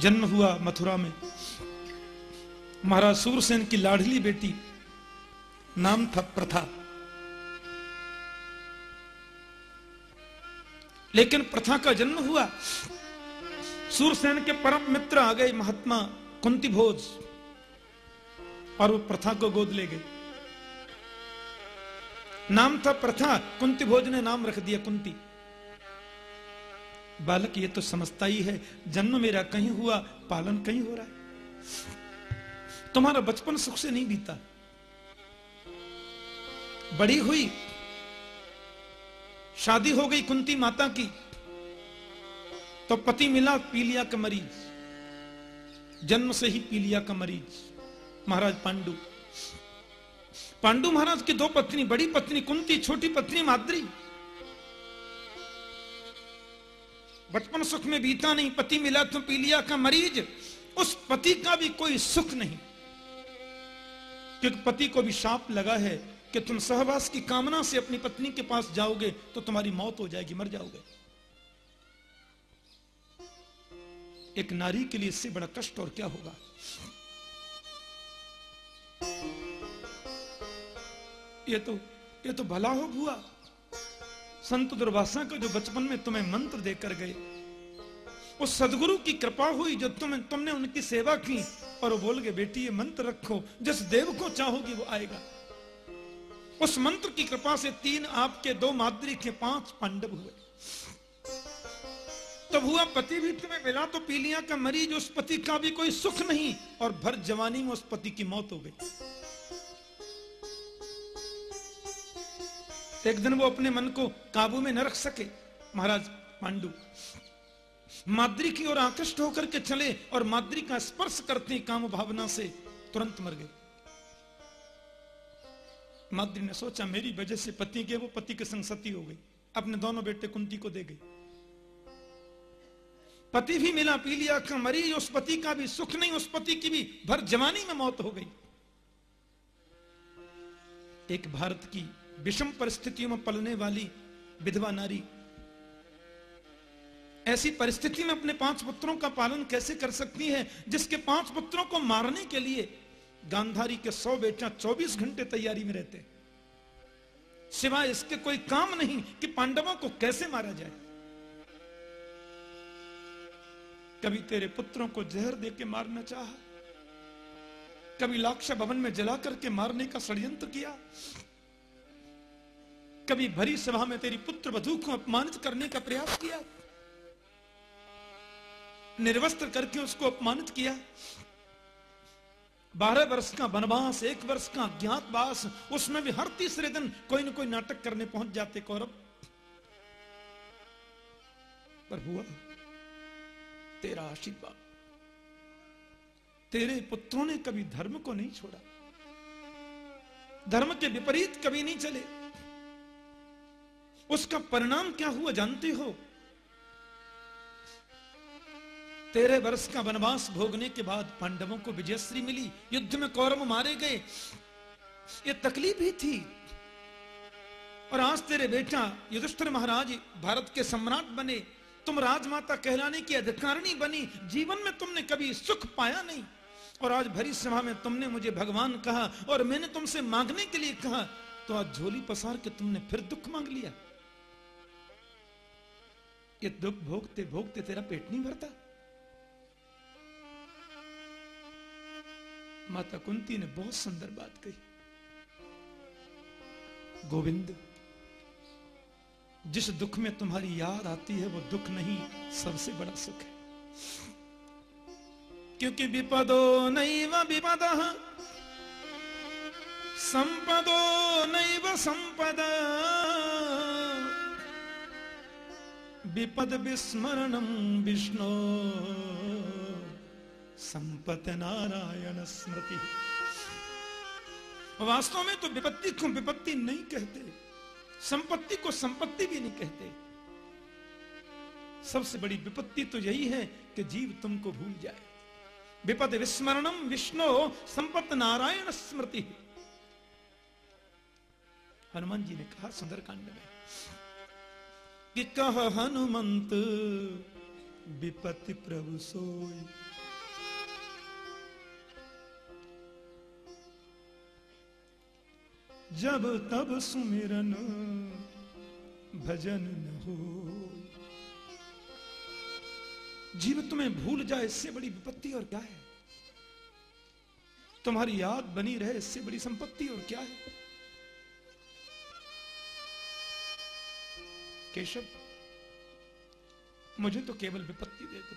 जन्म हुआ मथुरा में। महाराज सूरसेन की लाडली बेटी नाम था प्रथा। लेकिन प्रथा का जन्म हुआ सूरसेन के परम मित्र आ गए महात्मा कुंती भोज, और वो प्रथा को गोद ले गए। नाम था प्रथा, कुंती भोज ने नाम रख दिया कुंती। बालक, ये तो समझता ही है। जन्म मेरा कहीं हुआ, पालन कहीं हो रहा है। तुम्हारा बचपन सुख से नहीं बीता। बड़ी हुई, शादी हो गई कुंती माता की तो पति मिला पीलिया का मरीज़। जन्म से ही पीलिया का मरीज़, महाराज पांडु। पांडु महाराज की दो पत्नी, बड़ी पत्नी, कुंती, छोटी पत्नी, माद्री। बचपन सुख में बीता नहीं, पति मिला तो पीलिया का मरीज़। उस पति का भी कोई सुख नहीं। क्योंकि पति को भी शाप लगा है कि तुम सहवास की कामना से अपनी पत्नी के पास जाओगे तो तुम्हारी मौत हो जाएगी, मर जाओगे। एक नारी के लिए इससे बड़ा कष्ट और क्या होगा? ये तो ये तो भला हो बुआ। संत दुर्वासा का जो बचपन में तुम्हें मंत्र देकर गए उस सदगुरु की कृपा हुई जो तुम्हें, तुमने उनकी सेवा की और वो बोल गए, बेटी, ये मंत्र रखो, जिस देव को चाहोगी वो आएगा। उस मंत्र की कृपा से तीन आपके, दो माद्री के, पाँच पांडव हुए। तब हुआ, पति भी तुम्हें मिला तो पीलिया का मरीज़, उस पति का भी कोई सुख नहीं और भर जवानी में उस पति की मौत हो गई। एक दिन वो अपने मन को काबू में न रख सके। महाराज पांडु, माद्री की ओर आकृष्ट होकर के चले और माद्री का स्पर्श करते काम भावना से तुरंत मर गए। माद्री ने सोचा, मेरी वजह से पति के, वो पति के संग सती हो गई। अपने दोनों बेटे कुंती को दे गई पति भी मिला, पी लिया का मरी, उस पति का भी सुख नहीं, उस पति की भी भर जवानी में मौत हो गई। एक भारत की विषम परिस्थितियों में पलने वाली विधवा नारी। ऐसी परिस्थिति में अपने पाँच पुत्रों का पालन कैसे कर सकती है, जिसके पाँच पुत्रों को मारने के लिए गांधारी के सौ बेटा चौबीस घंटे तैयारी में रहते सिवाय इसके कोई काम नहीं कि पांडवों को कैसे मारा जाए। कभी तेरे पुत्रों को जहर दे के मारना चाहा? कभी लाक्षा भवन में जला करके मारने का षड्यंत्र किया? कभी भरी सभा में तेरी पुत्र वधु को अपमानित करने का प्रयास किया? निर्वस्त्र करके उसको अपमानित किया? बारह वर्ष का वनवास, एक वर्ष का ज्ञातवास उसमें भी हर तीसरे दिन कोई ना कोई नाटक करने पहुँच जाते कौरव। पर हुआ तेरा आशीर्वाद। तेरे पुत्रों ने कभी धर्म को नहीं छोड़ा। धर्म के विपरीत कभी नहीं चले। उसका परिणाम क्या हुआ जानते हो? तेरह वर्ष का वनवास भोगने के बाद पांडवों को विजयश्री मिली, युद्ध में कौरव मारे गए। ये तकलीफ़ ही थी। और आज तेरे बेटा युधिष्ठिर महाराज भारत के सम्राट बने, तुम राजमाता कहलाने की अधिकारिणी बनी, जीवन में तुमने कभी सुख पाया नहीं। और आज भरी सभा में तुमने मुझे भगवान कहा और मैंने तुमसे मांगने के लिए कहा तो आज झोली पसार के तुमने फिर दुख मांग लिया। ये दुख भोगते भोगते तेरा पेट नहीं भरता? माता कुंती ने बहुत सुंदर बात कही। गोविंद, जिस दुख में तुम्हारी याद आती है, वो दुख नहीं, सबसे बड़ा सुख है। क्योंकि विपदो नैव विपद, संपदो नैव संपद। विपद विस्मरणम विष्णु। संपत नारायण स्मृति। वास्तव में तो विपत्ति को विपत्ति नहीं कहते। संपत्ति को संपत्ति भी नहीं कहते। सबसे बड़ी विपत्ति तो यही है कि जीव तुमको भूल जाए। विपद विस्मरणम विष्णु, संपत नारायण स्मृति। हनुमान जी ने कहा, सुंदरकांड में कि कह हनुमंत, विपत्ति प्रभु सोई जब तब सुमिरन भजन न हो। जीव तुम्हें भूल जाए, इससे बड़ी विपत्ति और क्या है? तुम्हारी याद बनी रहे, इससे बड़ी संपत्ति और क्या है? केशव, मुझे तो केवल विपत्ति दे दो।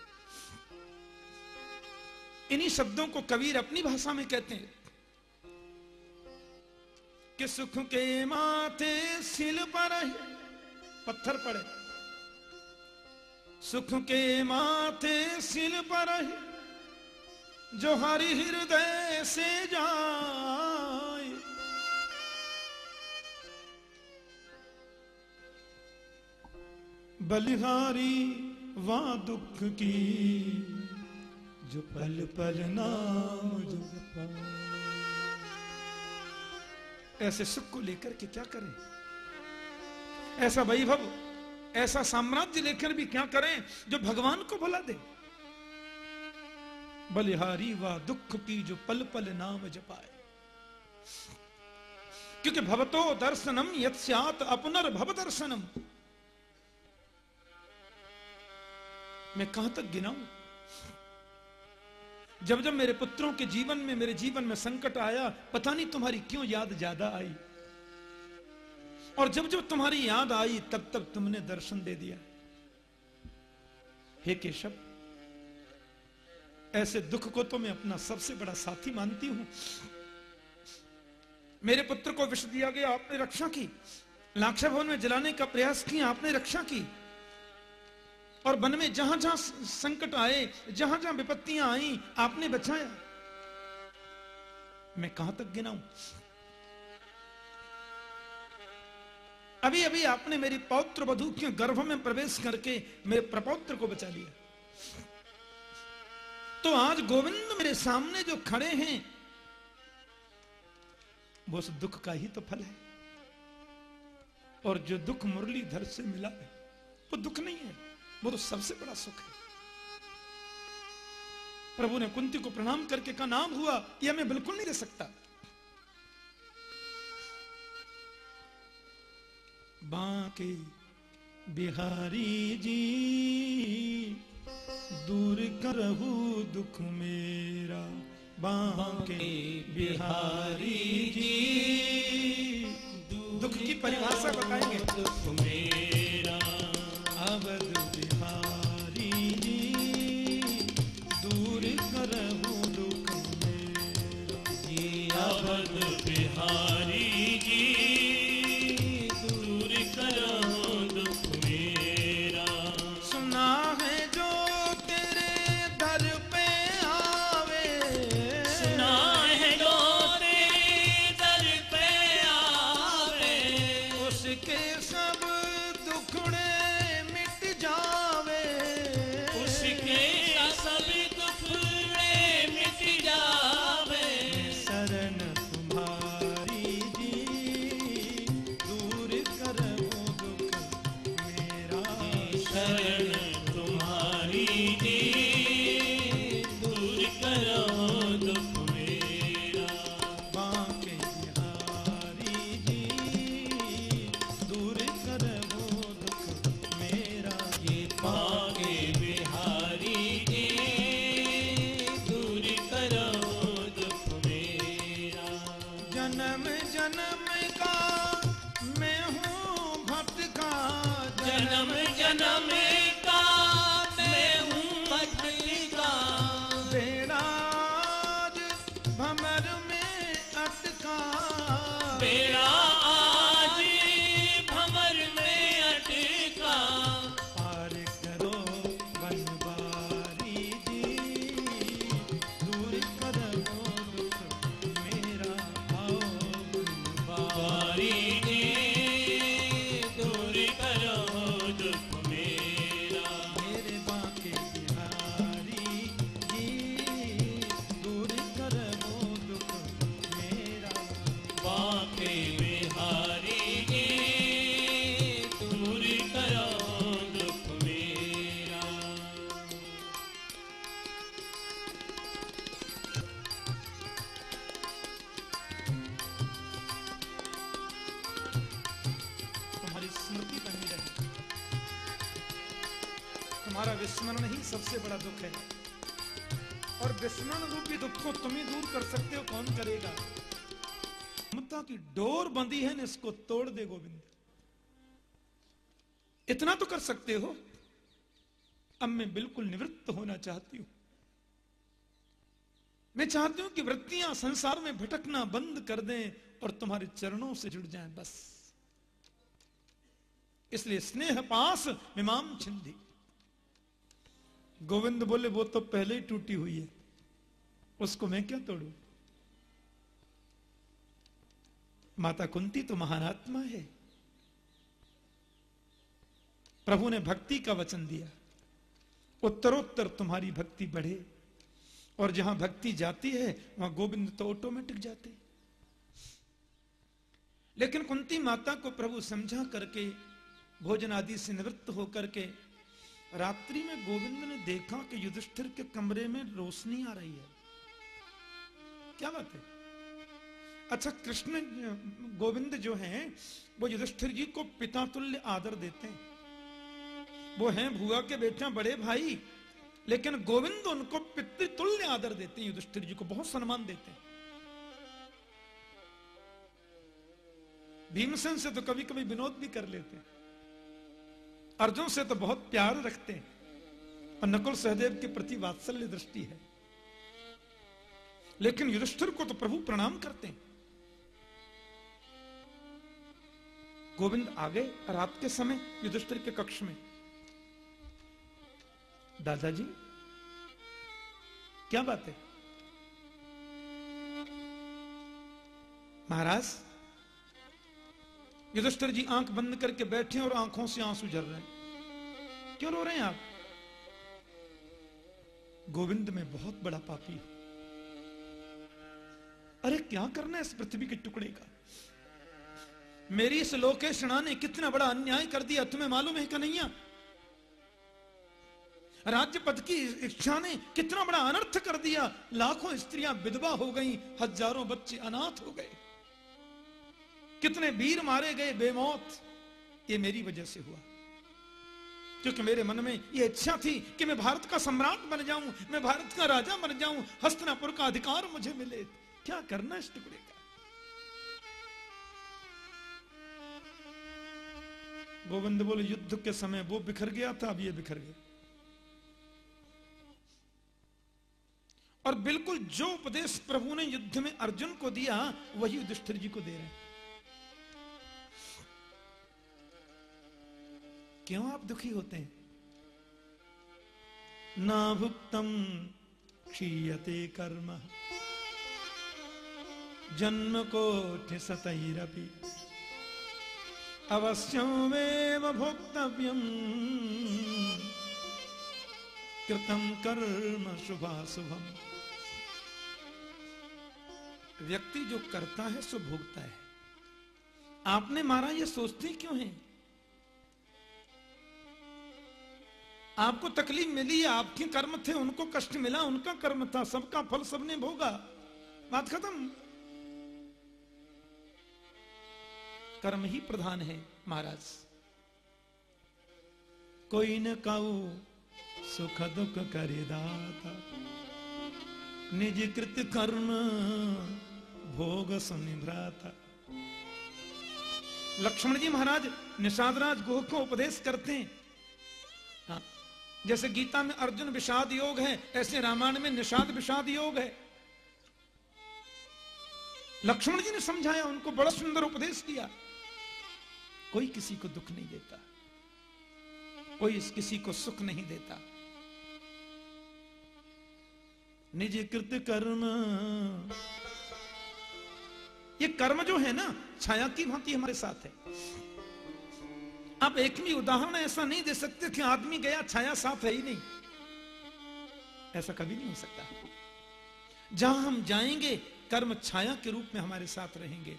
इन्हीं शब्दों को कबीर अपनी भाषा में कहते हैं कि सुख के माथे सिल पर पत्थर पड़े। सुख के माथे सिल पर जो हरि हृदय से जाए बलिहारी वहाँ दुख की, जो पल पल नाम ऐसे सुख को लेकर के क्या करें? ऐसा वैभव, ऐसा साम्राज्य लेकर भी क्या करें, जो भगवान को भुला दे? बलिहारी व दुख की, जो पल पल नाम जपाए। क्योंकि भवतो दर्शनम यत अपनर भव दर्शनम। मैं कहाँ तक गिनाऊं? जब जब मेरे पुत्रों के जीवन में, मेरे जीवन में संकट आया, पता नहीं तुम्हारी क्यों याद ज़्यादा आई? और जब जब तुम्हारी याद आई, तब तब तुमने दर्शन दे दिया। हे केशव, ऐसे दुख को तो मैं अपना सबसे बड़ा साथी मानती हूँ। मेरे पुत्र को विष दिया गया, आपने रक्षा की। लाक्षा भवन में जलाने का प्रयास किया, आपने रक्षा की। और वन में जहाँ जहाँ संकट आए, जहाँ जहाँ विपत्तियाँ आई, आपने बचाया। मैं कहाँ तक गिनाऊं? अभी अभी आपने मेरी पौत्र वधु के गर्भ में प्रवेश करके मेरे प्रपौत्र को बचा लिया। तो आज गोविंद मेरे सामने जो खड़े हैं, वो उस दुख का ही तो फल है। और जो दुख मुरलीधर से मिला है, वो दुख नहीं है। वो तो सबसे बड़ा सुख है। प्रभु ने कुंती को प्रणाम करके का नाम हुआ, यह मैं बिल्कुल नहीं दे सकता। बांके बिहारी जी, दूर करहु दुख मेरा। बांके बिहारी जी, दुख की परिभाषा बताएँगे। दुख मेरा। इसको तोड़ दे गोविंद। इतना तो कर सकते हो। अब मैं बिल्कुल निवृत्त होना चाहती हूँ। मैं चाहती हूँ कि वृत्तियाँ संसार में भटकना बंद कर दें और तुम्हारे चरणों से जुड़ जाएँ, बस। इसलिए स्नेह पास मिमाम छिंदी। गोविंद बोले, वो तो पहले ही टूटी हुई है। उसको मैं क्या तोड़ू? माता कुंती तो महानात्मा है। प्रभु ने भक्ति का वचन दिया। उत्तरोत्तर तुम्हारी भक्ति बढ़े और जहाँ भक्ति जाती है, वहाँ गोविंद तो ऑटोमेटिक जाते। लेकिन कुंती माता को प्रभु समझा करके भोजन आदि से निवृत्त होकर के, रात्रि में गोविंद ने देखा कि युधिष्ठिर के कमरे में रोशनी आ रही है। क्या बात है? अच्छा कृष्ण, गोविंद जो हैं, वो युधिष्ठिर जी को पिता तुल्य आदर देते हैं। वो हैं भुआ के बेटा, बड़े भाई, लेकिन गोविंद उनको पितृतुल्य आदर देते हैं, युधिष्ठिर जी को बहुत सम्मान देते हैं। भीमसेन से तो कभी कभी विनोद भी कर लेते हैं। अर्जुन से तो बहुत प्यार रखते हैं, और नकुल सहदेव के प्रति वात्सल्य दृष्टि है। लेकिन युधिष्ठिर को तो प्रभु प्रणाम करते हैं। गोविंद आ गए रात के समय युधिष्ठिर के कक्ष में। दादाजी, क्या बात है? महाराज, युधिष्ठिर जी आँख बंद करके बैठे और आँखों से आँसू झर रहे हैं। क्यों रो रहे हैं आप? गोविंद में बहुत बड़ा पापी हूँ। अरे क्या करना है इस पृथ्वी के टुकड़े का? मेरी इस लोकेशणा ने कितना बड़ा अन्याय कर दिया तुम्हें मालूम है कन्हैया राज्य पद की इच्छा ने कितना बड़ा अनर्थ कर दिया। लाखों स्त्रियाँ विधवा हो गईं, हज़ारों बच्चे अनाथ हो गए। कितने वीर मारे गए बेमौत ये मेरी वजह से हुआ। क्योंकि मेरे मन में ये इच्छा थी कि मैं भारत का सम्राट बन जाऊँ मैं भारत का राजा बन जाऊँ हस्तनापुर का अधिकार मुझे मिले। क्या करना इस टुकड़े? गोविंद बोले, युद्ध के समय वो बिखर गया था, अब ये बिखर गया। और बिल्कुल जो उपदेश प्रभु ने युद्ध में अर्जुन को दिया, वही युधिष्ठिर जी को दे रहे क्यों आप दुखी होते हैं? ना भुक्तम क्षीयते कर्म। जन्म को सतरपी। अवश्यमेव भोक्तव्यम। कृतम कर्म शुभाशुभम। व्यक्ति जो करता है, सो भोगता है। आपने मारा, ये सोचते क्यों है? आपको तकलीफ़ मिली, आपके कर्म थे, उनको कष्ट मिला, उनका कर्म था, सबका फल सबने भोगा। बात खत्म। कर्म ही प्रधान है, महाराज। कोई न काऊ सुख दुख करे दाता। निज कृत कर्म भोग सुनिभ्राता लक्ष्मण जी महाराज निषाद राज गोह को उपदेश करते हैं। हाँ जैसे गीता में अर्जुन विषाद योग है, ऐसे रामायण में निषाद विषाद योग है। लक्ष्मण जी ने समझाया, उनको बड़ा सुंदर उपदेश दिया। कोई किसी को दुख नहीं देता, कोई इस किसी को सुख नहीं देता। निज कृत कर्म, ये कर्म जो है ना, छाया की भांति हमारे साथ है। आप एक भी उदाहरण ऐसा नहीं दे सकते कि आदमी गया, छाया साफ़ है ही नहीं। ऐसा कभी नहीं हो सकता। जहाँ हम जाएँगे, कर्म छाया के रूप में हमारे साथ रहेंगे।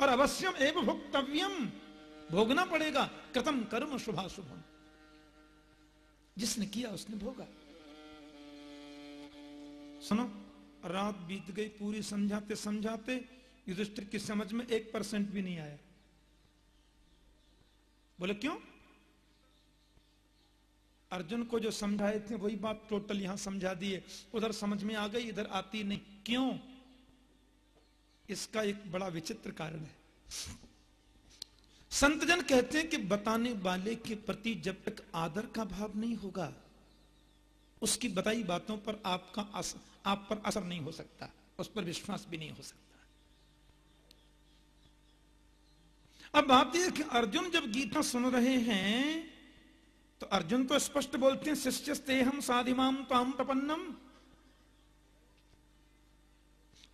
और अवश्यम एवं भोक्तव्यम भोगना पड़ेगा, कृतम कर्म शुभा शुभम जिसने किया उसने भोगा। सुनो, रात बीत गई, पूरी समझाते समझाते युधिष्ठिर की समझ में एक परसेंट भी नहीं आया। बोले, क्यों? अर्जुन को जो समझाए थे, वही बात टोटल यहाँ समझा दिए उधर समझ में आ गई, इधर आती नहीं। क्यों? इसका एक बड़ा विचित्र कारण है। संतजन कहते हैं कि बताने वाले के प्रति जब तक आदर का भाव नहीं होगा उसकी बताई बातों पर आपका असर, आप पर असर नहीं हो सकता उस पर विश्वास भी नहीं हो सकता। अब बात यह कि अर्जुन जब गीता सुन रहे हैं तो अर्जुन तो स्पष्ट बोलते हैं शिष्य स्ते हम साधिमाम ताम प्रपन्नम।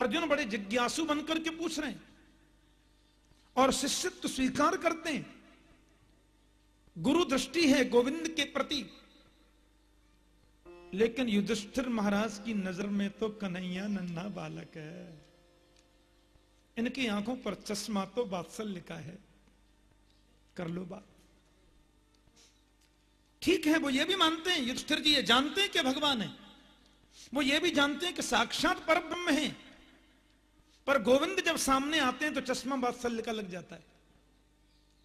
अर्जुन बड़े जिज्ञासु बनकर के पूछ रहे हैं और शिष्यत्व स्वीकार करते हैं। गुरु दृष्टि है गोविंद के प्रति। लेकिन युधिष्ठिर महाराज की नज़र में तो कन्हैया नन्हा बालक है। इनकी आँखों पर चश्मा तो बात्सल्य लिखा है। कर लो बात। ठीक है, वो ये भी मानते हैं, युधिष्ठिर जी ये जानते हैं कि भगवान है। वो ये भी जानते हैं कि साक्षात पर ब्रह्म है। पर गोविंद जब सामने आते हैं तो चश्मा बात्सल्य का लग जाता है।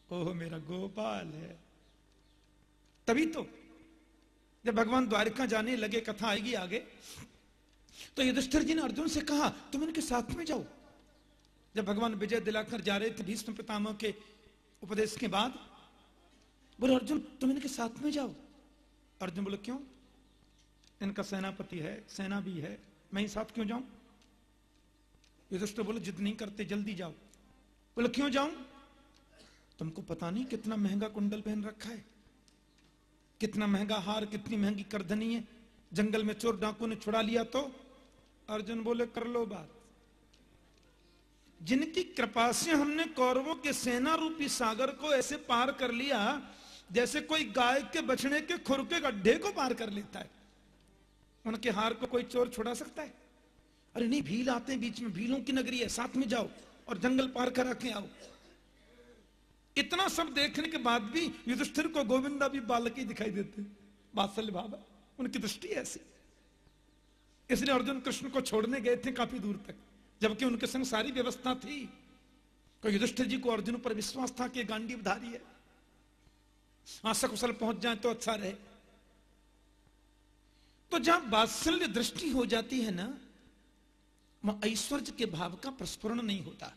ओह, मेरा गोपाल है। तभी तो जब भगवान द्वारिका जाने लगे, कथा आएगी आगे तो युधिष्ठिर जी ने अर्जुन से कहा, तुम इनके साथ में जाओ। जब भगवान विजय दिलाकर जा रहे थे भीष्म पितामह के उपदेश के बाद, बोले, अर्जुन, तुम इनके साथ में जाओ। अर्जुन बोले, क्यों? इनका सेनापति है, सेना भी है, मैं ही साथ क्यों जाऊँ? युधिष्ठिर बोले, जिद नहीं करते, जल्दी जाओ। बोले, क्यों जाऊँ? तुमको पता नहीं कितना महँगा कुंडल पहन रखा है, कितना महँगा हार, कितनी महँगी करधनी है। जंगल में चोर डाकू ने छुड़ा लिया तो? अर्जुन बोले, कर लो बात। जिनकी कृपा से हमने कौरवों के सेना रूपी सागर को ऐसे पार कर लिया, जैसे कोई गाय के बछड़े के खुर के गड्ढे को पार कर लेता है, उनके हार को कोई चोर छुड़ा सकता है? अरे नहीं, भील आते हैं बीच में, भीलों की नगरी है, साथ में जाओ और जंगल पार करा के आओ। इतना सब देखने के बाद भी युधिष्ठिर को गोविंदा भी बालक ही दिखाई देते बात्सल्य भाव उनकी दृष्टि ऐसी। इसलिए अर्जुन कृष्ण को छोड़ने गए थे काफ़ी दूर तक, जबकि उनके संग सारी व्यवस्था थी। तो युधिष्ठिर जी को अर्जुन पर विश्वास था कि गांडी धारी है? आशा कुशल पहुँच जाए तो अच्छा रहे। तो जहाँ बात्सल्य दृष्टि हो जाती है ना वहाँ ऐश्वर्य के भाव का प्रस्फुरण नहीं होता।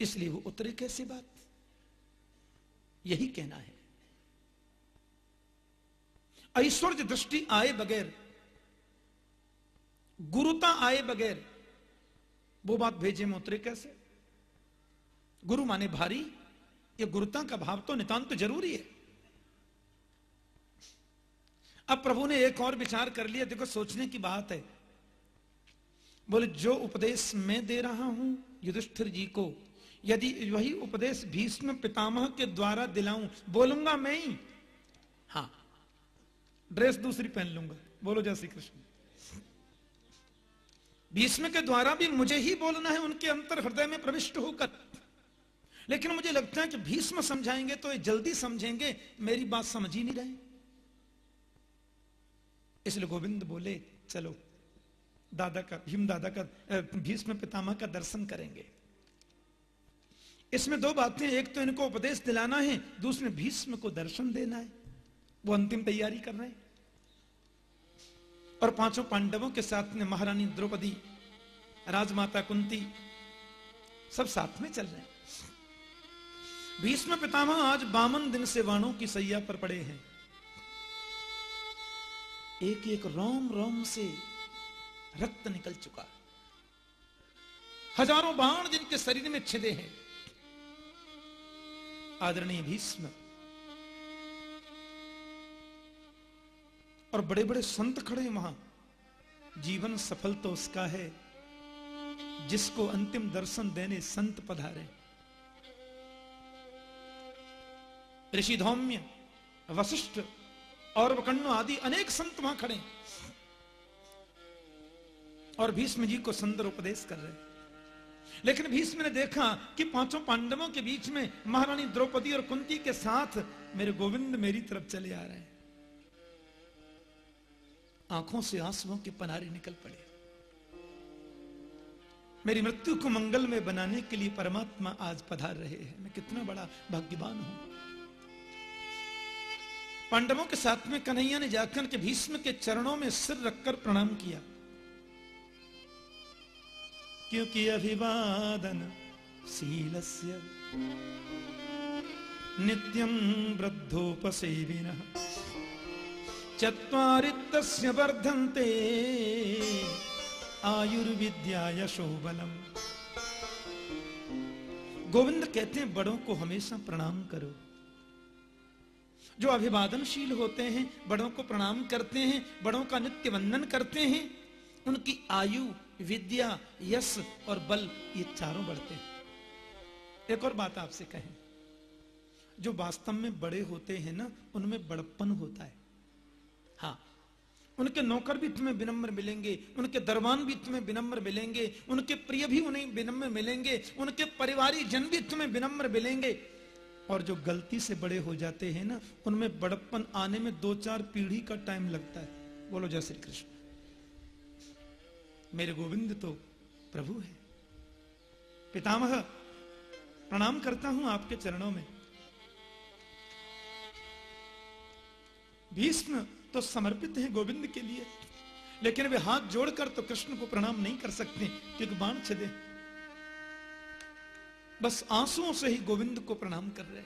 इसलिए वो उतरे कैसी बात? यही कहना है। ऐश्वर्य दृष्टि आए बगैर, गुरुता आए बगैर, वो बात भेजे में उतरे कैसे? गुरु माने भारी, ये गुरुता का भाव तो नितांत तो ज़रूरी है। अब प्रभु ने एक और विचार कर लिया, देखो सोचने की बात है। बोले, जो उपदेश मैं दे रहा हूँ युधिष्ठिर जी को, यदि वही उपदेश भीष्म पितामह के द्वारा दिलाऊं, बोलूँगा मैं ही। हाँ ड्रेस दूसरी पहन लूँगा। बोलो जय श्री कृष्ण। भीष्म के द्वारा भी मुझे ही बोलना है, उनके अंतर हृदय में प्रविष्ट होकर। लेकिन मुझे लगता है कि भीष्म समझाएँगे तो ये जल्दी समझेंगे, मेरी बात समझ ही नहीं रहे। इसलिए गोविंद बोले, चलो दादा का भीम दादा का भीष्म पितामह का दर्शन करेंगे। इसमें दो बातें, एक तो इनको उपदेश दिलाना है, दूसरे भीष्म को दर्शन देना है। वो अंतिम तैयारी कर रहे हैं। और पाँचों पांडवों के साथ में महारानी द्रौपदी, राजमाता कुंती, सब साथ में चल रहे हैं। भीष्म पितामह आज बावन दिन से वाणों की सैया पर पड़े हैं। एक एक रोम रोम से रक्त निकल चुका हज़ारों बाण जिनके शरीर में छिदे हैं। आदरणीय भीष्म, और बड़े बड़े संत खड़े वहाँ। जीवन सफल तो उसका है, जिसको अंतिम दर्शन देने संत पधारे। ऋषि धौम्य, वशिष्ठ, और वकण्ण आदि अनेक संत वहाँ खड़े और भीष्म जी को सुंदर उपदेश कर रहे लेकिन भीष्म ने देखा कि पाँचों पांडवों के बीच में महारानी द्रौपदी और कुंती के साथ मेरे गोविंद मेरी तरफ़ चले आ रहे हैं। आँखों से आंसुओं के पनारे निकल पड़े। मेरी मृत्यु को मंगल में बनाने के लिए परमात्मा आज पधार रहे हैं। मैं कितना बड़ा भाग्यवान हूँ। पांडवों के साथ में कन्हैया ने जाकर के भीष्म के चरणों में सिर रखकर प्रणाम किया। क्योंकि अभिवादन शीलस्य। नित्यं वृद्धोपसेविनः। चत्वारित्तस्य वर्धन्ते आयुर्विद्या यशोबलम गोविंद कहते हैं, बड़ों को हमेशा प्रणाम करो। जो अभिवादनशील होते हैं, बड़ों को प्रणाम करते हैं, बड़ों का नित्य वंदन करते हैं, उनकी आयु विद्या, यश और बल ये चारों बढ़ते हैं। एक और बात आपसे कहें। जो वास्तव में बड़े होते हैं ना, उनमें बड़प्पन होता है। हाँ उनके नौकर भी तुम्हें विनम्र मिलेंगे, उनके दरबान भी तुम्हें विनम्र मिलेंगे, उनके प्रिय भी उन्हें विनम्र मिलेंगे, उनके परिवारी जन भी तुम्हें विनम्र मिलेंगे। और जो गलती से बड़े हो जाते हैं ना, उनमें बड़प्पन आने में दो चार पीढ़ी का टाइम लगता है। बोलो जय श्री कृष्ण। मेरे गोविंद तो प्रभु है। पितामह, प्रणाम करता हूँ आपके चरणों में। भीष्म तो समर्पित हैं गोविंद के लिए, लेकिन वे हाथ जोड़कर तो कृष्ण को प्रणाम नहीं कर सकते, क्योंकि बाण छदे। बस आंसुओं से ही गोविंद को प्रणाम कर रहे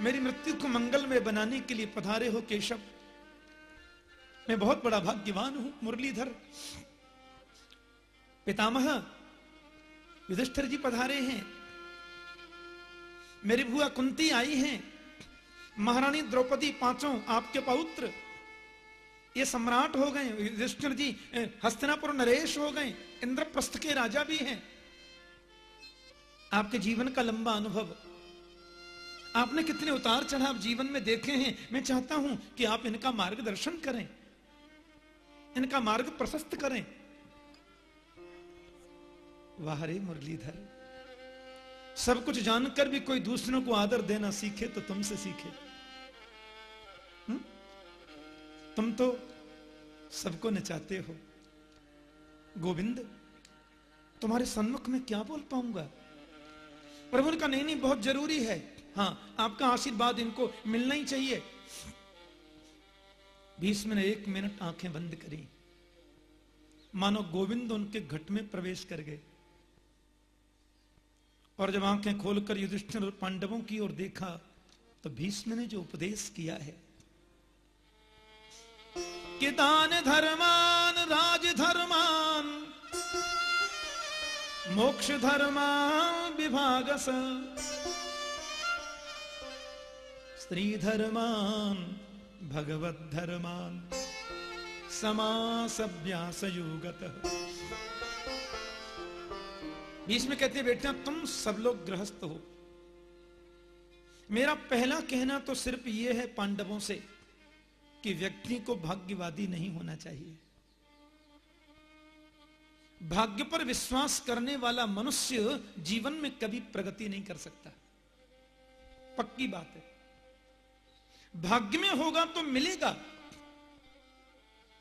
मेरी मृत्यु को मंगल में बनाने के लिए पधारे हो केशव। मैं बहुत बड़ा भाग्यवान हूँ, मुरलीधर। पितामह, युधिष्ठिर जी पधारे हैं। मेरी भुआ कुंती आई हैं। महारानी द्रौपदी पाँचों आपके पौत्र, ये सम्राट हो गए। युधिष्ठिर जी हस्तिनापुर नरेश हो गए। इंद्रप्रस्थ के राजा भी हैं। आपके जीवन का लंबा अनुभव। आपने कितने उतार चढ़ाव जीवन में देखे हैं। मैं चाहता हूँ कि आप इनका मार्गदर्शन करें। इनका मार्ग प्रशस्त करें। वाहरे मुरलीधर। सब कुछ जानकर भी कोई दूसरों को आदर देना सीखे तो तुमसे सीखे। हुँ? तुम तो सबको नचाते हो। गोविंद, तुम्हारे सन्मुख में क्या बोल पाऊँगा? प्रभु का नहीं नहीं, बहुत ज़रूरी है। हाँ आपका आशीर्वाद इनको मिलना ही चाहिए। भीष्म ने एक मिनट आँखें बंद करी। मानो गोविंद उनके घट में प्रवेश कर गए। और जब आँखें खोलकर युधिष्ठिर और पांडवों की ओर देखा तो भीष्म ने जो उपदेश किया है, कि दान धर्मान, राज धर्मान, मोक्ष धर्मान विभाग स्त्री धर्मान भगवत धर्मान समास युगत बीच में कहते बेटा, तुम सब लोग गृहस्थ हो। मेरा पहला कहना तो सिर्फ़ यह है पांडवों से कि व्यक्ति को भाग्यवादी नहीं होना चाहिए। भाग्य पर विश्वास करने वाला मनुष्य जीवन में कभी प्रगति नहीं कर सकता। पक्की बात है। भाग्य में होगा तो मिलेगा।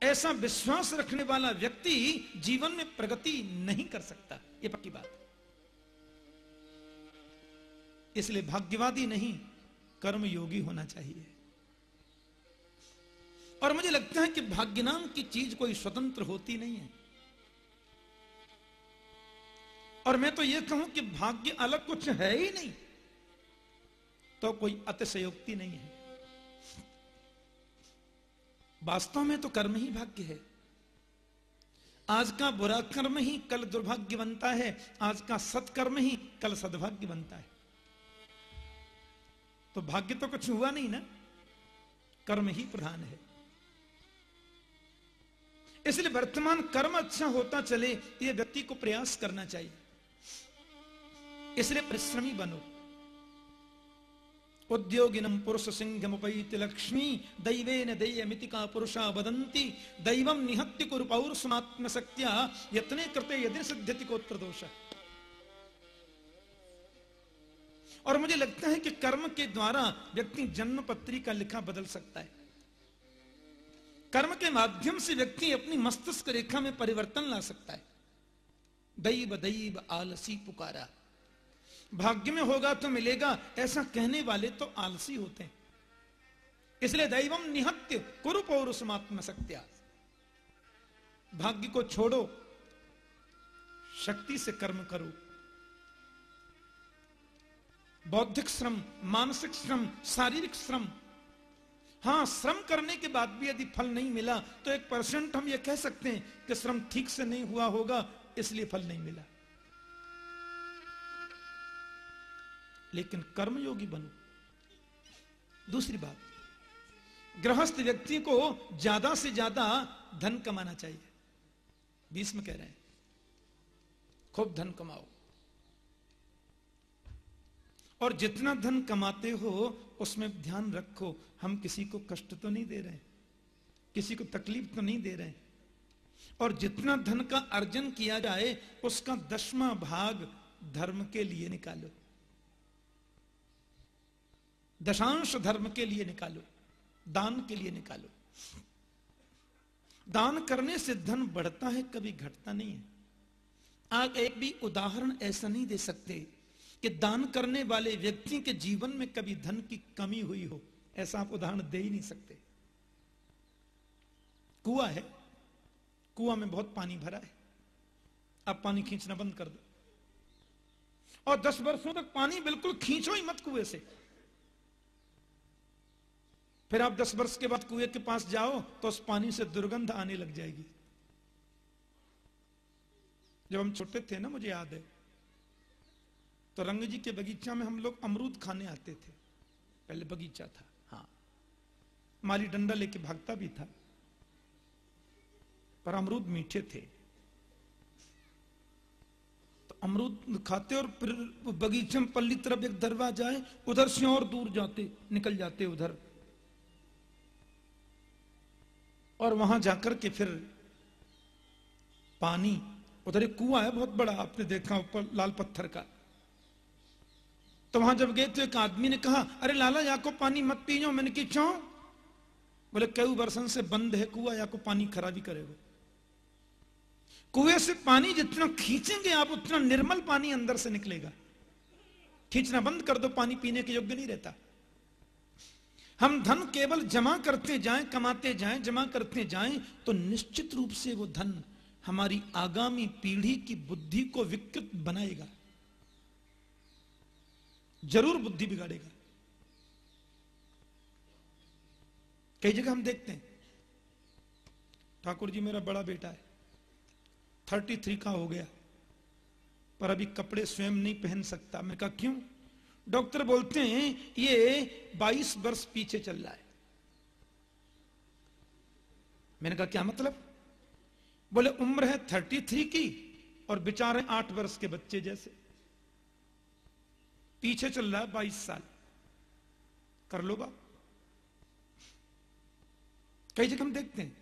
ऐसा विश्वास रखने वाला व्यक्ति जीवन में प्रगति नहीं कर सकता। यह पक्की बात इसलिए भाग्यवादी नहीं कर्म योगी होना चाहिए। और मुझे लगता है कि भाग्य नाम की चीज़ कोई स्वतंत्र होती नहीं है। और मैं तो यह कहूँ कि भाग्य अलग कुछ है ही नहीं तो कोई अतिशयोक्ति नहीं है। वास्तव में तो कर्म ही भाग्य है। आज का बुरा कर्म ही कल दुर्भाग्य बनता है, आज का सत्कर्म ही कल सद्भाग्य बनता है। तो भाग्य तो कुछ हुआ नहीं ना? कर्म ही प्रधान है। इसलिए वर्तमान कर्म अच्छा होता चले यह व्यक्ति को प्रयास करना चाहिए। इसलिए परिश्रमी बनो। उद्योगिनम पुरुष सिंहमुपैत लक्ष्मी दैवे न देयमिति का पुरुषा वदंती दैवम निहत्य कुरु पौरुषमात्म शक्तिया यत्ने कृते यदि सिद्ध्यति कोत्र दोष। और मुझे लगता है कि कर्म के द्वारा व्यक्ति जन्म पत्री का लिखा बदल सकता है। कर्म के माध्यम से व्यक्ति अपनी मस्तिष्क रेखा में परिवर्तन ला सकता है। दैव दैव, आलसी पुकारा। भाग्य में होगा तो मिलेगा, ऐसा कहने वाले तो आलसी होते हैं। इसलिए दैवम निहत्य कुरु पौरुषमात्म सत्या। भाग्य को छोड़ो, शक्ति से कर्म करो। बौद्धिक श्रम, मानसिक श्रम, शारीरिक श्रम। हाँ, श्रम करने के बाद भी यदि फल नहीं मिला तो एक परसेंट हम ये कह सकते हैं कि श्रम ठीक से नहीं हुआ होगा, इसलिए फल नहीं मिला। लेकिन कर्मयोगी बनो। दूसरी बात, गृहस्थ व्यक्ति को ज़्यादा से ज़्यादा धन कमाना चाहिए। बीस में कह रहे हैं, खूब धन कमाओ। और जितना धन कमाते हो, उसमें ध्यान रखो, हम किसी को कष्ट तो नहीं दे रहे, किसी को तकलीफ़ तो नहीं दे रहे। और जितना धन का अर्जन किया जाए, उसका दसवा भाग धर्म के लिए निकालो। दशांश धर्म के लिए निकालो, दान के लिए निकालो। दान करने से धन बढ़ता है, कभी घटता नहीं है। आप एक भी उदाहरण ऐसा नहीं दे सकते कि दान करने वाले व्यक्ति के जीवन में कभी धन की कमी हुई हो, ऐसा आप उदाहरण दे ही नहीं सकते। कुआ है, कुआ में बहुत पानी भरा है। अब पानी खींचना बंद कर दो। और दस वर्षों तक पानी बिल्कुल खींचो ही मत कुएँ से। फिर आप दस वर्ष के बाद कुएँ के पास जाओ तो उस पानी से दुर्गंध आने लग जाएगी। जब हम छोटे थे ना, मुझे याद है तो रंग जी के बगीचा में हम लोग अमरूद खाने आते थे। पहले बगीचा था। हाँ। माली डंडा लेके भागता भी था। पर अमरूद मीठे थे। तो अमरूद खाते और फिर बगीचे में पल्ली तरफ़ एक दरवाज़ा है उधर से और दूर जाते निकल जाते उधर। और वहाँ जाकर के फिर पानी उधर एक कुआ है बहुत बड़ा आपने देखा ऊपर लाल पत्थर का। तो वहाँ जब गए तो एक आदमी ने कहा, अरे लाला या को पानी मत पी जाओ मैंने की क्यों? बोले, कई बरसन से बंद है कुआ या को पानी खराबी करेगा कुएँ से पानी जितना खींचेंगे आप, उतना निर्मल पानी अंदर से निकलेगा। खींचना बंद कर दो, पानी पीने के योग्य नहीं रहता। हम धन केवल जमा करते जाएँ, कमाते जाएँ, जमा करते जाएँ तो निश्चित रूप से वो धन हमारी आगामी पीढ़ी की बुद्धि को विकृत बनाएगा। ज़रूर बुद्धि बिगाड़ेगा। कई जगह हम देखते हैं। ठाकुर जी मेरा बड़ा बेटा है। थर्टी थ्री का हो गया। पर अभी कपड़े स्वयं नहीं पहन सकता। मैं कहा, क्यों? डॉक्टर बोलते हैं, ये 22 वर्ष पीछे चल रहा है। मैंने कहा, क्या मतलब? बोले, उम्र है 33 की और बेचारे आठ वर्ष के बच्चे जैसे। पीछे चल रहा है 22 साल। कर लो बाप। कई जगह हम देखते हैं।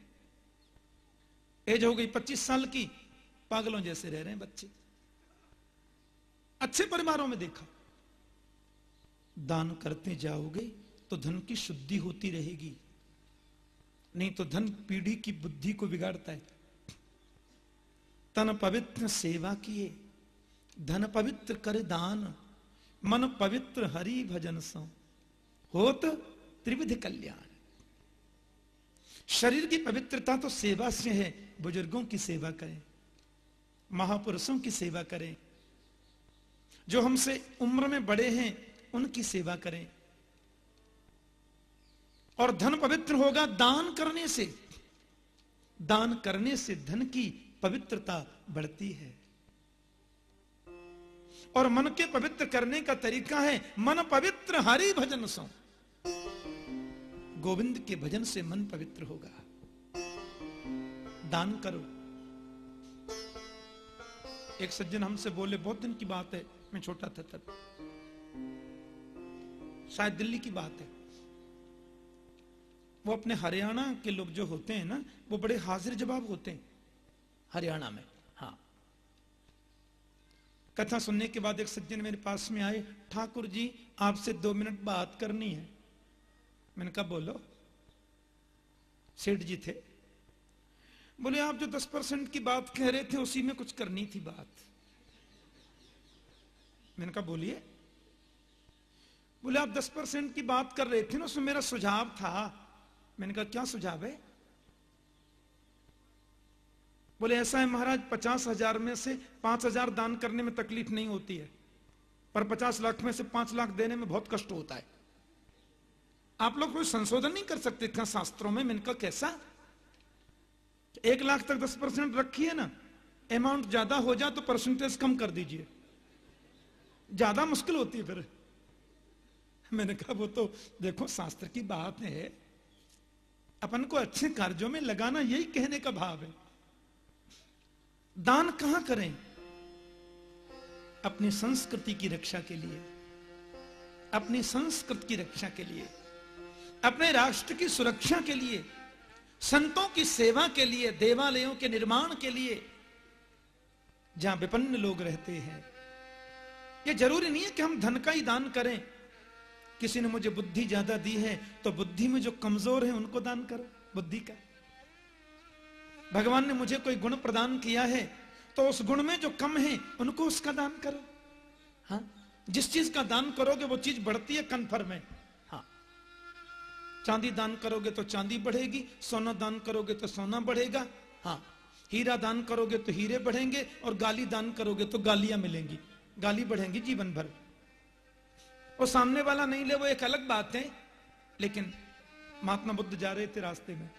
एज हो गई 25 साल की, पागलों जैसे रह रहे हैं बच्चे। अच्छे परिवारों में देखा। दान करते जाओगे तो धन की शुद्धि होती रहेगी। नहीं तो धन पीढ़ी की बुद्धि को बिगाड़ता है। तन पवित्र सेवा किए। धन पवित्र कर दान। मन पवित्र हरि भजन सो। होत त्रिविध कल्याण। शरीर की पवित्रता तो सेवा से है, बुज़ुर्गों की सेवा करें, महापुरुषों की सेवा करें। जो हमसे उम्र में बड़े हैं, उनकी सेवा करें। और धन पवित्र होगा दान करने से। दान करने से धन की पवित्रता बढ़ती है। और मन के पवित्र करने का तरीका है, मन पवित्र हरि भजन सो। गोविंद के भजन से मन पवित्र होगा। दान करो। एक सज्जन हमसे बोले, बहुत दिन की बात है, मैं छोटा था तब। शायद दिल्ली की बात है। वो अपने हरियाणा के लोग जो होते हैं ना, वो बड़े हाजिर जवाब होते हैं, हरियाणा में। कथा सुनने के बाद एक सज्जन मेरे पास में आए, ठाकुर जी, आपसे दो मिनट बात करनी है। मैंने कहा, बोलो। सेठ जी थे। बोले, आप जो दस परसेंट की बात कह रहे थे, उसी में कुछ करनी थी बात। मैंने कहा, बोलिए। बोले, आप दस परसेंट की बात कर रहे थे ना, उसमें मेरा सुझाव था। मैंने कहा, क्या सुझाव है? बोले, ऐसा है महाराज, पचास हज़ार में से पाँच हज़ार दान करने में तकलीफ़ नहीं होती है, पर पचास लाख में से पाँच लाख देने में बहुत कष्ट होता है। आप लोग कोई संशोधन नहीं कर सकते क्या शास्त्रों में मैंने कहा कैसा? एक लाख तक दस परसेंट रखिए ना अमाउंट ज़्यादा हो जाए तो परसेंटेज कम कर दीजिए। ज़्यादा मुश्किल होती है फिर। मैंने कहा, वो तो देखो, शास्त्र की बात है। अपन को अच्छे कार्यों में लगाना यही कहने का भाव है। दान कहाँ करें? अपनी संस्कृति की रक्षा के लिए, अपनी संस्कृति की रक्षा के लिए, अपने राष्ट्र की सुरक्षा के लिए, संतों की सेवा के लिए, देवालयों के निर्माण के लिए, जहाँ विपन्न लोग रहते हैं। यह ज़रूरी नहीं है कि हम धन का ही दान करें। किसी ने मुझे बुद्धि ज़्यादा दी है तो बुद्धि में जो कमज़ोर है, उनको दान करो, बुद्धि का। भगवान ने मुझे कोई गुण प्रदान किया है तो उस गुण में जो कम है, उनको उसका दान करो। हाँ? जिस चीज़ का दान करोगे, वो चीज़ बढ़ती है कन्फर्म है हाँ। चांदी दान करोगे तो चांदी बढ़ेगी, सोना दान करोगे तो सोना बढ़ेगा। हाँ। हीरा दान करोगे तो हीरे बढ़ेंगे, और गाली दान करोगे तो गालियाँ मिलेंगी। गाली बढ़ेंगी जीवन भर वो सामने वाला नहीं ले, वो एक अलग बात है, लेकिन महात्मा बुद्ध जा रहे थे रास्ते में।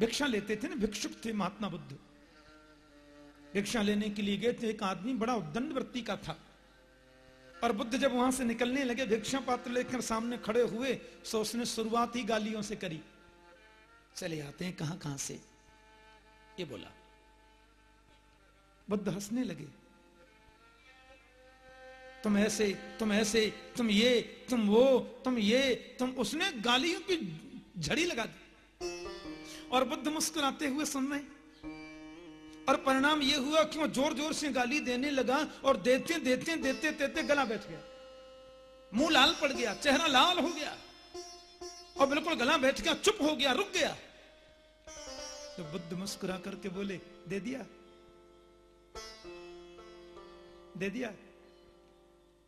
भिक्षा लेते थे ना, भिक्षुक थे महात्मा बुद्ध। भिक्षा लेने के लिए गए थे एक आदमी बड़ा उद्दंड वृत्ति का था। और बुद्ध जब वहाँ से निकलने लगे, भिक्षा पात्र लेकर सामने खड़े हुए, सो उसने शुरुआत ही गालियों से करी। चले आते हैं कहाँ कहाँ से? ये बोला। बुद्ध हंसने लगे। तुम ऐसे तुम ऐसे, तुम ये, तुम वो, तुम ये, तुम, उसने गालियों की झड़ी लगा दी। और बुद्ध मुस्कुराते हुए सुन रहे और परिणाम यह हुआ कि वो ज़ोर ज़ोर से गाली देने लगा और देते देते देते देते गला बैठ गया। मुँह लाल पड़ गया, चेहरा लाल हो गया और बिल्कुल गला बैठ गया, चुप हो गया, रुक गया। तो बुद्ध मुस्कुरा करके बोले, दे दिया दे दिया,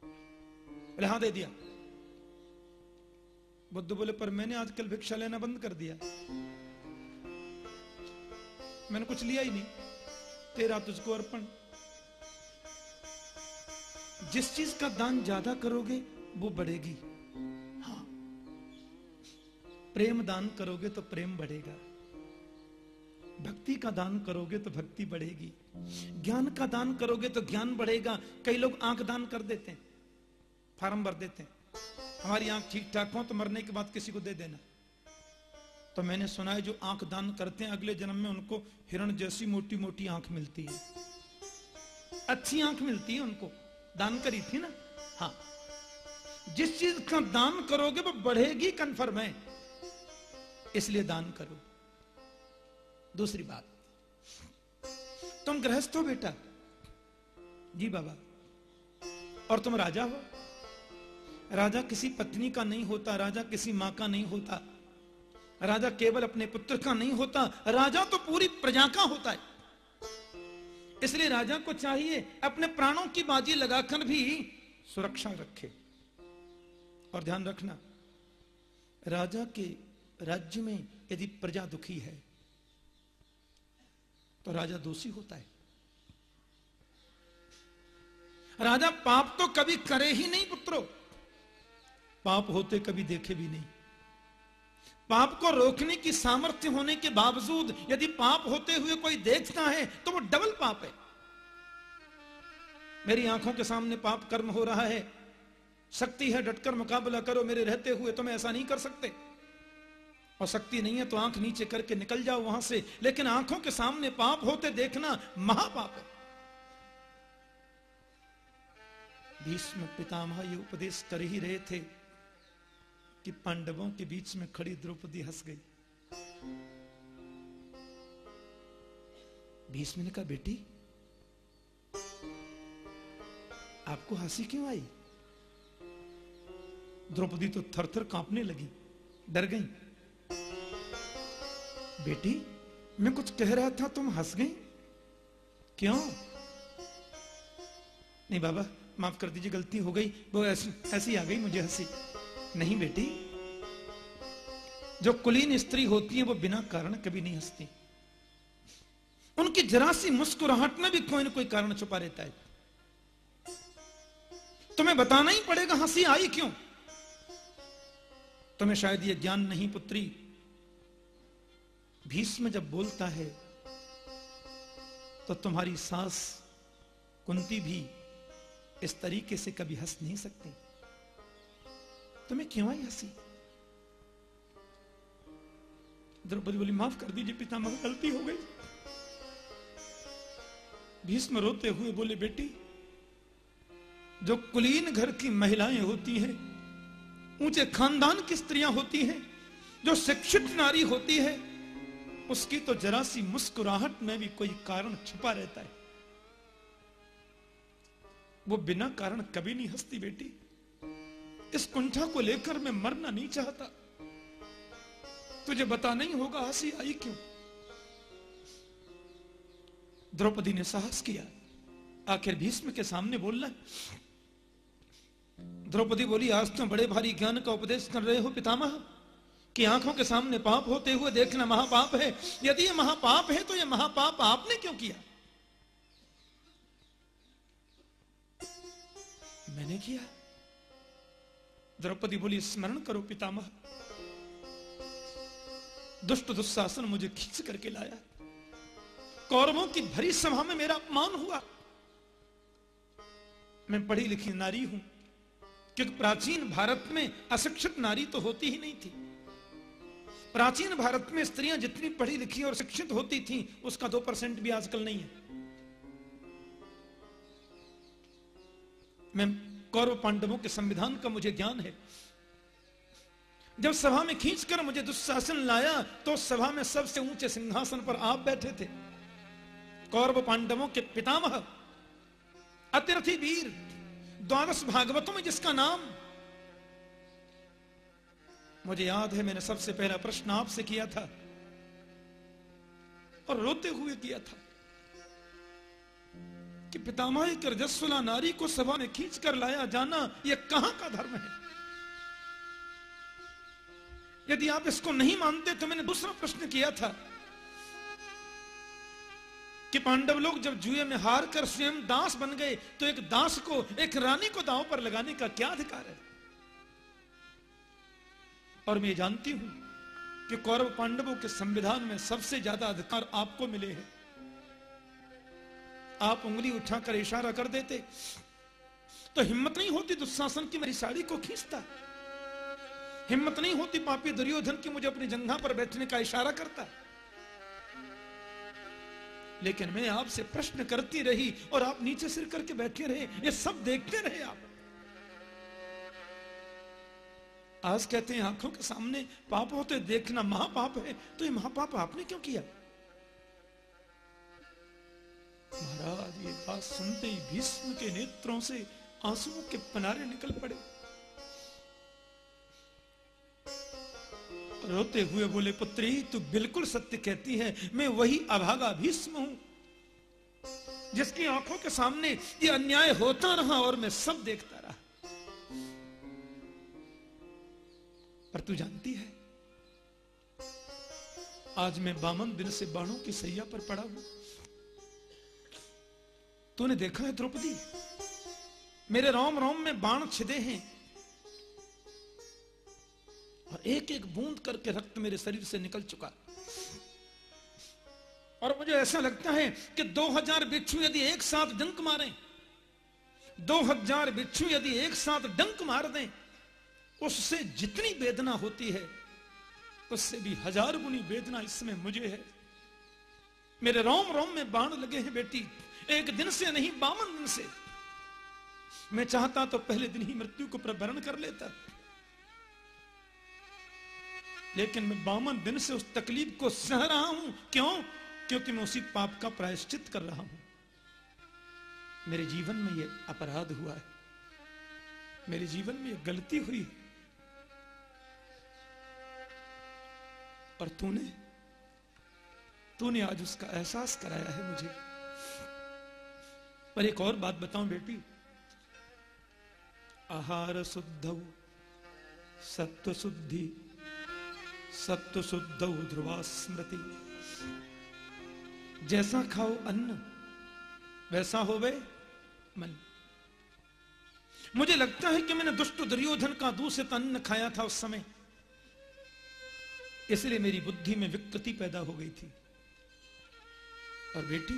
बोले हाँ दे दिया। बुद्ध बोले, पर मैंने आजकल भिक्षा लेना बंद कर दिया। मैंने कुछ लिया ही नहीं। तेरा तुझको अर्पण। जिस चीज़ का दान ज़्यादा करोगे, वो बढ़ेगी। हाँ। प्रेम दान करोगे तो प्रेम बढ़ेगा। भक्ति का दान करोगे तो भक्ति बढ़ेगी। ज्ञान का दान करोगे तो ज्ञान बढ़ेगा। कई लोग आँख दान कर देते हैं, फार्म भर देते हैं। हमारी आँख ठीक ठाक हो तो मरने के बाद किसी को दे देना। तो मैंने सुना है जो आँख दान करते हैं, अगले जन्म में उनको हिरण जैसी मोटी मोटी आँख मिलती है। अच्छी आँख मिलती है उनको। दान करी थी ना? हाँ। जिस चीज़ का दान करोगे, वो बढ़ेगी कन्फर्म है। इसलिए दान करो। दूसरी बात। तुम गृहस्थ हो बेटा? जी बाबा। और तुम राजा हो? राजा किसी पत्नी का नहीं होता, राजा किसी माँ का नहीं होता। राजा केवल अपने पुत्र का नहीं होता, राजा तो पूरी प्रजा का होता है। इसलिए राजा को चाहिए अपने प्राणों की बाजी लगाकर भी सुरक्षा रखे। और ध्यान रखना, राजा के राज्य में यदि प्रजा दुखी है तो राजा दोषी होता है। राजा पाप तो कभी करे ही नहीं पुत्रों। पाप होते कभी देखे भी नहीं। पाप को रोकने की सामर्थ्य होने के बावजूद यदि पाप होते हुए कोई देखता है तो वो डबल पाप है। मेरी आँखों के सामने पाप कर्म हो रहा है। शक्ति है, डटकर मुकाबला करो मेरे रहते हुए तुम ऐसा नहीं कर सकते। और शक्ति नहीं है तो आँख नीचे करके निकल जाओ वहाँ से। लेकिन आँखों के सामने पाप होते देखना महापाप है। भीष्म पितामह ये उपदेश कर ही रहे थे। कि पांडवों के बीच में खड़ी द्रौपदी हंस गई। भीष्म ने कहा, बेटी, आपको हँसी क्यों आई? द्रौपदी तो थर थर कांपने लगी, डर गई। बेटी, मैं कुछ कह रहा था, तुम हंस गई? क्यों? नहीं बाबा, माफ़ कर दीजिए, गलती हो गई, वो ऐसी ऐसी आ गई मुझे हँसी। नहीं बेटी। जो कुलीन स्त्री होती है, वो बिना कारण कभी नहीं हंसती। उनकी जरा सी मुस्कुराहट में भी कोई ना कोई कारण छुपा रहता है। तुम्हें बताना ही पड़ेगा, हँसी आई क्यों? तुम्हें शायद ये ज्ञान नहीं पुत्री। भीष्म जब बोलता है तो तुम्हारी सास कुंती भी इस तरीके से कभी हंस नहीं सकती। तुम्हें क्यों आई हँसी? द्रौपदी बोली, माफ़ कर दीजिए पितामह गलती हो गई। भीष्म रोते हुए बोले, बेटी, जो कुलीन घर की महिलाएँ होती हैं, ऊँचे खानदान की स्त्रियाँ होती हैं, जो शिक्षित नारी होती है, उसकी तो जरा सी मुस्कुराहट में भी कोई कारण छुपा रहता है। वो बिना कारण कभी नहीं हंसती, बेटी। इस कुंठा को लेकर मैं मरना नहीं चाहता। तुझे बता नहीं होगा हँसी आई क्यों? द्रौपदी ने साहस किया। आखिर भीष्म के सामने बोलना, द्रौपदी बोली, आज तो बड़े भारी ज्ञान का उपदेश कर रहे हो पितामह, कि आँखों के सामने पाप होते हुए देखना महापाप है। यदि ये महापाप है तो ये महापाप आपने क्यों किया? मैंने किया। द्रौपदी बोली, स्मरण करो पितामह। दुष्ट दुस्शासन मुझे खींच करके लाया। कौरवों की भरी सभा में मेरा अपमान हुआ। मैं पढ़ी लिखी नारी हूँ, क्योंकि प्राचीन भारत में अशिक्षित नारी तो होती ही नहीं थी। प्राचीन भारत में स्त्रियाँ जितनी पढ़ी लिखी और शिक्षित होती थी, उसका दो परसेंट भी आजकल नहीं है। मैं कौरव पांडवों के संविधान का मुझे ज्ञान है। जब सभा में खींचकर मुझे दुशासन लाया तो सभा में सबसे ऊँचे सिंहासन पर आप बैठे थे। कौरव पांडवों के पितामह, अतिरथी वीर, द्वादश भागवतों में जिसका नाम मुझे याद है, मैंने सबसे पहला प्रश्न आपसे किया था और रोते हुए किया था। कि पितामह एक रजस्वला नारी को सभा में खींच कर लाया जाना यह कहाँ का धर्म है? यदि आप इसको नहीं मानते तो मैंने दूसरा प्रश्न किया था कि पांडव लोग जब जुए में हार कर स्वयं दास बन गए तो एक दास को, एक रानी को दांव पर लगाने का क्या अधिकार है? और मैं जानती हूँ कि कौरव पांडवों के संविधान में सबसे ज़्यादा अधिकार आपको मिले हैं। आप उंगली उठाकर इशारा कर देते तो हिम्मत नहीं होती दुशासन की मेरी साड़ी को खींचता। हिम्मत नहीं होती पापी दुर्योधन की मुझे अपनी जंघा पर बैठने का इशारा करता। लेकिन मैं आपसे प्रश्न करती रही और आप नीचे सिर करके बैठे रहे, ये सब देखते रहे आप। आज कहते हैं आँखों के सामने पाप होते देखना महापाप है तो ये महापाप आपने क्यों किया? महाराज, ये बात सुनते ही भीष्म के नेत्रों से आंसुओं के पनारे निकल पड़े। रोते हुए बोले, पुत्री, तू बिल्कुल सत्य कहती है, मैं वही अभागा भीष्म हूँ, जिसकी आँखों के सामने ये अन्याय होता रहा और मैं सब देखता रहा। पर तू जानती है, आज मैं बामन दिन से बाणों की सैया पर पड़ा हूँ। तूने देखा है द्रौपदी? मेरे रोम रोम में बाण छिदे हैं। और एक एक बूंद करके रक्त मेरे शरीर से निकल चुका। और मुझे ऐसा लगता है कि 2000 बिच्छू यदि एक साथ डंक मारें 2000 बिच्छू यदि एक साथ डंक मार दें, उससे जितनी वेदना होती है, उससे भी हज़ार गुनी वेदना इसमें मुझे है। मेरे रोम रोम में बाण लगे हैं बेटी। एक दिन से नहीं, बावन दिन से। मैं चाहता तो पहले दिन ही मृत्यु को प्रवरण कर लेता। लेकिन मैं बावन दिन से उस तकलीफ़ को सह रहा हूँ। क्यों? क्योंकि मैं उसी पाप का प्रायश्चित कर रहा हूँ। मेरे जीवन में यह अपराध हुआ है। मेरे जीवन में यह गलती हुई है। और तूने तूने आज उसका एहसास कराया है मुझे। पर एक और बात बताऊँ बेटी। आहार शुद्ध, सत्व शुद्धि, सत्व शुद्ध ध्रुवा स्मृति जैसा खाओ अन्न, वैसा होवे मन। मुझे लगता है कि मैंने दुष्ट दुर्योधन का दूषित अन्न खाया था उस समय। इसलिए मेरी बुद्धि में विकृति पैदा हो गई थी। और बेटी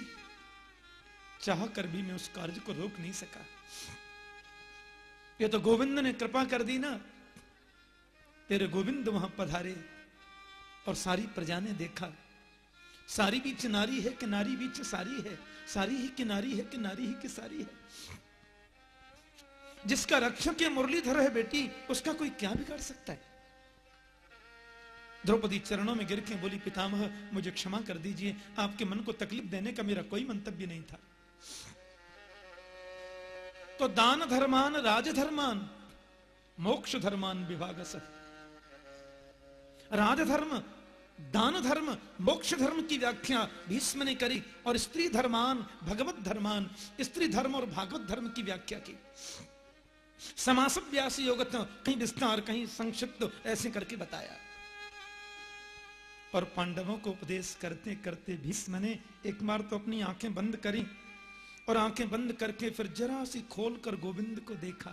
चाह कर भी मैं उस कार्य को रोक नहीं सका। ये तो गोविंद ने कृपा कर दी ना। तेरे गोविंद वहाँ पधारे और सारी प्रजा ने देखा। सारी बीच नारी है किनारी बीच सारी है। सारी ही किनारी है कि नारी ही की सारी है। जिसका रक्षक ये मुरलीधर है बेटी, उसका कोई क्या बिगाड़ सकता है? द्रौपदी चरणों में गिर के बोली, पितामह, मुझे क्षमा कर दीजिए। आपके मन को तकलीफ़ देने का मेरा कोई मंतव्य नहीं था। तो दान धर्मान राजधर्मान मोक्ष धर्मान विभाग राजधर्म दान धर्म, मोक्ष धर्म की व्याख्या भीष्म ने करी और स्त्री धर्मान, भगवत धर्मान, स्त्री धर्म और भागवत धर्म की व्याख्या की। समास व्यास योगत, कहीं विस्तार, कहीं संक्षिप्त ऐसे करके बताया। और पांडवों को उपदेश करते करते भीष्म ने एक बार तो अपनी आँखें बंद करी और आँखें बंद करके फिर जरा सी खोलकर गोविंद को देखा।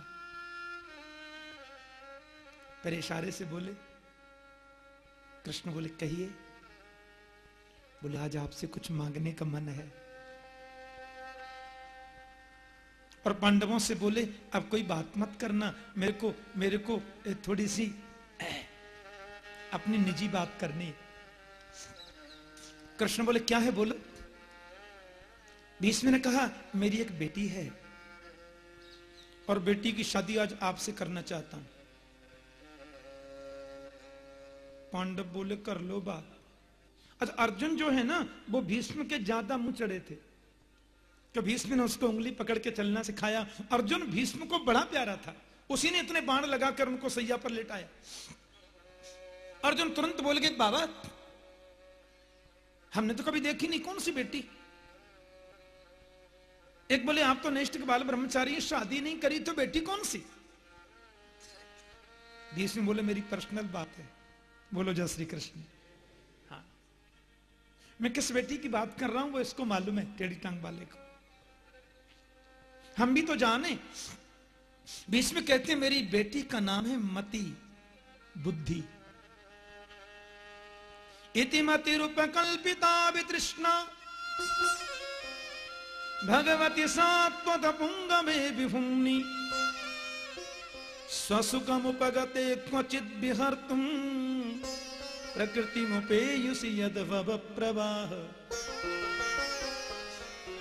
फिर इशारे से बोले, कृष्ण बोले, कहिए, बोले, आज आपसे कुछ मांगने का मन है। और पांडवों से बोले, अब कोई बात मत करना, मेरे को मेरे को थोड़ी सी अपनी निजी बात करनी कृष्ण बोले, क्या है, बोलो। भीष्म ने कहा, मेरी एक बेटी है और बेटी की शादी आज आपसे करना चाहता हूँ। पांडव बोले, कर लो बात। अच्छा अर्जुन जो है ना, वो भीष्म के ज़्यादा मुँह चढ़े थे। तो भीष्म ने उसको उंगली पकड़ के चलना सिखाया, अर्जुन भीष्म को बड़ा प्यारा था। उसी ने इतने बाण लगाकर उनको सैया पर लेटाया। अर्जुन तुरंत बोल गए, बाबा, हमने तो कभी देखी नहीं, कौन सी बेटी? एक बोले, आप तो नेष्ट के बाल ब्रह्मचारी शादी नहीं करी तो बेटी कौन सी? बीस में बोले, मेरी पर्सनल बात है। बोलो, जय श्री कृष्ण। हाँ। मैं किस बेटी की बात कर रहा हूँ, वो इसको मालूम है, टेढ़ी टांग वाले को। हम भी तो जाने। बीच में कहते हैं, मेरी बेटी का नाम है मती बुद्धि। इति मतिरुपकल्पिता वितृष्णा। भगवती सात्वत पुंगमे विभुम्नि स्वसुखमुपगते प्रकृति मुपेयुषि यद प्रवाह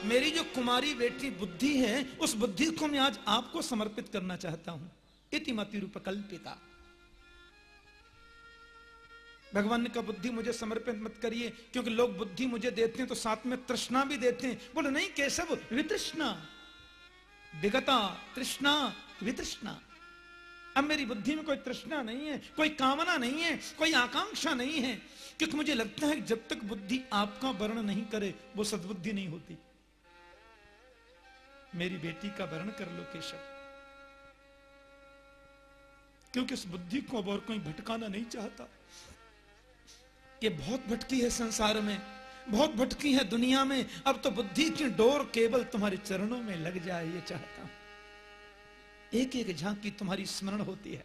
मेरी जो कुमारी बेटी बुद्धि है, उस बुद्धि को मैं आज आपको समर्पित करना चाहता हूँ। इति मति रूप कल्पिता भगवान ने कहा, बुद्धि मुझे समर्पित मत करिए, क्योंकि लोग बुद्धि मुझे देते हैं तो साथ में तृष्णा भी देते हैं। बोले, नहीं, केशव, वितृष्णा। विगता, तृष्णा, वितृष्णा। अब मेरी बुद्धि में कोई तृष्णा नहीं है, कोई कामना नहीं है, कोई आकांक्षा नहीं है, क्योंकि मुझे लगता है जब तक बुद्धि आपका वर्ण नहीं करे, वो सदबुद्धि नहीं होती। मेरी बेटी का वर्ण कर लो, केशव। क्योंकि उस बुद्धि को अब और कोई भटकाना नहीं चाहता। कि बहुत भटकी है संसार में, बहुत भटकी है दुनिया में। अब तो बुद्धि की डोर केवल तुम्हारे चरणों में लग जाए, ये चाहता हूँ। एक एक झांकी तुम्हारी स्मरण होती है।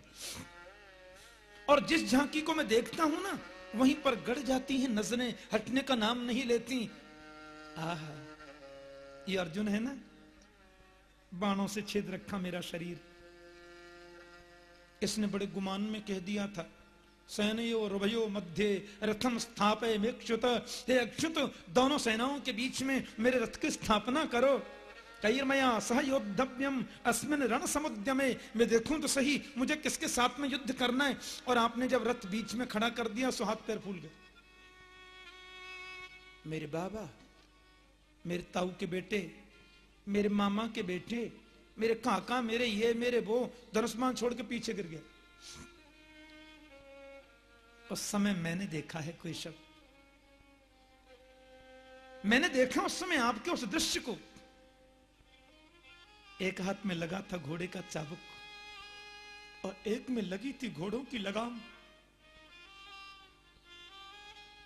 और जिस झांकी को मैं देखता हूँ ना, वहीं पर गड़ जाती हैं नज़रें, हटने का नाम नहीं लेती। आह, ये अर्जुन है ना? बाणों से छेद रखा मेरा शरीर। इसने बड़े गुमान में कह दिया था सैनयो, रुभयो मध्य रथम स्थापय मेक्षुत। हे अक्षुत दोनों सेनाओं के बीच में मेरे रथ की स्थापना करो। कैर्मया सहयोद्धव्यम, अस्मिन रण समुद्र में। मैं देखूँ तो सही, मुझे किसके साथ में युद्ध करना है? और आपने जब रथ बीच में खड़ा कर दिया, सो हाथ पैर फूल गए। मेरे बाबा, मेरे ताऊ के बेटे, मेरे मामा के बेटे, मेरे काका, मेरे ये, मेरे वो धनुष्मान छोड़ के पीछे गिर गया उस समय मैंने देखा है कोई शब्द मैंने देखा उस समय आपके उस दृश्य को। एक हाथ में लगा था घोड़े का चाबुक और एक में लगी थी घोड़ों की लगाम।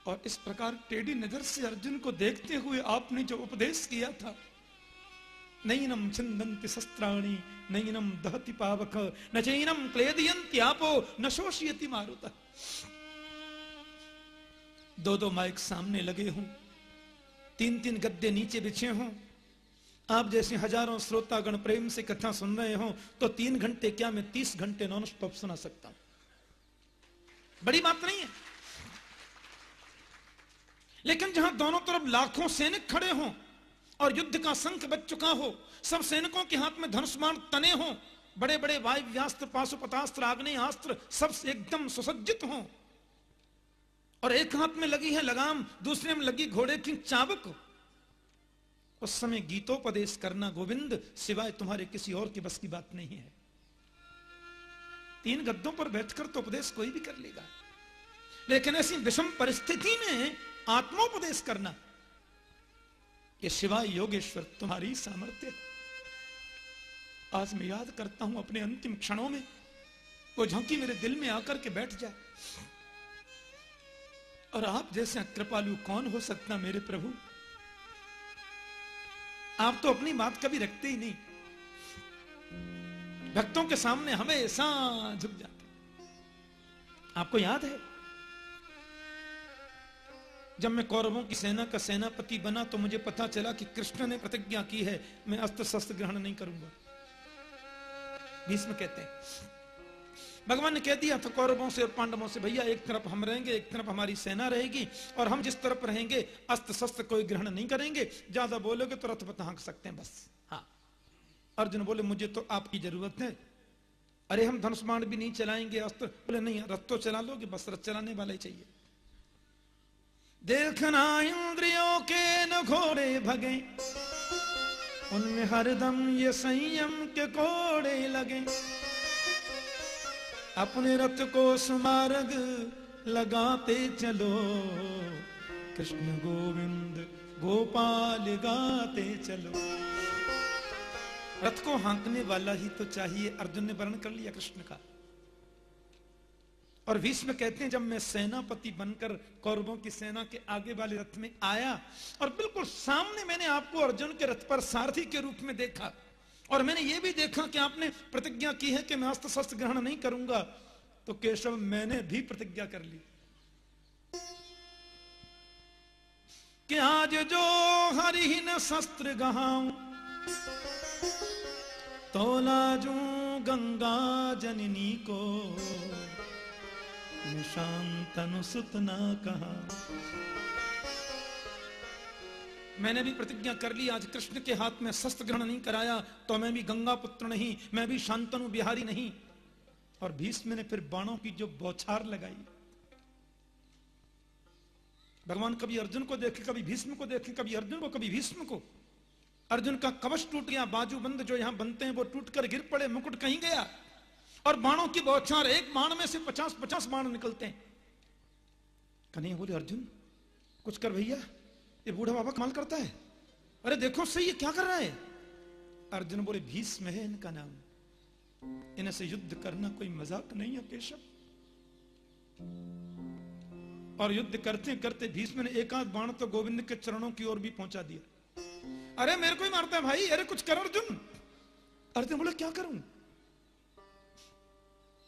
और इस प्रकार टेढ़ी नज़र से अर्जुन को देखते हुए आपने जो उपदेश किया था नैनम छिंदंति शस्त्राणी नैनम दहति पावक, न चैनम आपो, न शोषयति मारुत। दो दो माइक सामने लगे हों। तीन तीन गद्दे नीचे बिछे हों। आप जैसे हज़ारों श्रोतागण प्रेम से कथा सुन रहे हो तो तीन घंटे क्या मैं तीस घंटे नॉन स्टॉप सुना सकता हूँ? बड़ी बात नहीं है। लेकिन जहाँ दोनों तरफ़ लाखों सैनिक खड़े हों, और युद्ध का संख बच चुका हो, सब सैनिकों के हाथ में धनुष्मान तने हो बड़े बड़े वायुव्यास्त्र, पाशुपतास्त्र आग्नेय अस्त्र सब एकदम सुसज्जित हो। और एक हाथ में लगी है लगाम, दूसरे में लगी घोड़े की चाबक। उस समय गीतोपदेश करना गोविंद, सिवाय तुम्हारे किसी और की बस की बात नहीं है। तीन गद्दों पर बैठकर तो उपदेश कोई भी कर लेगा। लेकिन ऐसी विषम परिस्थिति में आत्मोपदेश करना, ये शिवाय योगेश्वर तुम्हारी सामर्थ्य आज मैं याद करता हूँ अपने अंतिम क्षणों में, वो झांकी मेरे दिल में आकर के बैठ जाए। और आप जैसे कृपालु कौन हो सकता मेरे प्रभु? आप तो अपनी बात कभी रखते ही नहीं। भक्तों के सामने हमेशा झुक जाते। आपको याद है? जब मैं कौरवों की सेना का सेनापति बना तो मुझे पता चला कि कृष्ण ने प्रतिज्ञा की है, मैं अस्त्र शस्त्र ग्रहण नहीं करूँगा। भीष्म कहते हैं भगवान ने कह दिया था कौरवों से और पांडवों से, भैया, एक तरफ़ हम रहेंगे, एक तरफ़ हमारी सेना रहेगी और हम जिस तरफ़ रहेंगे अस्त्र शस्त्र कोई ग्रहण नहीं करेंगे। ज़्यादा बोलोगे तो रथ हाँक सकते हैं बस। हाँ। अर्जुन बोले, मुझे तो आपकी ज़रूरत है। अरे, हम धनुष्मान भी नहीं चलाएँगे अस्त्र। बोले, नहीं, रथ तो चला लोगे, बस रथ चलाने वाला चाहिए। देखना इंद्रियों के न घोड़े भगे, उनमें हरदम ये संयम के कोड़े लगे। अपने रथ को सुमार्ग लगाते चलो। कृष्ण गोविंद गोपाल गाते चलो। रथ को हाँकने वाला ही तो चाहिए अर्जुन ने वर्ण कर लिया कृष्ण का। और भीष्म कहते हैं, जब मैं सेनापति बनकर कौरवों की सेना के आगे वाले रथ में आया, और बिल्कुल सामने मैंने आपको अर्जुन के रथ पर सारथी के रूप में देखा और मैंने ये भी देखा कि आपने प्रतिज्ञा की है कि मैं अस्त्र शस्त्र ग्रहण नहीं करूँगा। तो केशव, मैंने भी प्रतिज्ञा कर ली। कि आज जो हरिहीन शस्त्र गहाऊं, तोला जू गंगा जननी को निशांतनु सुतना कहा। मैंने भी प्रतिज्ञा कर ली, आज कृष्ण के हाथ में शस्त्र ग्रहण नहीं कराया तो मैं भी गंगा पुत्र नहीं, मैं भी शांतनु बिहारी नहीं। और भीष्म ने फिर बाणों की जो बौछार लगाई। भगवान कभी अर्जुन को देखे, कभी भीष्म को देखे, कभी अर्जुन को, कभी भीष्म को। अर्जुन का कवच टूट गया, बाजू बंद जो यहाँ बनते हैं, वो टूटकर गिर पड़े, मुकुट कहीं गया। और बाणों की बौछार, एक बाण में से पचास पचास बाण निकलते हैं। कन्हैया बोले, अर्जुन, कुछ कर भैया? ये बूढ़ा बाबा कमाल करता है। अरे देखो, सही ये क्या कर रहा है? अर्जुन बोले, भीष्म है इनका नाम। इनसे युद्ध करना कोई मज़ाक नहीं है, केशव। और युद्ध करते करते भीष्म ने एकांत बाण तो गोविंद के चरणों की ओर भी पहुँचा दिया। अरे मेरे को ही मारता है भाई, अरे कुछ कर अर्जुन। अर्जुन बोले, क्या करूँ?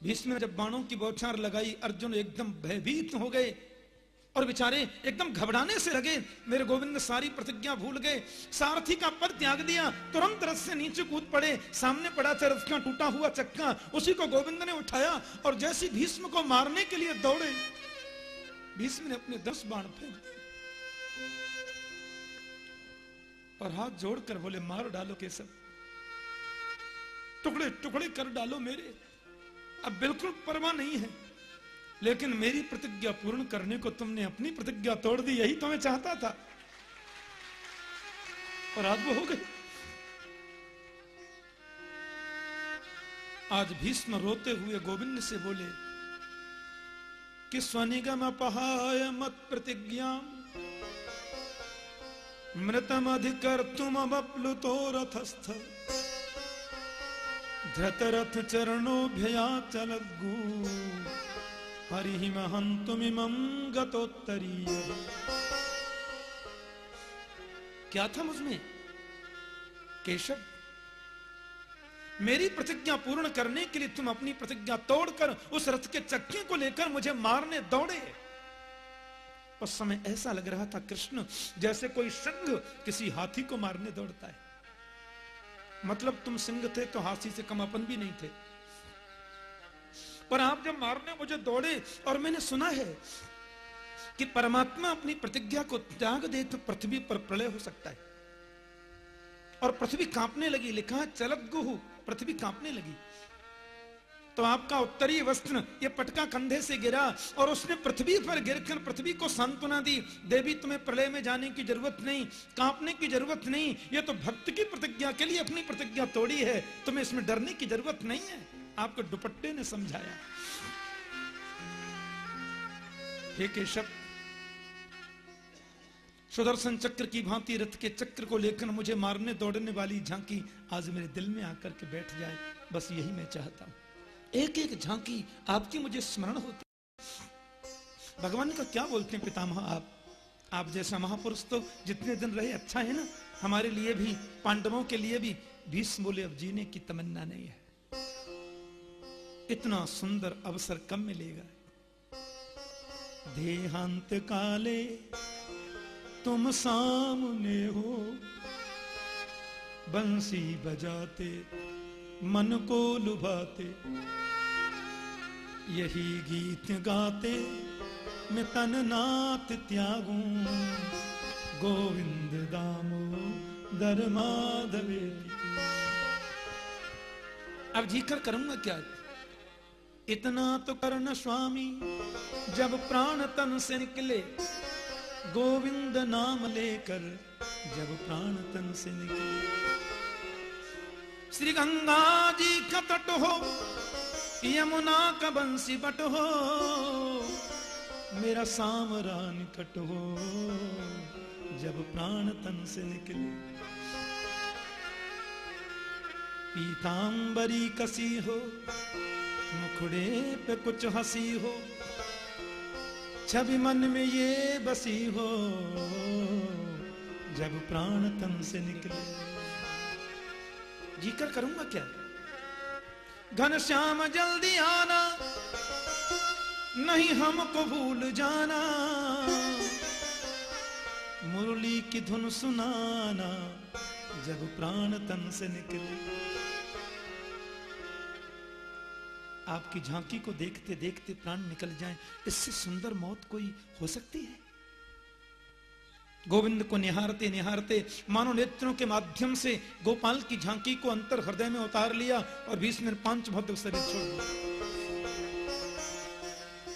भीष्म ने जब बाणों की बौछार लगाई, अर्जुन एकदम भयभीत हो गए। और बेचारे एकदम घबराने से लगे। मेरे गोविंद सारी प्रतिज्ञा भूल गए। सारथी का पद त्याग दिया। तुरंत रथ से नीचे कूद पड़े। सामने पड़ा था रथ का टूटा हुआ चक्का। उसी को गोविंद ने उठाया और जैसी भीष्म को मारने के लिए दौड़े, भीष्म ने अपने दस बाण फेंक दिए। और हाथ जोड़कर बोले, मार डालो केसव टुकड़े टुकड़े कर डालो मेरे। अब बिल्कुल परवाह नहीं है। लेकिन मेरी प्रतिज्ञा पूर्ण करने को तुमने अपनी प्रतिज्ञा तोड़ दी, यही तो मैं चाहता था। और आज वो हो गई। आज भीष्म रोते हुए गोविंद से बोले कि स्वनिगम अपहाय मत प्रतिज्ञा? मृतम अधिकर तुम बप्लुतो रथस्थ। धृतरथ चरणोभ्यया चलगु हरि महंतुमिमं गतोत्तरीय। क्या था मुझमें? केशव, मेरी प्रतिज्ञा पूर्ण करने के लिए तुम अपनी प्रतिज्ञा तोड़कर उस रथ के चक्के को लेकर मुझे मारने दौड़े। उस समय ऐसा लग रहा था कृष्ण, जैसे कोई सिंह किसी हाथी को मारने दौड़ता है। मतलब तुम सिंह थे तो हाथी से कम अपन भी नहीं थे। पर आप जब मारने मुझे दौड़े और मैंने सुना है कि परमात्मा अपनी प्रतिज्ञा को त्याग दे तो पृथ्वी पर प्रलय हो सकता है। और पृथ्वी कांपने लगी, लिखा, चलत गुहु, पृथ्वी कांपने लगी। तो आपका उत्तरी वस्त्र, ये पटका कंधे से गिरा और उसने पृथ्वी पर गिरकर पृथ्वी को सांत्वना दी, देवी तुम्हें प्रलय में जाने की ज़रूरत नहीं, कांपने की ज़रूरत नहीं, ये तो भक्त की प्रतिज्ञा के लिए अपनी प्रतिज्ञा तोड़ी है, तुम्हें इसमें डरने की ज़रूरत नहीं है। आपको दुपट्टे ने समझाया। हे केशव, सुदर्शन चक्र की भांति रथ के चक्र को लेकर मुझे मारने, दौड़ने वाली झांकी आज मेरे दिल में आकर के बैठ जाए। बस यही मैं चाहता हूँ। एक एक झांकी आपकी मुझे स्मरण होती भगवान का क्या बोलते हैं पितामह आप? आप जैसा महापुरुष तो जितने दिन रहे अच्छा है ना? हमारे लिए भी, पांडवों के लिए भी, भीष्म बोले, अब जीने की तमन्ना नहीं है। इतना सुंदर अवसर कब मिलेगा? देहांत काले तुम सामने हो, बंसी बजाते, मन को लुभाते। यही गीत गाते, मैं तन नाथ त्यागू। गोविंद दामो दर माधवे अब जीकर करूँगा क्या? इतना तो करना स्वामी, जब प्राण तन से निकले, गोविंद नाम लेकर जब प्राण तन से निकले। श्री गंगा जी का तट हो, यमुना का बंसी बट हो, मेरा सामरान निकट हो, जब प्राण तन से निकले। पीतांबरी कसी हो मुखड़े पे कुछ हँसी हो, छवि मन में ये बसी हो, जब प्राण तन से निकले। जीकर करूँगा क्या? घन श्याम, जल्दी आना, नहीं हमको भूल जाना। मुरली की धुन सुनाना, जब प्राण तन से निकले। आपकी झांकी को देखते देखते प्राण निकल जाएँ। इससे सुंदर मौत कोई हो सकती है? गोविंद को निहारते निहारते मानो नेत्रों के माध्यम से गोपाल की झांकी को अंतर हृदय में उतार लिया और बीस मिनट पाँच भौतिक शरीर छोड़ दिया।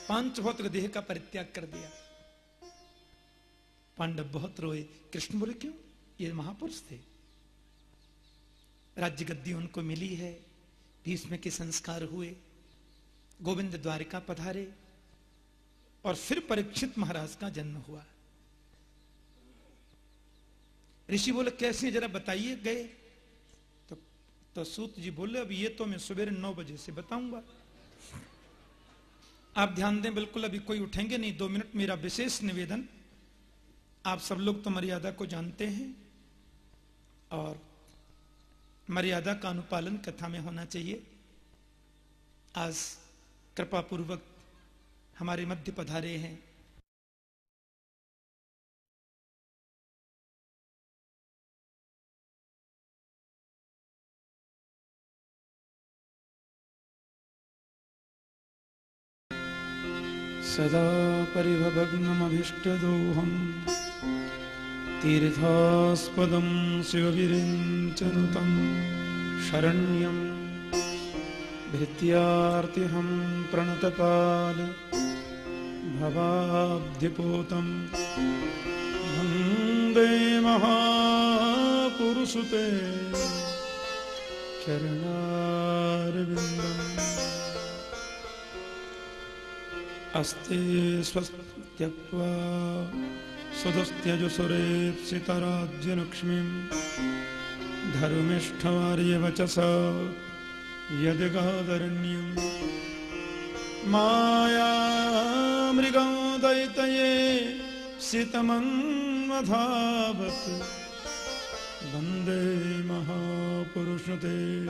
पाँच भौतिक देह का परित्याग कर दिया। पांडव बहुत रोए। कृष्ण बोले, क्यों? ये महापुरुष थे। राज्य गद्दी उनको मिली है। भीष्म के संस्कार हुए। गोविंद द्वारिका पधारे और फिर परीक्षित महाराज का जन्म हुआ। ऋषि बोले, कैसे? जरा बताइए। गए। तो तो सूत जी बोले, अब ये तो मैं सवेरे नौ बजे से बताऊँगा। आप ध्यान दें, बिल्कुल अभी कोई उठेंगे नहीं। दो मिनट मेरा विशेष निवेदन, आप सब लोग तो मर्यादा को जानते हैं और मर्यादा का अनुपालन कथा में होना चाहिए। आज कृपा पूर्वक हमारे मध्य पधारे हैं। सदा परिभवग्नमभीष्टदोहम् तीर्थास्पदं शिवविरिञ्चनुतं शरण्यं भित्यार्तिहं प्रणतपाल भवाब्धिपोतं वन्दे महापुरुषुते चरणारविन्दम्। अस्ते स्वस्त्यक्त्वा सुतस्त्यजुसुरेप्सितराज्यलक्ष्मीं धर्मिष्ठवार्यवचसा यदिगादरण्यम् माया मृगं दैतये सितमन्वधावत्। वन्दे महापुरुषते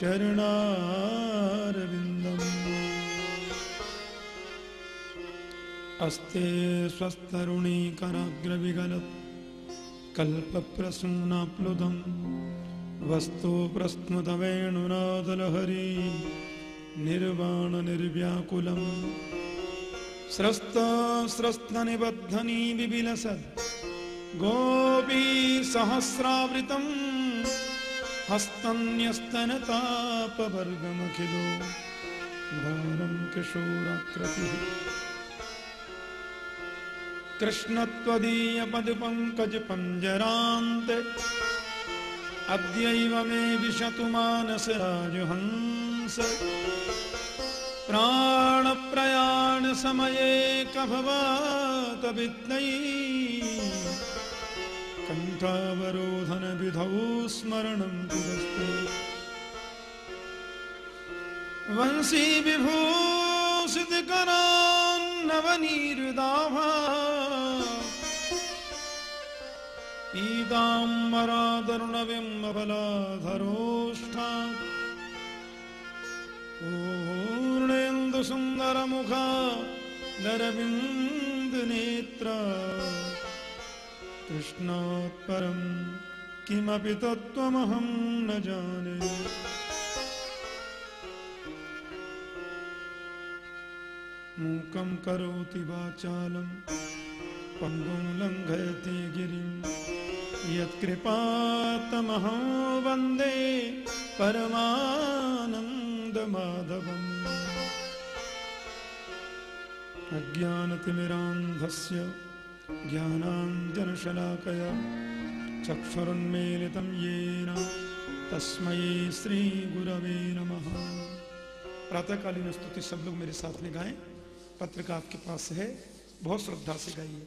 चरणारविन्दम्। अस्ते स्वस्तरुणीकराग्रविगलत् कल्पप्रसूनाप्लुतम् वस्तु प्रस्नुतवेणुनादलहरी निर्वाणनिर्व्याकुलम् स्रस्तस्रस्तनिबद्धनी बिबिलसद् गोपी सहस्रावृतम्। हस्तन्यस्तनतापवर्गमखिलो भारं किशोराकृतिः। कृष्णत्वदीयपदपङ्कजपञ्जरान्ते अद्यैव मे विशतु मानसराजहंस। प्राणप्रयाणसमये कभवातविद्नै कण्ठावरोधनविधौ स्मरणं पुरस्ते वंशी विभूषितकरान्नवनीरुदाभा पीताम्बरादरुणबिम्बफलाधरोष्ठा पूर्णेन्दुसुन्दरमुखा नरबिन्दुनेत्रा। कृष्णात् परं किमपि तत्त्वमहं न जाने। मूकं करोति वाचालं पङ्गुं लङ्घयति गिरिं यत्कृपातमहं वंदे परमानन्दमाधवम्। अज्ञानतिमिरान्धस्य, ज्ञानाञ्जनशलाकया, चक्षुरुन्मीलितं येन तस्मै श्रीगुरवे नमः। प्रातःकालीन स्तुति सब लोग मेरे साथ में गाएँ, पत्रिका आपके पास है, बहुत श्रद्धा से गाइए।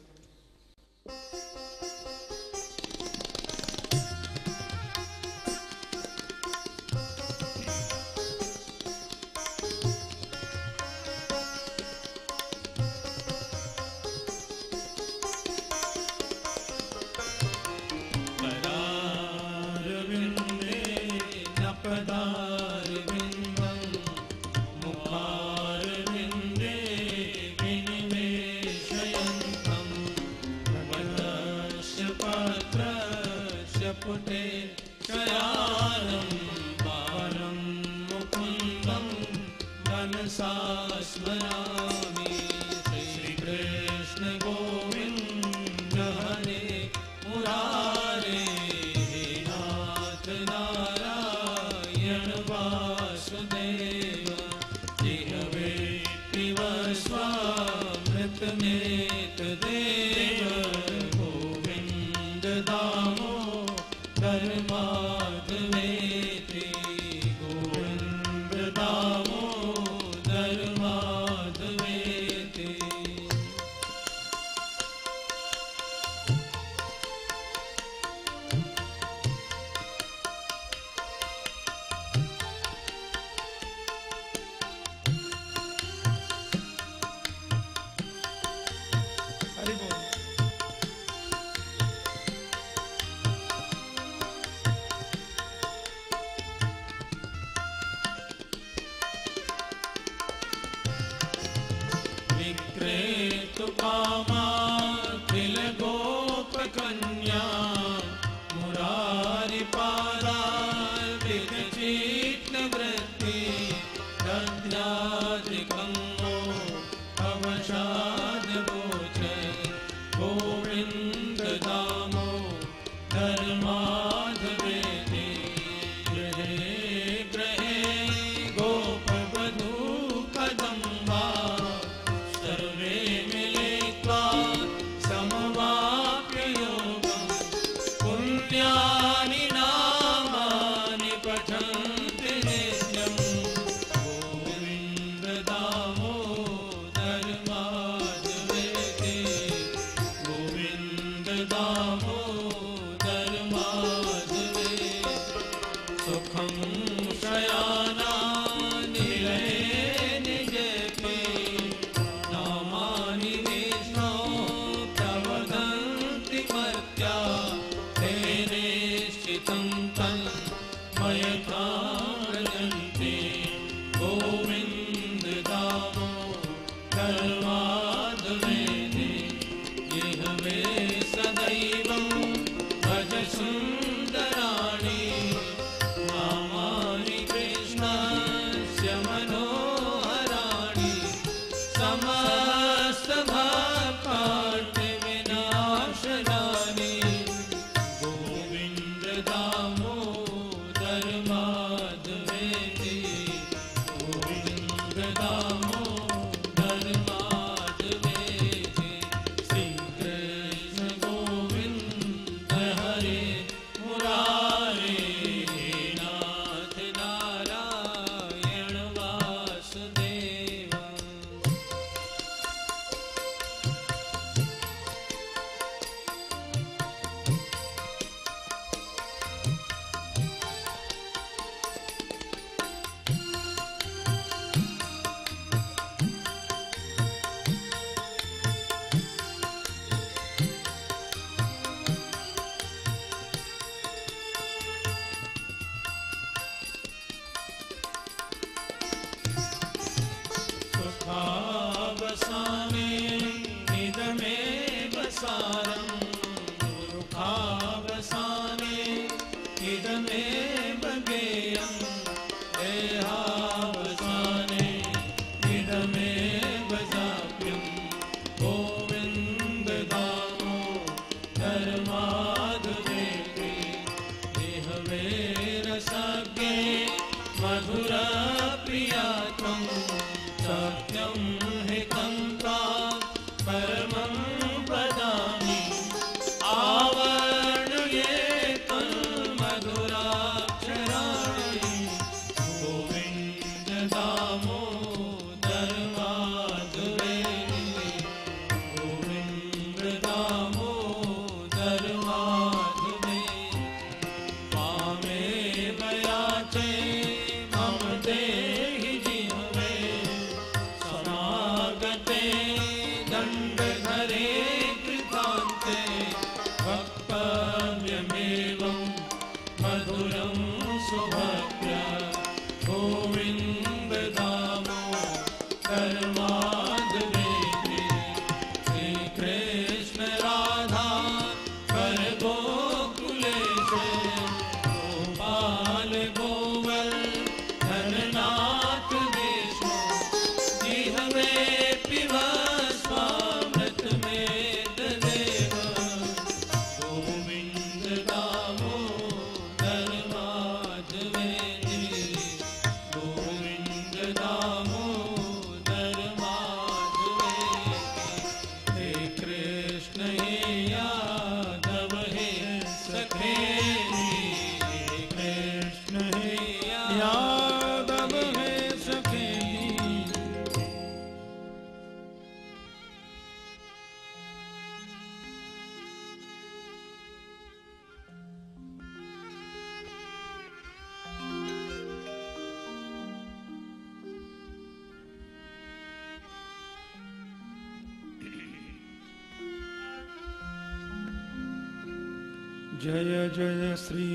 सुभद्र गोविन्द श्री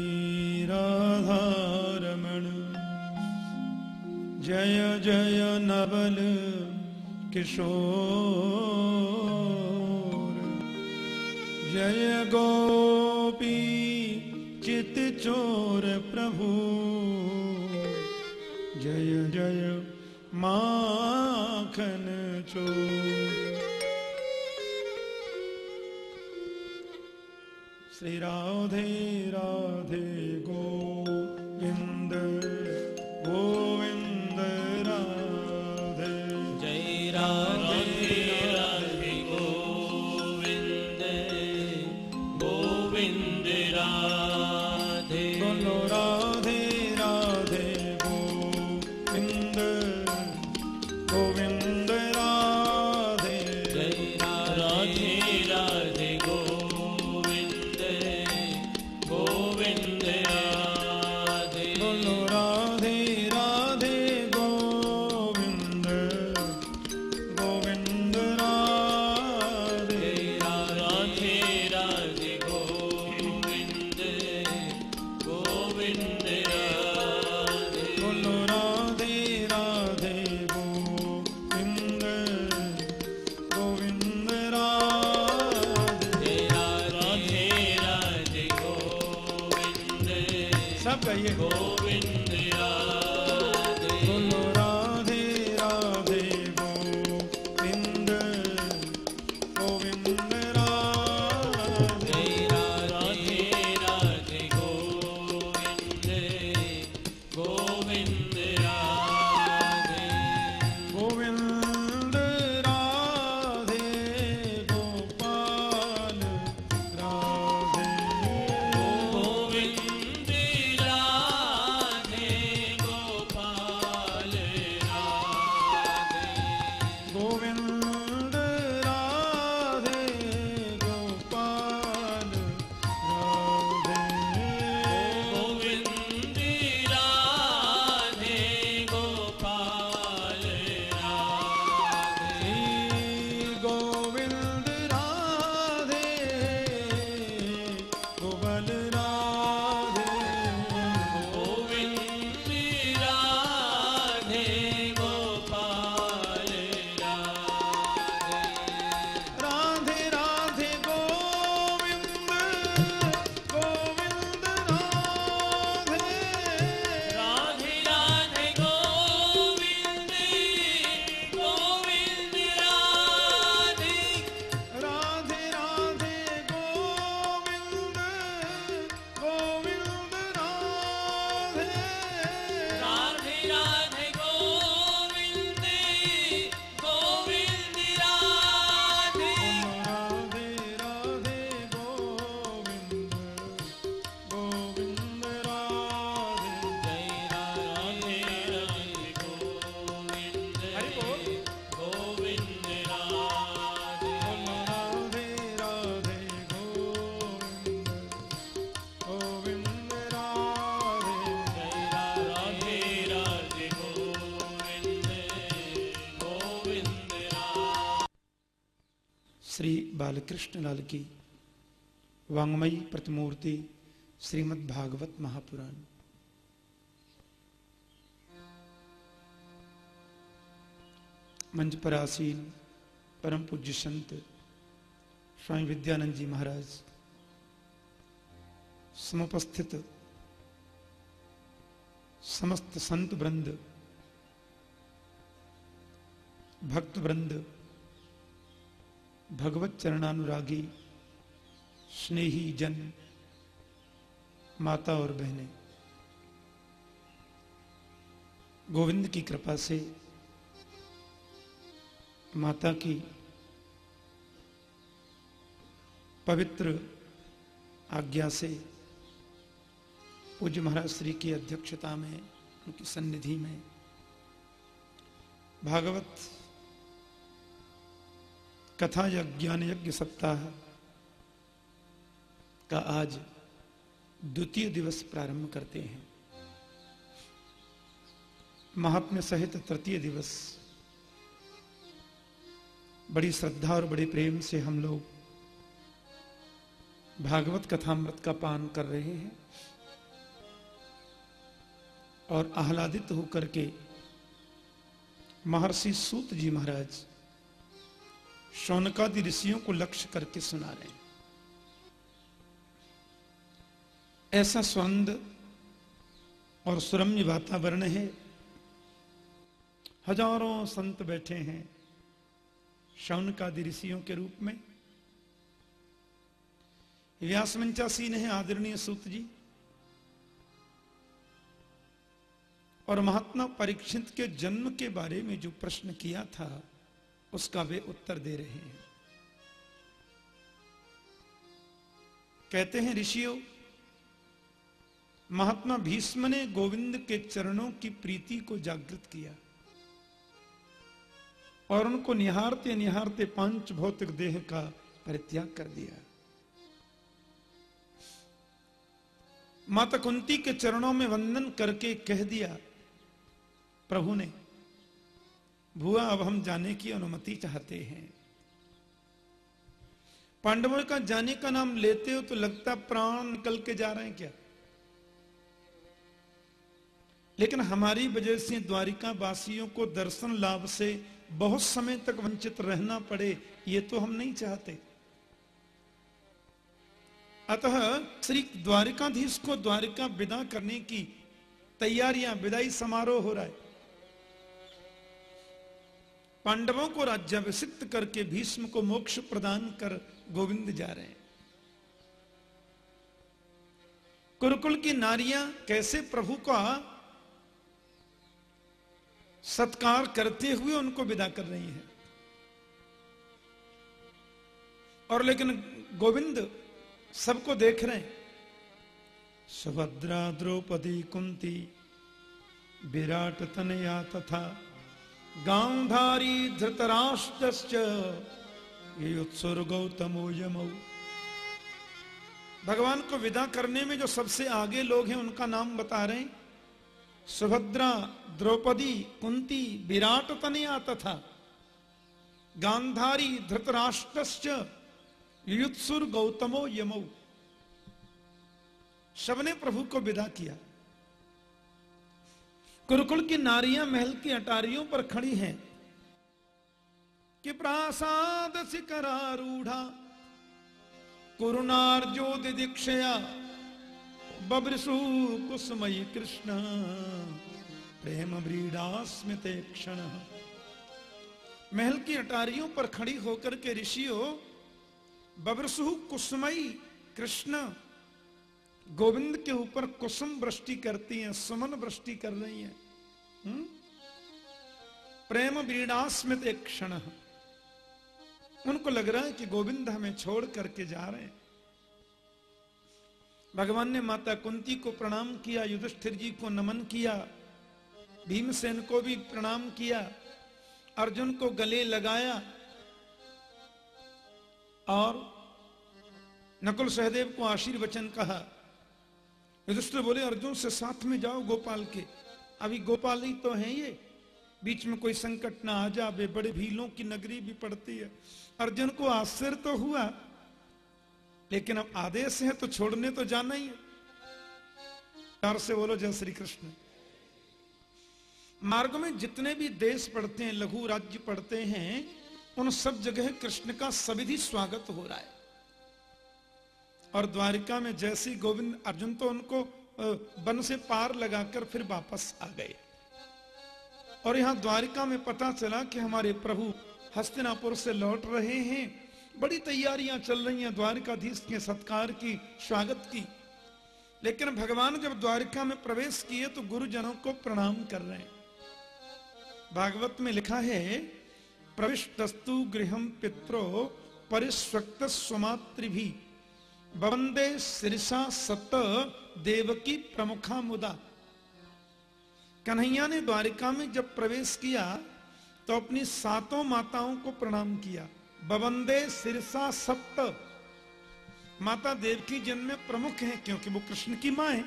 श्री बालकृष्ण लाल की वांगमयी प्रतिमूर्ति श्रीमद् भागवत महापुराण। मंच पर आसीन परम पूज्य संत स्वामी विद्यानंद जी महाराज, समुपस्थित समस्त संत वृंद, भक्त वृंद चरणानुरागी, स्नेही जन, माता और बहनें। गोविंद की कृपा से माता की पवित्र आज्ञा से पूज्य महाराज श्री की अध्यक्षता में, उनकी सन्निधि में भागवत कथा या ज्ञान यज्ञ सप्ताह का आज द्वितीय दिवस प्रारंभ करते हैं। महात्म्य सहित तृतीय दिवस। बड़ी श्रद्धा और बड़े प्रेम से हम लोग भागवत कथामृत का पान कर रहे हैं और आह्लादित होकर के महर्षि सूत जी महाराज शौनकादि ऋषियों को लक्ष्य करके सुना रहे हैं। ऐसा स्वंद और सुरम्य वातावरण है। हज़ारों संत बैठे हैं शौनकादि ऋषियों के रूप में। व्यासमंचासीन है आदरणीय सूत जी। और महात्मा परीक्षित के जन्म के बारे में जो प्रश्न किया था उसका वे उत्तर दे रहे हैं। कहते हैं, ऋषियों, महात्मा भीष्म ने गोविंद के चरणों की प्रीति को जागृत किया और उनको निहारते निहारते पाँच भौतिक देह का परित्याग कर दिया। माता कुंती के चरणों में वंदन करके कह दिया, प्रभु ने भुआ अब हम जाने की अनुमति चाहते हैं। पांडवों का जाने का नाम लेते हो तो लगता प्राण निकल के जा रहे हैं क्या? लेकिन हमारी वजह से द्वारिका वासियों को दर्शन लाभ से बहुत समय तक वंचित रहना पड़े, ये तो हम नहीं चाहते। अतः श्री द्वारिकाधीश को द्वारिका विदा करने की तैयारियाँ, विदाई समारोह हो रहा है। पांडवों को राज्याभिषिक्त करके भीष्म को मोक्ष प्रदान कर गोविंद जा रहे हैं। कुरुकुल की नारियाँ कैसे प्रभु का सत्कार करते हुए उनको विदा कर रही हैं? और लेकिन गोविंद सबको देख रहे हैं। सुभद्रा द्रौपदी कुंती, विराट तनया तथा गांधारी धृतराष्ट्र ये उत्सुर गौतमो यमऊ भगवान को विदा करने में जो सबसे आगे लोग हैं, उनका नाम बता रहे हैं। सुभद्रा, द्रौपदी, कुंती, विराट तनया तथा गांधारी धृतराष्ट्र युत्सुर गौतमो यमो। सबने प्रभु को विदा किया। कुरुकुल की नारियाँ महल की अटारियों पर खड़ी हैं। कि प्रासाद शिखरारूढ़ा कुरुनार्जो दीक्षया बब्रसु कुसुमयी कृष्ण, प्रेम ब्रीडास्मित क्षण। महल की अटारियों पर खड़ी होकर के ऋषियों बब्रसु कुसुमयी कृष्ण गोविंद के ऊपर कुसुम वृष्टि करती हैं, सुमन वृष्टि कर रही हैं। हुँ? प्रेम ब्रीडास्मित एक क्षण उनको लग रहा है कि गोविंद हमें छोड़ करके जा रहे हैं। भगवान ने माता कुंती को प्रणाम किया, युधिष्ठिर जी को नमन किया, भीमसेन को भी प्रणाम किया, अर्जुन को गले लगाया और नकुल सहदेव को आशीर्वचन कहा युधिष्ठिर बोले, अर्जुन से साथ में जाओ गोपाल के। अभी गोपाल ही तो हैं ये। बीच में कोई संकट ना आ जाए बड़े भीलों की नगरी भी पड़ती है। अर्जुन को आश्चर्य तो हुआ, लेकिन अब आदेश है तो छोड़ने तो जाना ही है। प्यार से बोलो, जय श्री कृष्ण मार्ग में जितने भी देश पढ़ते हैं, लघु राज्य पढ़ते हैं, उन सब जगह कृष्ण का सविधि स्वागत हो रहा है। और द्वारिका में जैसी गोविंद अर्जुन तो उनको वन से पार लगाकर फिर वापस आ गए। और यहाँ द्वारिका में पता चला कि हमारे प्रभु हस्तिनापुर से लौट रहे हैं। बड़ी तैयारियाँ चल रही हैं द्वारिकाधीश के सत्कार की, स्वागत की। लेकिन भगवान जब द्वारिका में प्रवेश किए तो गुरुजनों को प्रणाम कर रहे हैं। भागवत में लिखा है, प्रविष्टस्तु गृहम पित्रो परिस्वक्त स्वमातृ भी बवंदे सिरसा सत देव की प्रमुखा मुदा। कन्हैया ने द्वारिका में जब प्रवेश किया तो अपनी सातों माताओं को प्रणाम किया। बवंदे सिरसा सप्त। माता देवकी जन में प्रमुख हैं, क्योंकि वो कृष्ण की माँ है।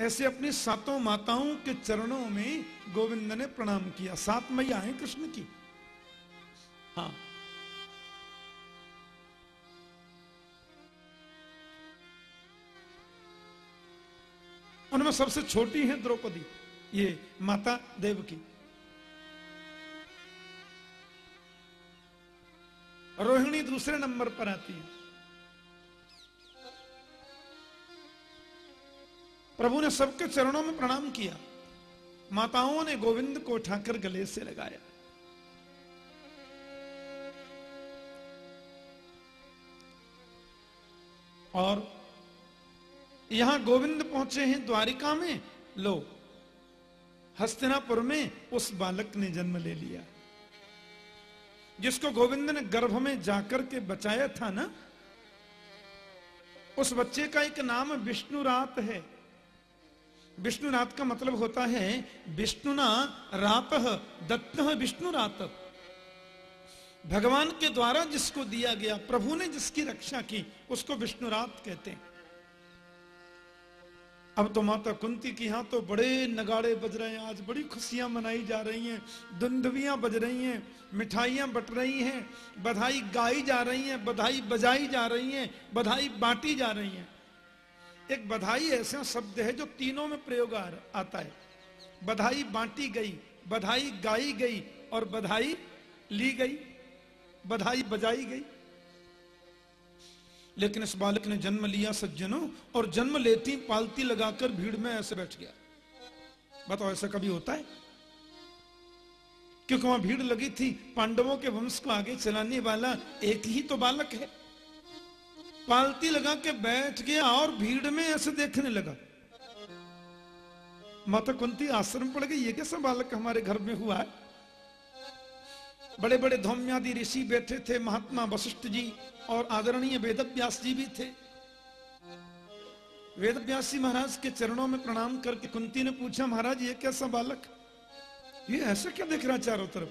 ऐसे अपनी सातों माताओं के चरणों में गोविंद ने प्रणाम किया। सात मैया हैं कृष्ण की। हाँ। उनमें सबसे छोटी है द्रौपदी, ये माता देव की। रोहिणी दूसरे नंबर पर आती है। प्रभु ने सबके चरणों में प्रणाम किया। माताओं ने गोविंद को उठाकर गले से लगाया। और यहाँ गोविंद पहुँचे हैं द्वारिका में। लो, हस्तिनापुर में उस बालक ने जन्म ले लिया। जिसको गोविंद ने गर्भ में जाकर के बचाया था ना, उस बच्चे का एक नाम विष्णुरात है। विष्णुरात का मतलब होता है, विष्णुना रात, दत्त विष्णुरात। भगवान के द्वारा जिसको दिया गया, प्रभु ने जिसकी रक्षा की, उसको विष्णुरात कहते हैं। अब तो माता कुंती की यहाँ तो बड़े नगाड़े बज रहे हैं। आज बड़ी खुशियाँ मनाई जा रही हैं। दुंदवियाँ बज रही हैं, मिठाइयाँ बट रही हैं, बधाई गाई जा रही हैं, बधाई बजाई जा रही हैं, बधाई बांटी जा रही हैं। एक बधाई ऐसा शब्द है जो तीनों में प्रयोग आता है। बधाई बांटी गई, बधाई गाई गई और बधाई ली गई, बधाई बजाई गई। लेकिन इस बालक ने जन्म लिया सज्जनों, और जन्म लेती, पालती, लगाकर भीड़ में ऐसे बैठ गया। बताओ, ऐसा कभी होता है? क्योंकि वहाँ भीड़ लगी थी, पांडवों के वंश को आगे चलाने वाला एक ही तो बालक है। पालती लगा के बैठ गया, और भीड़ में ऐसे देखने लगा। माता कुंती, आश्रम पड़ गई, ये कैसा बालक हमारे घर में हुआ है? बड़े बड़े धौम्यादि ऋषि बैठे थे, महात्मा वशिष्ठ जी। और आदरणीय वेद व्यास जी भी थे। वेद व्यास जी महाराज के चरणों में प्रणाम करके कुंती ने पूछा, महाराज, ये कैसा बालक? ये ऐसा क्या दिख रहा चारों तरफ़?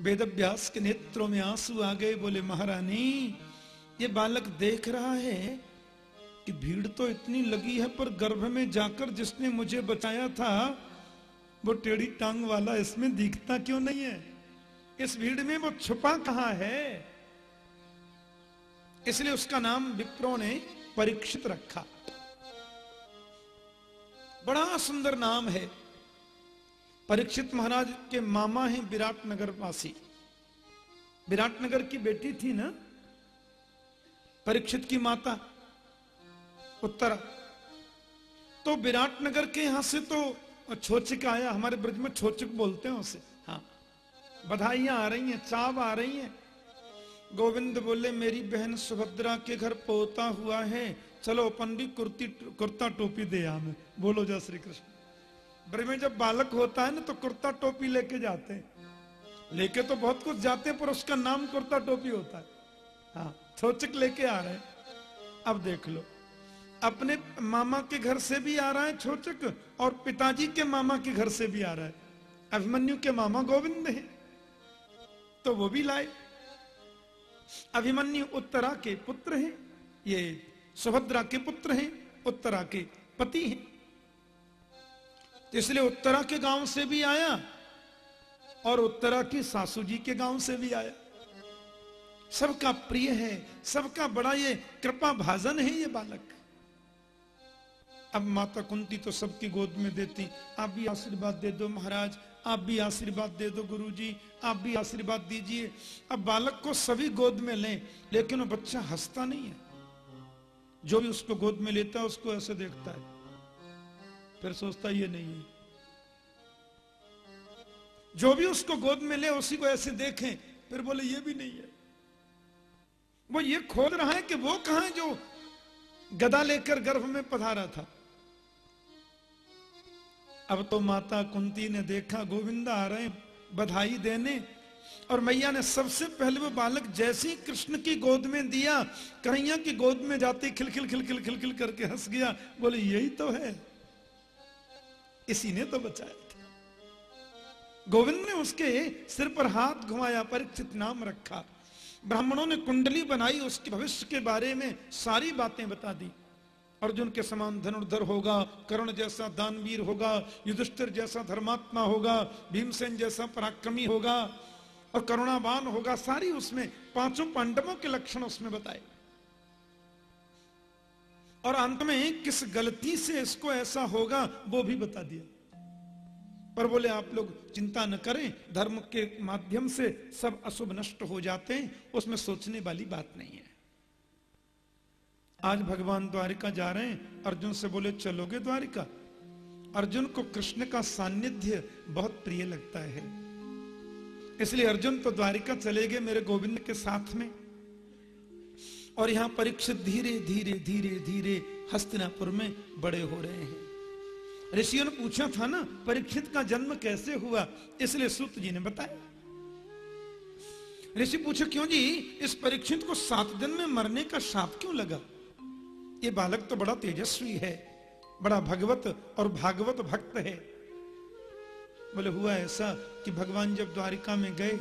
वेद व्यास के नेत्रों में आँसू आ गए, बोले, महारानी, ये बालक देख रहा है कि भीड़ तो इतनी लगी है, पर गर्भ में जाकर जिसने मुझे बचाया था, वो टेढ़ी टांग वाला इसमें दिखता क्यों नहीं है? इस भीड़ में वो छुपा कहाँ है? इसलिए उसका नाम विप्रो ने परीक्षित रखा। बड़ा सुंदर नाम है। परीक्षित महाराज के मामा हैं विराट नगर वासी। विराटनगर की बेटी थी ना? परीक्षित की माता। उत्तरा। तो विराटनगर के यहाँ से तो छोचिक आया, हमारे ब्रज में छोचिक बोलते हैं उसे। हाँ। बधाइयाँ आ रही हैं, चाव आ रही हैं। गोविंद बोले, मेरी बहन सुभद्रा के घर पोता हुआ है। चलो भी कुर्ती, कुर्ता टोपी दे हमें बोलो जय श्री कृष्ण। ब्रज में जब बालक होता है ना तो कुर्ता टोपी लेके जाते हैं। लेके तो बहुत कुछ जाते हैं, पर उसका नाम कुर्ता टोपी होता है। हाँ छोचक लेके आ रहे हैं। अब देख लो। अपने मामा के घर से भी आ रहा है छोचक और पिताजी के मामा के घर से भी आ रहा है। अभिमन्यु के मामा गोविंद है। तो वो भी लाए। अभिमन्यु उत्तरा के पुत्र हैं। ये सुभद्रा के पुत्र हैं, उत्तरा के पति हैं। इसलिए उत्तरा के गाँव से भी आया और उत्तरा की सासू जी के गाँव से भी आया। सबका प्रिय है, सबका बड़ा ये कृपा भाजन है ये बालक। अब माता कुंती तो सबकी गोद में देती, आप भी आशीर्वाद दे दो महाराज। आप भी आशीर्वाद दे दो गुरु जी आप भी आशीर्वाद दीजिए। अब बालक को सभी गोद में लें, लेकिन वो बच्चा हंसता नहीं है। जो भी उसको गोद में लेता है, उसको ऐसे देखता है। फिर सोचता ये नहीं है। जो भी उसको गोद में ले, उसी को ऐसे देखें। फिर बोले, ये भी नहीं है। वो ये खोद रहा है कि वो कहा है जो गदा लेकर गर्भ में पधारा था। अब तो माता कुंती ने देखा गोविंदा आ रहे बधाई देने। और मैया ने सबसे पहले वो बालक जैसे ही कृष्ण की गोद में दिया, कन्हैया की गोद में जाते खिलखिल खिलखिल खिलखिल करके हंस गया। बोले, यही तो है। इसी ने तो बचाया था। गोविंद ने उसके सिर पर हाथ घुमाया, परीक्षित नाम रखा। ब्राह्मणों ने कुंडली बनाई, उसके भविष्य के बारे में सारी बातें बता दी। अर्जुन के समान धनुर्धर होगा, कर्ण जैसा दानवीर होगा, युधिष्ठिर जैसा धर्मात्मा होगा, भीमसेन जैसा पराक्रमी होगा और करुणावान होगा, सारी उसमें, पाँचों पांडवों के लक्षण उसमें बताए। और अंत में, किस गलती से इसको ऐसा होगा, वो भी बता दिया। पर बोले, आप लोग चिंता न करें, धर्म के माध्यम से सब अशुभ नष्ट हो जाते हैं, उसमें सोचने वाली बात नहीं है। आज भगवान द्वारिका जा रहे हैं। अर्जुन से बोले, चलोगे द्वारिका? अर्जुन को कृष्ण का सानिध्य बहुत प्रिय लगता है। इसलिए अर्जुन तो द्वारिका चले गए मेरे गोविंद के साथ में। और यहाँ परीक्षित धीरे धीरे धीरे धीरे हस्तिनापुर में बड़े हो रहे हैं। ऋषियों ने पूछा था ना, परीक्षित का जन्म कैसे हुआ? इसलिए सूत जी ने बताया। ऋषि पूछे, क्यों जी, इस परीक्षित को सात दिन में मरने का साप क्यों लगा? ये बालक तो बड़ा तेजस्वी है बड़ा भगवत और भागवत भक्त है। बोले हुआ ऐसा कि भगवान जब द्वारिका में गए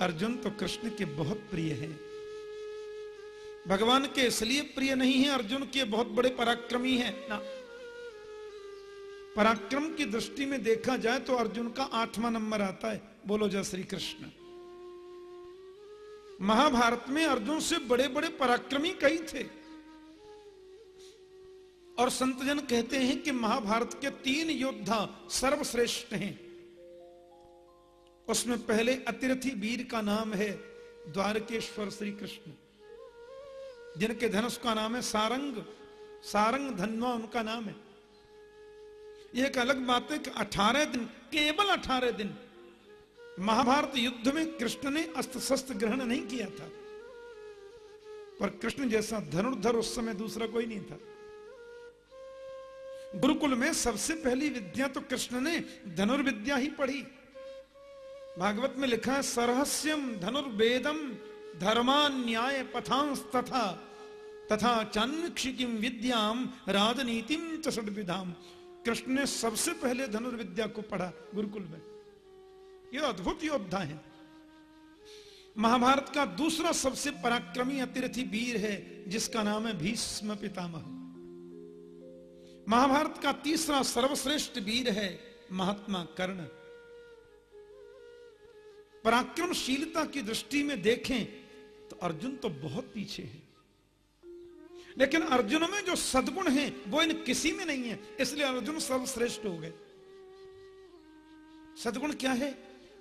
अर्जुन तो कृष्ण के बहुत प्रिय है। भगवान के इसलिए प्रिय नहीं है अर्जुन के बहुत बड़े पराक्रमी हैं। ना। पराक्रम की दृष्टि में देखा जाए तो अर्जुन का आठवां नंबर आता है बोलो जय श्री कृष्ण। महाभारत में अर्जुन से बड़े बड़े पराक्रमी कई थे। और संतजन कहते हैं कि महाभारत के तीन योद्धा सर्वश्रेष्ठ हैं। उसमें पहले अतिरथी वीर का नाम है द्वारकेश्वर श्री कृष्ण जिनके धनुष का नाम है सारंग सारंग धनवा उनका नाम है। यह एक अलग बात है कि अठारह दिन, केवल अठारह दिन महाभारत युद्ध में कृष्ण ने अस्त्र शस्त्र ग्रहण नहीं किया था। पर कृष्ण जैसा धनुर्धर उस समय दूसरा कोई नहीं था। गुरुकुल में सबसे पहली विद्या तो कृष्ण ने धनुर्विद्या ही पढ़ी। भागवत में लिखा है सरहस्यम धनुर्वेदम धर्मान्याय पथांस तथा तथा चान्क्षिकिम विद्याम राजनीतिम च विधाम कृष्ण ने सबसे पहले धनुर्विद्या को पढ़ा गुरुकुल में। यह अद्भुत योद्धा है। महाभारत का दूसरा सबसे पराक्रमी अतिरथी वीर है, जिसका नाम है भीष्म पितामह। महाभारत का तीसरा सर्वश्रेष्ठ वीर है महात्मा कर्ण। पराक्रमशीलता की दृष्टि में देखें तो अर्जुन तो बहुत पीछे है। लेकिन अर्जुन में जो सदगुण है, वो इन किसी में नहीं है, इसलिए अर्जुन सर्वश्रेष्ठ हो गए। सदगुण क्या है?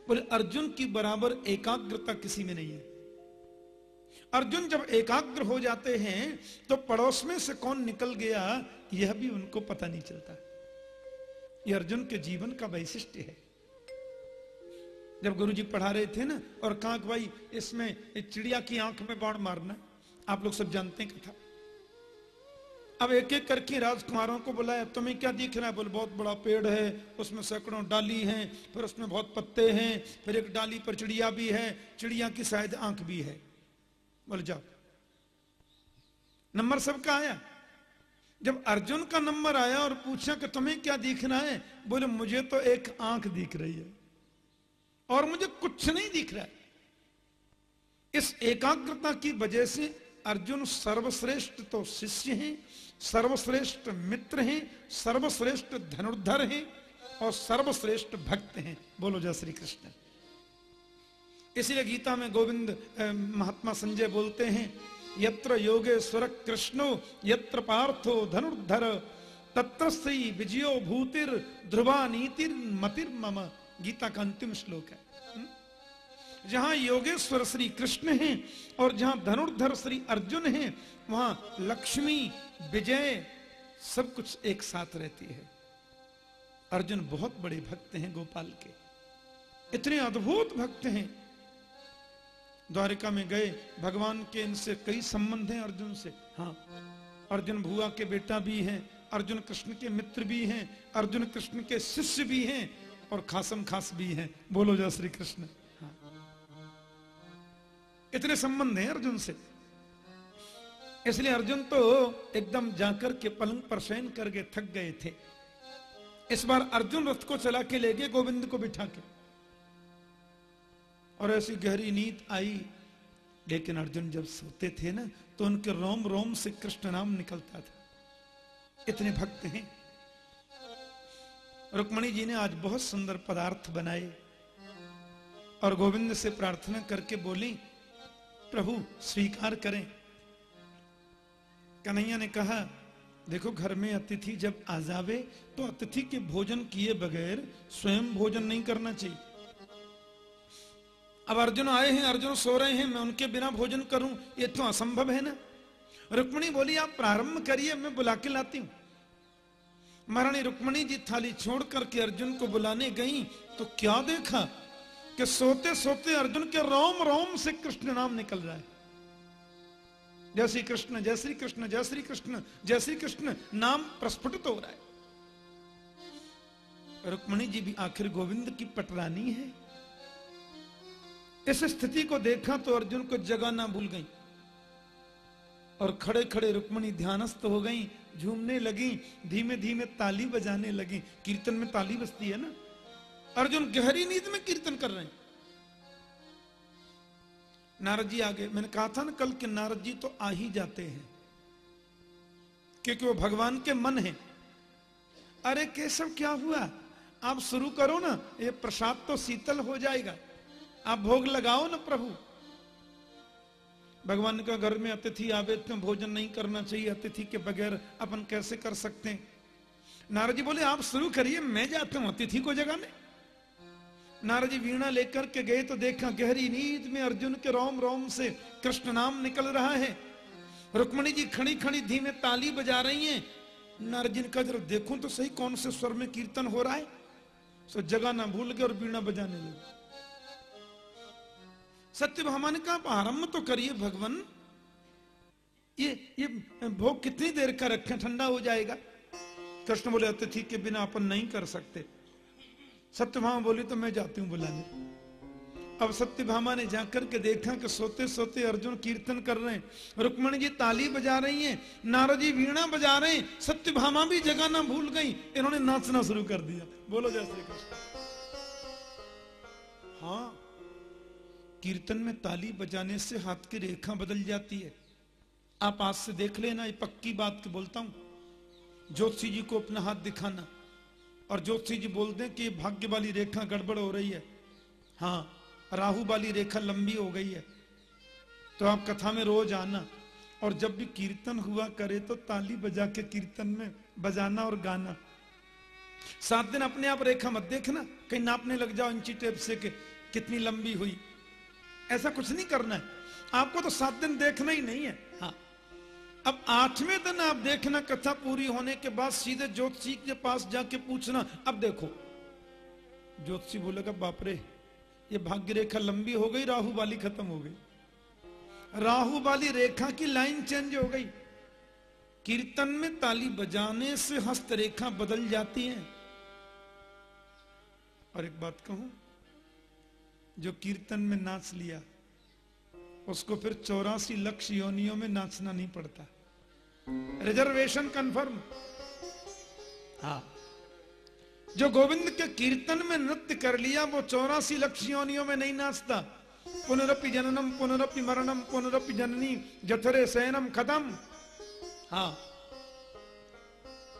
बोले, अर्जुन की बराबर एकाग्रता किसी में नहीं है। अर्जुन जब एकाग्र हो जाते हैं तो पड़ोस में से कौन निकल गया, यह भी उनको पता नहीं चलता। यह अर्जुन के जीवन का वैशिष्ट है। जब गुरुजी पढ़ा रहे थे ना, और कांक भाई, इसमें चिड़िया की आँख में बाढ़ मारना, आप लोग सब जानते हैं कथा। अब एक एक करके राजकुमारों को बुलाया, तुम्हें क्या दिख रहा है? बोले, बहुत बड़ा पेड़ है, उसमें सैकड़ों डाली हैं, फिर उसमें बहुत पत्ते हैं, फिर एक डाली पर चिड़िया भी है, चिड़िया की शायद आँख भी है। बोले, जाओ। नंबर सबका आया? जब अर्जुन का नंबर आया और पूछा कि तुम्हें क्या दिख रहा है, बोले, मुझे तो एक आँख दिख रही है और मुझे कुछ नहीं दिख रहा है। इस एकाग्रता की वजह से अर्जुन सर्वश्रेष्ठ तो शिष्य हैं, सर्वश्रेष्ठ मित्र हैं, सर्वश्रेष्ठ धनुर्धर हैं और सर्वश्रेष्ठ भक्त हैं। बोलो, जय श्री कृष्ण। इसलिए गीता में गोविंद महात्मा संजय बोलते हैं, यत्र योगेश्वर कृष्णो, यत्र पार्थो धनुर्धर, तत्र श्री विजयो भूतिर ध्रुवा नीतिर मतिर मम। गीता का अंतिम श्लोक है। हम्म? जहाँ योगेश्वर श्री कृष्ण हैं और जहाँ धनुर्धर श्री अर्जुन हैं, वहाँ लक्ष्मी, विजय, सब कुछ एक साथ रहती है। अर्जुन बहुत बड़े भक्त हैं गोपाल के। इतने अद्भुत भक्त हैं। द्वारिका में गए, भगवान के इनसे कई संबंध हैं अर्जुन से। हाँ अर्जुन भुआ के बेटा भी हैं, अर्जुन कृष्ण के मित्र भी हैं, अर्जुन कृष्ण के शिष्य भी हैं और खासम खास भी हैं। बोलो जय श्री कृष्ण। हाँ। इतने संबंध हैं अर्जुन से। इसलिए अर्जुन तो एकदम जाकर के पलंग पर शयन करके थक गए थे। इस बार अर्जुन रथ को चला के ले गए, गोविंद को बिठा के। और ऐसी गहरी नींद आई। लेकिन अर्जुन जब सोते थे ना तो उनके रोम रोम से कृष्ण नाम निकलता था। इतने भक्त हैं। रुक्मणी जी ने आज बहुत सुंदर पदार्थ बनाए और गोविंद से प्रार्थना करके बोली, प्रभु, स्वीकार करें। कन्हैया ने कहा, देखो, घर में अतिथि जब आ जावे तो अतिथि के भोजन किए बगैर स्वयं भोजन नहीं करना चाहिए। अब अर्जुन आए हैं, अर्जुन सो रहे हैं, मैं उनके बिना भोजन करूँ, ये तो असंभव है ना? रुक्मणी बोली, आप प्रारंभ करिए, मैं बुला के लाती हूँ। महारानी रुक्मणी जी थाली छोड़ करके अर्जुन को बुलाने गई तो क्या देखा कि सोते सोते अर्जुन के रोम रोम से कृष्ण नाम निकल रहा है। जय श्री कृष्ण, जय श्री कृष्ण, जय श्री कृष्ण, जय श्री कृष्ण, नाम प्रस्फुटित हो रहा है। रुक्मणी जी भी आखिर गोविंद की पटरानी है। इस स्थिति को देखा तो अर्जुन को जगाना भूल गई। और खड़े खड़े रुक्मणी ध्यानस्थ हो गई, झूमने लगी धीमे धीमे ताली बजाने लगी। कीर्तन में ताली बजती है ना? अर्जुन गहरी नींद में कीर्तन कर रहे हैं। नारद जी आगे, मैंने कहा था ना कल के नारद जी तो आ ही जाते हैं। क्योंकि वो भगवान के मन है। अरे केशव, क्या हुआ? आप शुरू करो ना, ये प्रसाद तो शीतल हो जाएगा। आप भोग लगाओ ना प्रभु। भगवान का घर में अतिथि आवे तो भोजन नहीं करना चाहिए अतिथि के बगैर अपन कैसे कर सकते हैं? नारद जी बोले, आप शुरू करिए, मैं जाता हूँ अतिथि को जगाने नारद जी वीणा लेकर के गए तो देखा गहरी नींद में अर्जुन के रोम रोम से कृष्ण नाम निकल रहा है। रुक्मणी जी खड़ी खड़ी धीमे ताली बजा रही हैं। नारजिन का जरा देखूँ तो सही कौन से स्वर में कीर्तन हो रहा है? सो जगह ना भूल गए और वीणा बजाने लगे। सत्यभामा ने कहा आरंभ तो करिए भगवान। ये ये भोग कितनी देर का रखें, ठंडा हो जाएगा। कृष्ण बोले, अतिथि के बिना अपन नहीं कर सकते। सत्यभामा बोली तो मैं जाती हूँ बुलाने। अब सत्यभामा ने जाकर के देखा कि सोते सोते अर्जुन कीर्तन कर रहे हैं। रुक्मणी जी ताली बजा रही हैं, नारद जी वीणा बजा रहे हैं। सत्यभामा भी जगह ना भूल गई, इन्होंने नाचना शुरू कर दिया। बोलो श्री कृष्ण। हाँ कीर्तन में ताली बजाने से हाथ की रेखा बदल जाती है। आप आज से देख लेना, ये पक्की बात के बोलता हूँ। ज्योतिषी जी को अपना हाथ दिखाना और ज्योतिषी जी बोलते हैं कि भाग्य वाली रेखा गड़बड़ हो रही है। हाँ राहु वाली रेखा लंबी हो गई है। तो आप कथा में रोज आना और जब भी कीर्तन हुआ करे तो ताली बजा के कीर्तन में बजाना और गाना। सात दिन अपने आप रेखा मत देखना, कहीं नापने लग जाओ इंची टेप से के कितनी लंबी हुई। ऐसा कुछ नहीं करना है। आपको तो सात दिन देखना ही नहीं है। हाँ। अब आठवें दिन आप देखना कथा पूरी होने के बाद सीधे ज्योतिषी के पास जाके पूछना अब देखो। ज्योतिषी बोलेगा बापरे ये भाग्य रेखा लंबी हो गई राहु वाली खत्म हो गई। राहु वाली रेखा की लाइन चेंज हो गई। कीर्तन में ताली बजाने से हस्त रेखा बदल जाती है। और एक बात कहूँ जो कीर्तन में नाच लिया, उसको फिर चौरासी लक्ष्य योनियों में नाचना नहीं पड़ता। रिजर्वेशन कंफर्म हाँ। जो गोविंद के कीर्तन में नृत्य कर लिया, वो चौरासी लक्ष्य योनियों में नहीं नाचता। पुनरपि जननम, पुनरपि मरणम, पुनरपि जननी, जठरे सैनम खत्म। हाँ।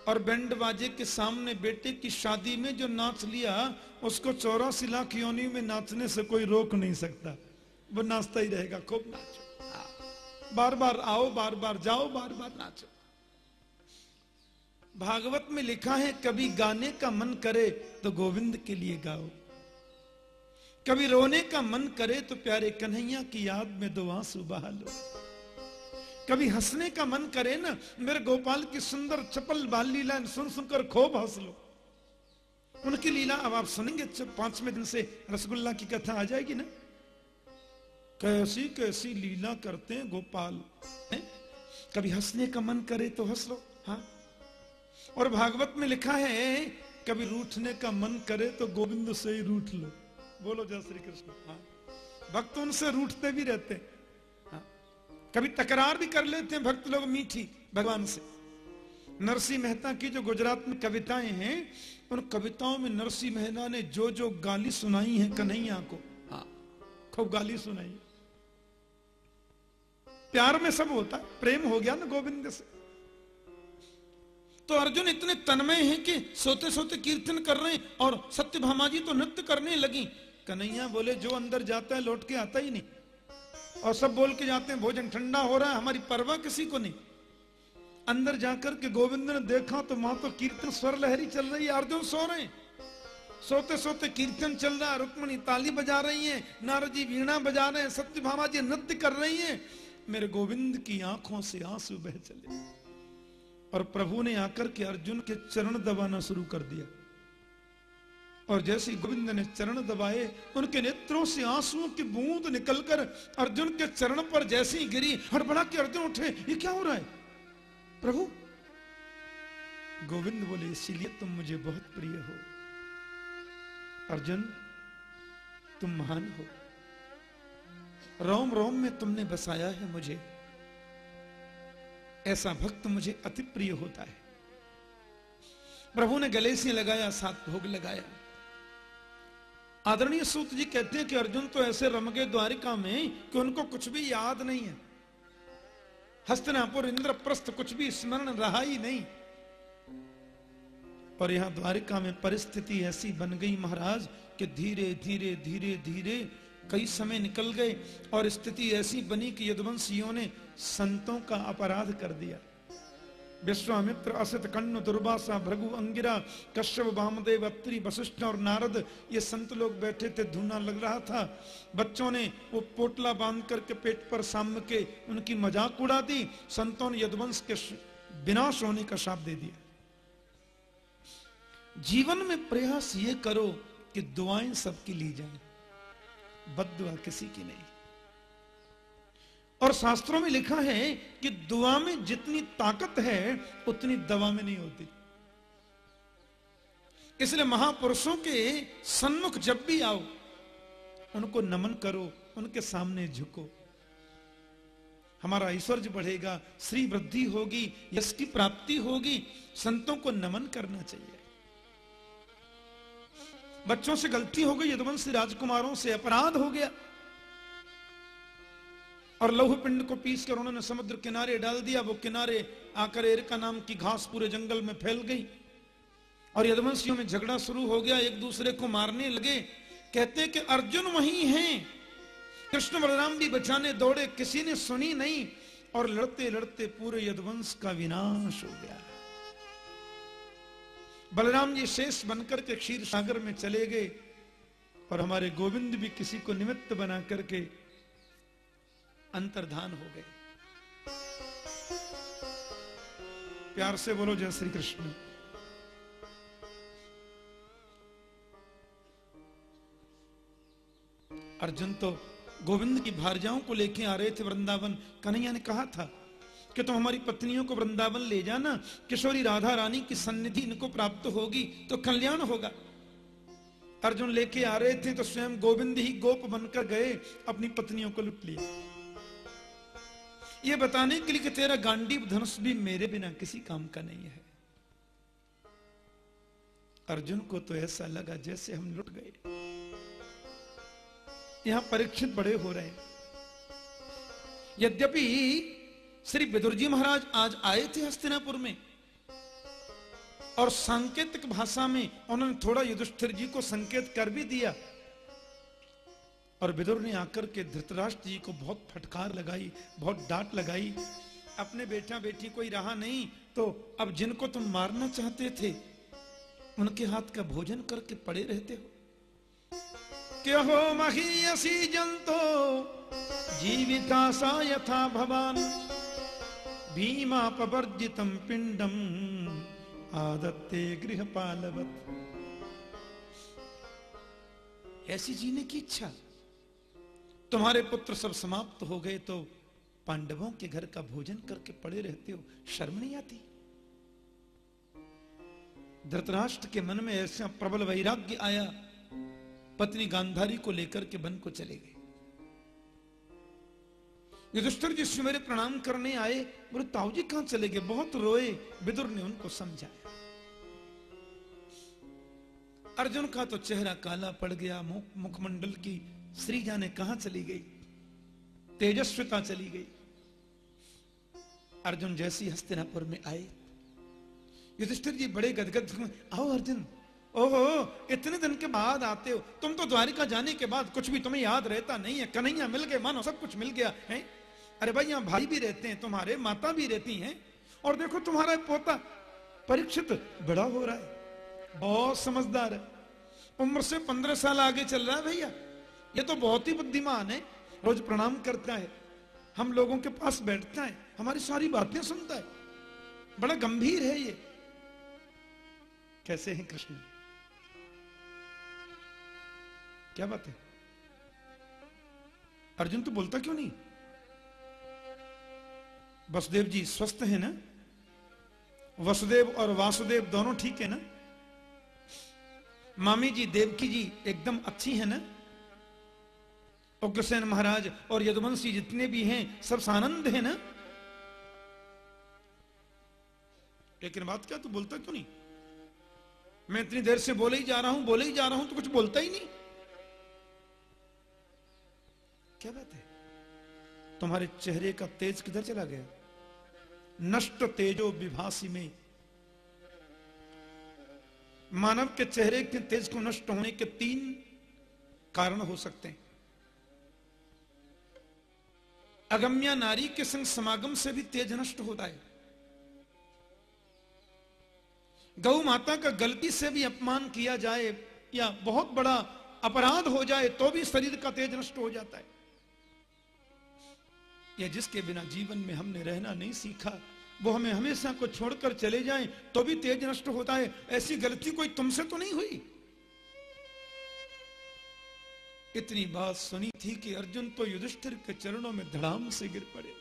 और बैंड बाजे के सामने बेटे की शादी में जो नाच लिया, उसको चौरासी लाख योनि में नाचने से कोई रोक नहीं सकता। वो नाचता ही रहेगा, खूब नाचो। बार बार आओ बार बार जाओ बार बार नाचो। भागवत में लिखा है, कभी गाने का मन करे तो गोविंद के लिए गाओ। कभी रोने का मन करे तो प्यारे कन्हैया की याद में दो आँसू बहा लो। कभी हंसने का मन करे ना, मेरे गोपाल की सुंदर चपल बाल लीला सुन सुनकर खूब हंस लो। उनकी लीला अब आप सुनेंगे पाँचवें दिन से रसगुल्ला की कथा आ जाएगी ना? कैसी कैसी लीला करते हैं गोपाल, है? कभी हंसने का मन करे तो हंस लो हाँ। और भागवत में लिखा है, कभी रूठने का मन करे तो गोविंद से ही रूठ लो। बोलो जय श्री कृष्ण हाँ। भक्त उनसे रूठते भी रहते हैं। कभी तकरार भी कर लेते हैं भक्त लोग मीठी भगवान से। नरसिंह मेहता की जो गुजरात में कविताएँ हैं उन कविताओं में नरसिंह मेहता ने जो जो गाली सुनाई है कन्हैया को हाँ। खूब गाली सुनाई। प्यार में सब होता है प्रेम हो गया ना गोविंद से। तो अर्जुन इतने तन्मय हैं कि सोते सोते कीर्तन कर रहे हैं और सत्यभामा जी तो नृत्य करने लगी। कन्हैया बोले जो अंदर जाता है लौट के आता ही नहीं। और सब बोल के जाते हैं, भोजन ठंडा हो रहा है, हमारी परवाह किसी को नहीं। अंदर जाकर के गोविंद ने देखा तो वहाँ तो कीर्तन स्वर लहरी चल रही है अर्जुन सो रहे हैं। सोते सोते कीर्तन चल रहा है, रुक्मणी ताली बजा रही है, नारद जी वीणा बजा रहे हैं सत्यभामा जी नृत्य कर रही हैं। मेरे गोविंद की आँखों से आँसू बह चले। और प्रभु ने आकर के अर्जुन के चरण दबाना शुरू कर दिया। और जैसे गोविंद ने चरण दबाए, उनके नेत्रों से आंसुओं की बूंद निकलकर अर्जुन के चरण पर जैसे ही गिरी और बड़ा के अर्जुन उठे, ये क्या हो रहा है? प्रभु। गोविंद बोले, इसीलिए तुम मुझे बहुत प्रिय हो। अर्जुन, तुम महान हो। रोम रोम में तुमने बसाया है मुझे। ऐसा भक्त मुझे अति प्रिय होता है। प्रभु ने गले से लगाया, सात भोग लगाया। आदरणीय सूत जी कहते हैं कि अर्जुन तो ऐसे रमगे द्वारिका में कि उनको कुछ भी याद नहीं है। हस्तनापुर इंद्रप्रस्थ कुछ भी स्मरण रहा ही नहीं। और यहाँ द्वारिका में परिस्थिति ऐसी बन गई महाराज कि धीरे धीरे धीरे धीरे कई समय निकल गए और स्थिति ऐसी बनी कि यदुवंशियों ने संतों का अपराध कर दिया। विश्वामित्र असित कण्व दुर्वासा भृगु अंगिरा, कश्यप वामदेव अत्रि वशिष्ठ और नारद, ये संत लोग बैठे थे, धुना लग रहा था। बच्चों ने वो पोटला बाँध करके पेट पर साम के उनकी मज़ाक उड़ा दी। संतों ने यदवंश के विनाश होने का शाप दे दिया। जीवन में प्रयास ये करो कि दुआएँ सबकी ली जाए बद किसी की नहीं। और शास्त्रों में लिखा है कि दुआ में जितनी ताकत है, उतनी दवा में नहीं होती। इसलिए महापुरुषों के सन्मुख जब भी आओ, उनको नमन करो, उनके सामने झुको। हमारा ऐश्वर्य बढ़ेगा, श्री वृद्धि होगी, यश की प्राप्ति होगी, संतों को नमन करना चाहिए। बच्चों से गलती हो गई, यदुवंशी राजकुमारों से अपराध हो गया और लौह पिंड को पीस कर उन्होंने समुद्र किनारे डाल दिया। वो किनारे आकर एरिका नाम की घास पूरे जंगल में फैल गई। और यदवंशियों में झगड़ा शुरू हो गया। एक दूसरे को मारने लगे। कहते कि, अर्जुन वही हैं। कृष्ण बलराम भी बचाने दौड़े। किसी ने सुनी नहीं। और लड़ते लड़ते पूरे यदवंश का विनाश हो गया। बलराम जी शेष बनकर के क्षीर सागर में चले गए। और हमारे गोविंद भी किसी को निमित्त बना करके अंतर्धान हो गए। प्यार से बोलो, जय श्री कृष्ण। अर्जुन तो गोविंद की भारजाओं को लेके आ रहे थे वृंदावन। कन्हैया ने कहा था कि तुम तो हमारी पत्नियों को वृंदावन ले जाना। किशोरी राधा रानी की सन्निधि इनको प्राप्त होगी तो कल्याण होगा। अर्जुन लेके आ रहे थे तो स्वयं गोविंद ही गोप बनकर गए, अपनी पत्नियों को लुट लिया ये बताने के लिए कि तेरा गांडीव धनुष भी मेरे बिना किसी काम का नहीं है। अर्जुन को तो ऐसा लगा जैसे हम लुट गए। यहाँ परीक्षित बड़े हो रहे हैं। यद्यपि श्री विदुर जी महाराज आज आए थे हस्तिनापुर में, और सांकेतिक भाषा में उन्होंने थोड़ा युधिष्ठिर जी को संकेत कर भी दिया और विदुर ने आकर के धृतराष्ट्र जी को बहुत फटकार लगाई, बहुत डांट लगाई। अपने बेटा बेटी कोई रहा नहीं तो अब जिनको तुम मारना चाहते थे, उनके हाथ का भोजन करके पड़े रहते हो। क्या हो महीयसी जंतो, जीविता सा यथा भवान। भीमापवर्जितम पिंडम आदत्ते गृह ऐसी जीने की इच्छा? तुम्हारे पुत्र सब समाप्त हो गए तो पांडवों के घर का भोजन करके पड़े रहते हो, शर्म नहीं आती? धृतराष्ट्र के मन में ऐसा प्रबल वैराग्य आया, पत्नी गांधारी को लेकर के वन को चले गए। युधिष्ठिर जी मेरे प्रणाम करने आए, बोले, ताऊ जी कहाँ चले गए? बहुत रोए, विदुर ने उनको समझाया। अर्जुन का तो चेहरा काला पड़ गया मुखमंडल की श्री जाने कहा चली गई? तेजस्विता चली गई? अर्जुन जैसी हस्तिनापुर में आए। युधिष्ठिर जी बड़े गदगद आओ अर्जुन। ओहो, इतने दिन के बाद आते हो। तुम तो द्वारिका जाने के बाद कुछ भी तुम्हें याद रहता नहीं है। कन्हैया मिल गए, मानो सब कुछ मिल गया, है? अरे भाई, यहाँ भाई भी रहते हैं, तुम्हारे माता भी रहती हैं। और देखो, तुम्हारा पोता परीक्षित बड़ा हो रहा है। बहुत समझदार है। उम्र से पंद्रह साल आगे चल रहा है भैया। ये तो बहुत ही बुद्धिमान है। रोज प्रणाम करता है। हम लोगों के पास बैठता है। हमारी सारी बातें सुनता है। बड़ा गंभीर है ये। कैसे हैं कृष्ण? क्या बात है? अर्जुन तो बोलता क्यों नहीं? वसुदेव जी, स्वस्थ है ना? वसुदेव और वासुदेव दोनों ठीक है ना? मामी जी, देवकी जी एकदम अच्छी है ना? उग्रसेन महाराज और यदुवंशी जितने भी हैं, सब सानंद है ना? लेकिन बात क्या, तू तो बोलता क्यों नहीं? मैं इतनी देर से बोले ही जा रहा हूँ, बोले ही जा रहा हूँ तो कुछ बोलता ही नहीं। क्या बात है? तुम्हारे चेहरे का तेज किधर चला गया? नष्ट तेजो विभासी में। मानव के चेहरे के तेज को नष्ट होने के तीन कारण हो सकते हैं। अगम्या नारी के संग समागम से भी तेज नष्ट होता है। गौ माता का गलती से भी अपमान किया जाए या बहुत बड़ा अपराध हो जाए तो भी शरीर का तेज नष्ट हो जाता है। या जिसके बिना जीवन में हमने रहना नहीं सीखा, वो हमें हमेशा को छोड़कर चले जाएँ तो भी तेज नष्ट होता है। ऐसी गलती कोई तुमसे तो नहीं हुई? इतनी बात सुनी थी कि अर्जुन तो युधिष्ठिर के चरणों में धड़ाम से गिर पड़े।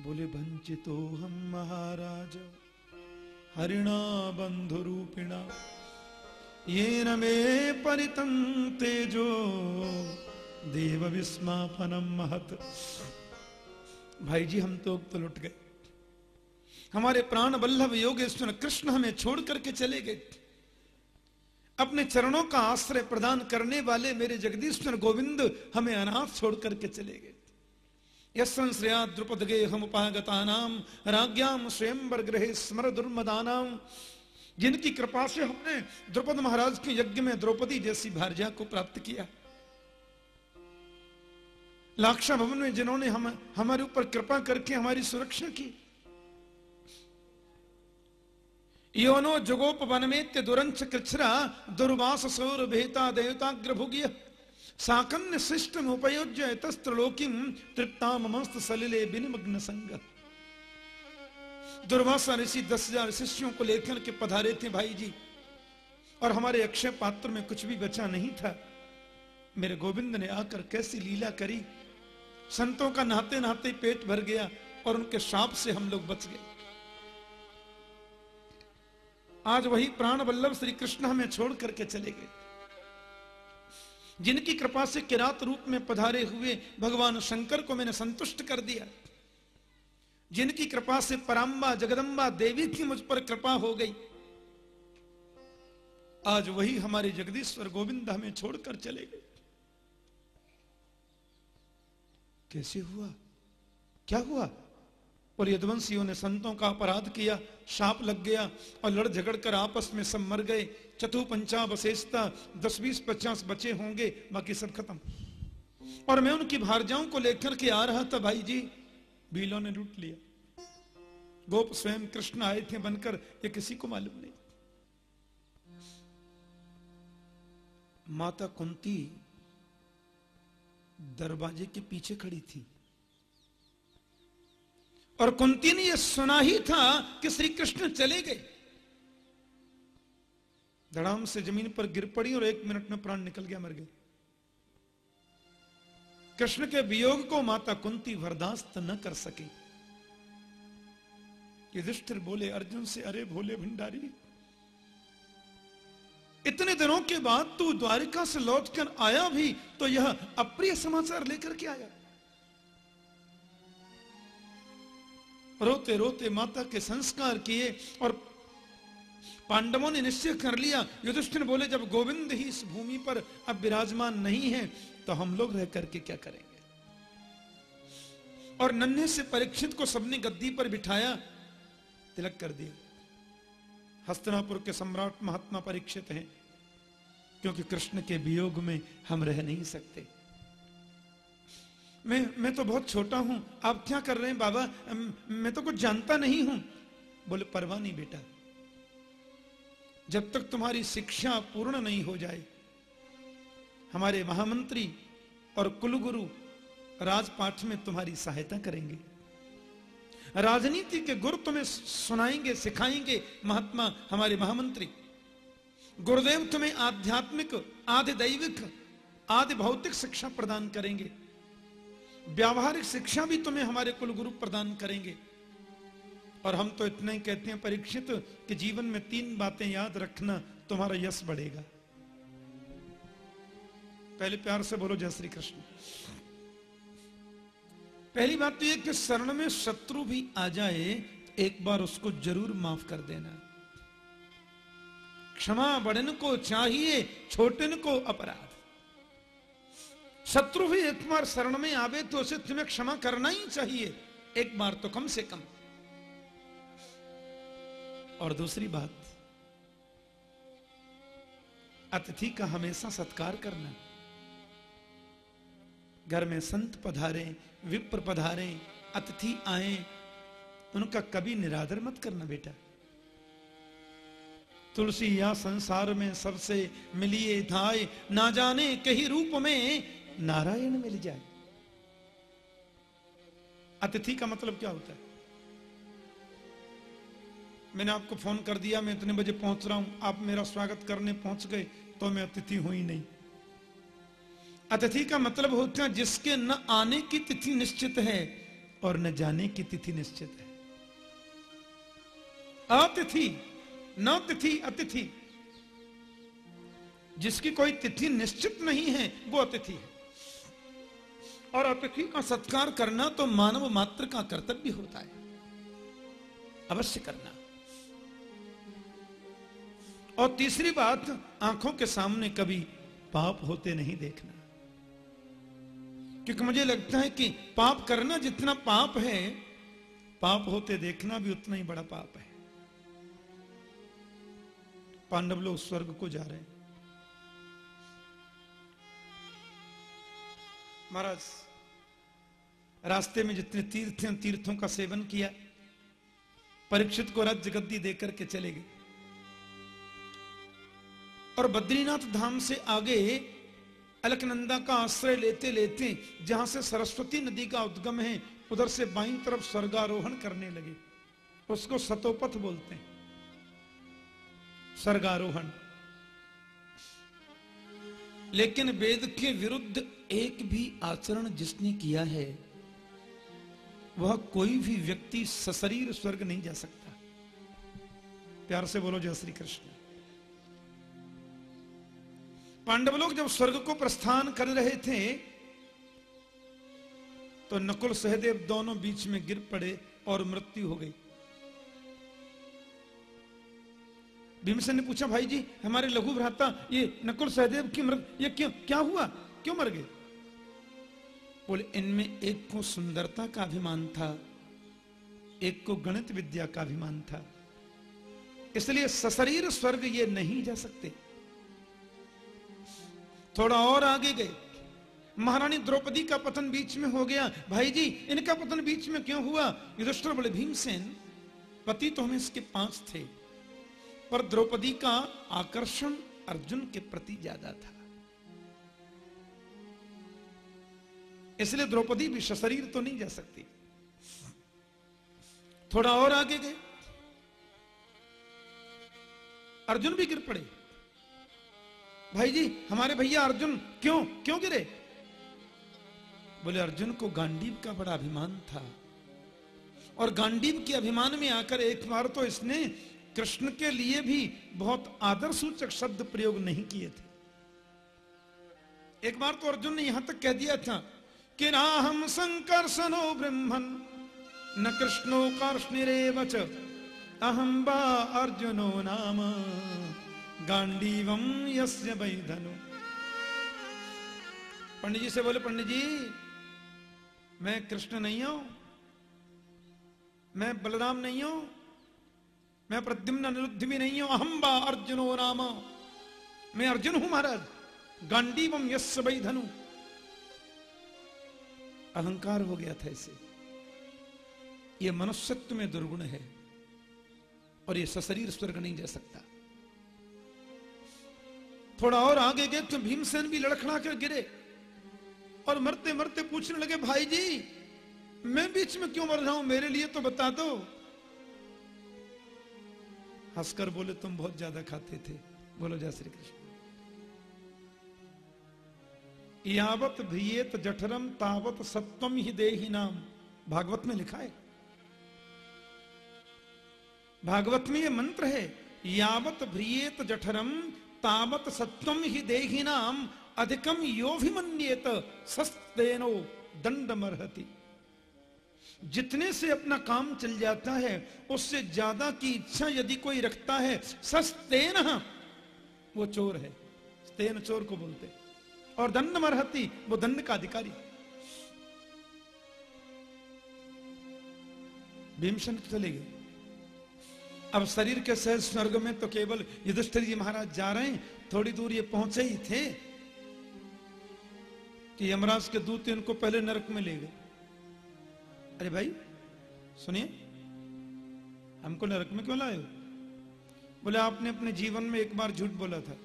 बोले, वंचितो हम महाराज, हरिणा बंधु रूपिणा, ये न मे परितम तेजो, देव विस्मापनम महत। भाई जी, हम तो तो लुट गए। हमारे प्राण बल्लभ योगेश्वर कृष्ण हमें छोड़ करके चले गए। अपने चरणों का आश्रय प्रदान करने वाले मेरे जगदीश्वर गोविंद हमें अनाथ छोड़ करके चले गए यश्रया द्रुपद गे हम उपागता नाम राज्ञाम स्वयंवर ग्रहे स्मर दुर्मदानाम जिनकी कृपा से हमने द्रुपद महाराज के यज्ञ में द्रौपदी जैसी भारजा को प्राप्त किया। लाक्षा भवन में जिन्होंने हम, हमारे ऊपर कृपा करके हमारी सुरक्षा की। योनो जुगोप वनमेत्य दुरंच कृच्छ्रा दुर्वास सौर भेता देवताग्र भुग्य साकन्य शिष्टम उपयोज्य तस्त्रलोकिम तृप्ता मस्त सलिले बिनिमग्न संग। दुर्वासा ऋषि दस हज़ार शिष्यों को लेकर के पधारे थे भाई जी और हमारे अक्षय पात्र में कुछ भी बचा नहीं था। मेरे गोविंद ने आकर कैसी लीला करी। संतों का नहाते नहाते पेट भर गया और उनके शाप से हम लोग बच गए। आज वही प्राण वल्लभ श्री कृष्ण हमें छोड़ करके चले गए। जिनकी कृपा से किरात रूप में पधारे हुए भगवान शंकर को मैंने संतुष्ट कर दिया। जिनकी कृपा से पराम्बा जगदम्बा देवी की मुझ पर कृपा हो गई। आज वही हमारे जगदीश्वर गोविंद हमें छोड़कर चले गए। कैसे हुआ? क्या हुआ? और यदवंशियों ने संतों का अपराध किया शाप लग गया और लड़ झगड़ कर आपस में सब मर गए। चतु पंचा वशेषता दस बीस पचास बचे होंगे, बाकी सब खत्म। और मैं उनकी भारजाओं को लेकर के आ रहा था भाई जी। भीलों ने लूट लिया। गोप स्वयं कृष्ण आए थे बनकर, ये किसी को मालूम नहीं। माता कुंती दरवाजे के पीछे खड़ी थी। और कुंती ने यह सुना ही था कि श्री कृष्ण चले गए। धड़ाम से ज़मीन पर गिर पड़ी और एक मिनट में प्राण निकल गया, मर गए कृष्ण के वियोग को माता कुंती बर्दाश्त न कर सकी। युधिष्ठिर बोले, अर्जुन से अरे भोले भंडारी, इतने दिनों के बाद तू द्वारिका से लौटकर आया भी तो यह अप्रिय समाचार लेकर के आया। रोते रोते माता के संस्कार किए और पांडवों ने निश्चय कर लिया। युधिष्ठिर बोले, जब गोविंद ही इस भूमि पर अब विराजमान नहीं है तो हम लोग रह करके क्या करेंगे? और नन्हे से परीक्षित को सबने गद्दी पर बिठाया, तिलक कर दिया। हस्तनापुर के सम्राट महात्मा परीक्षित हैं, क्योंकि कृष्ण के वियोग में हम रह नहीं सकते। मैं मैं तो बहुत छोटा हूँ। आप क्या कर रहे हैं बाबा? मैं तो कुछ जानता नहीं हूँ। बोले, परवाह नहीं बेटा। जब तक तुम्हारी शिक्षा पूर्ण नहीं हो जाए, हमारे महामंत्री और कुलगुरु राजपाठ में तुम्हारी सहायता करेंगे। राजनीति के गुरु तुम्हें सुनाएँगे, सिखाएँगे, महात्मा, हमारे महामंत्री। गुरुदेव तुम्हें आध्यात्मिक, आदि दैविक, आदि भौतिक शिक्षा प्रदान करेंगे। व्यावहारिक शिक्षा भी तुम्हें हमारे कुल गुरु प्रदान करेंगे। और हम तो इतना ही कहते हैं, परीक्षित, कि जीवन में तीन बातें याद रखना तुम्हारा यश बढ़ेगा। पहले प्यार से बोलो, जय श्री कृष्ण। पहली बात तो यह कि शरण में शत्रु भी आ जाए, एक बार उसको ज़रूर माफ़ कर देना। क्षमा बड़न को चाहिए, छोटन को अपराध। शत्रु भी एक बार शरण में आवे तो उसे तुम्हें क्षमा करना ही चाहिए। एक बार तो कम से कम। और दूसरी बात, अतिथि का हमेशा सत्कार करना। घर में संत पधारे, विप्र पधारे, अतिथि आए, उनका कभी निरादर मत करना बेटा। तुलसी या संसार में सबसे मिलिए धाय ना जाने कहीं रूप में नारायण मिल जाए। अतिथि का मतलब क्या होता है? मैंने आपको फ़ोन कर दिया, मैं इतने बजे पहुँच रहा हूँ, आप मेरा स्वागत करने पहुँच गए तो मैं अतिथि हूँ ही नहीं। अतिथि का मतलब होता है जिसके न आने की तिथि निश्चित है और न जाने की तिथि निश्चित है। अतिथि, न तिथि, अतिथि। जिसकी कोई तिथि निश्चित नहीं है, वो अतिथि है। और अतिथि का सत्कार करना तो मानव मात्र का कर्तव्य होता है। अवश्य करना। और तीसरी बात, आँखों के सामने कभी पाप होते नहीं देखना। क्योंकि मुझे लगता है कि पाप करना जितना पाप है, पाप होते देखना भी उतना ही बड़ा पाप है। पांडव लोग स्वर्ग को जा रहे हैं। महाराज, रास्ते में जितने तीर्थ तीर्थों का सेवन किया, परीक्षित को राज्य गद्दी देकर के चले गए। और बद्रीनाथ धाम से आगे अलकनंदा का आश्रय लेते लेते जहाँ से सरस्वती नदी का उद्गम है, उधर से बाई तरफ़ स्वर्गारोहण करने लगे। उसको सतोपथ बोलते हैं। स्वर्गारोहण। लेकिन वेद के विरुद्ध एक भी आचरण जिसने किया है, वह कोई भी व्यक्ति सशरीर स्वर्ग नहीं जा सकता। प्यार से बोलो, जय श्री कृष्ण। पांडव लोग जब स्वर्ग को प्रस्थान कर रहे थे तो नकुल सहदेव दोनों बीच में गिर पड़े और मृत्यु हो गई। भीमसेन ने पूछा, भाई जी, हमारे लघु भ्राता, ये नकुल सहदेव की मृत ये क्यों, क्या हुआ? क्यों मर गए? बोले, इनमें एक को सुंदरता का अभिमान था, एक को गणित विद्या का अभिमान था। इसलिए सशरीर स्वर्ग ये नहीं जा सकते। थोड़ा और आगे गए। महारानी द्रौपदी का पतन बीच में हो गया। भाई जी, इनका पतन बीच में क्यों हुआ? युधिष्ठिर बोले, भीमसेन, पति तो हमें इसके पाँच थे। पर द्रौपदी का आकर्षण अर्जुन के प्रति ज़्यादा था। इसलिए द्रौपदी भी सशरीर तो नहीं जा सकती। थोड़ा और आगे गए। अर्जुन भी गिर पड़े। भाई जी, हमारे भैया अर्जुन क्यों क्यों गिरे? बोले, अर्जुन को गांडीव का बड़ा अभिमान था। और गांडीव के अभिमान में आकर एक बार तो इसने कृष्ण के लिए भी बहुत आदर सूचक शब्द प्रयोग नहीं किए थे। एक बार तो अर्जुन ने यहाँ तक कह दिया था कि नाहम संकर्षणो ब्रह्मन, न कृष्णो कार्ष्णिरेव च अहम बा अर्जुनो नाम गांडीवम यस्य वैधनु। पंडित जी से बोले, पंडित जी, मैं कृष्ण नहीं हूँ, मैं बलराम नहीं हूँ मैं प्रद्युम्न निरुद्ध भी नहीं हूँ अहम बा अर्जुनो नाम मैं अर्जुन हूँ, महाराज। गांडीवम यस्य वैधनु अहंकार हो गया था इसे। यह मनुष्यत्व में दुर्गुण है और यह सशरीर स्वर्ग नहीं जा सकता। थोड़ा और आगे गए तो भीमसेन भी लड़खड़ा कर गिरे और मरते मरते पूछने लगे, भाई जी, मैं बीच में क्यों मर रहा हूँ? मेरे लिए तो बता दो। हंसकर बोले, तुम बहुत ज़्यादा खाते थे। बोलो, जय श्री कृष्ण। यावत भियेत जठरम, तावत सत्वम ही दे ही नाम। भागवत में लिखा है। भागवत में ये मंत्र है, यावत भ्रियेत जठरम, तावत सत्वम ही देही नाम। अधिकम यो भी मन्येत सस्तेनो दंड मरहती जितने से अपना काम चल जाता है, उससे ज़्यादा की इच्छा यदि कोई रखता है, सस्तेन वो चोर है। स्तेन चोर को बोलते और दंड मरहती, वो दंड का अधिकारी। भीमसेन चले गए। अब शरीर के सह स्वर्ग में तो केवल युधिष्ठिर जी महाराज जा रहे हैं, थोड़ी दूर ये पहुँचे ही थे कि यमराज के दूत इनको पहले नरक में ले गए। अरे भाई सुनिए हमको नरक में क्यों लाए बोले आपने अपने जीवन में एक बार झूठ बोला था।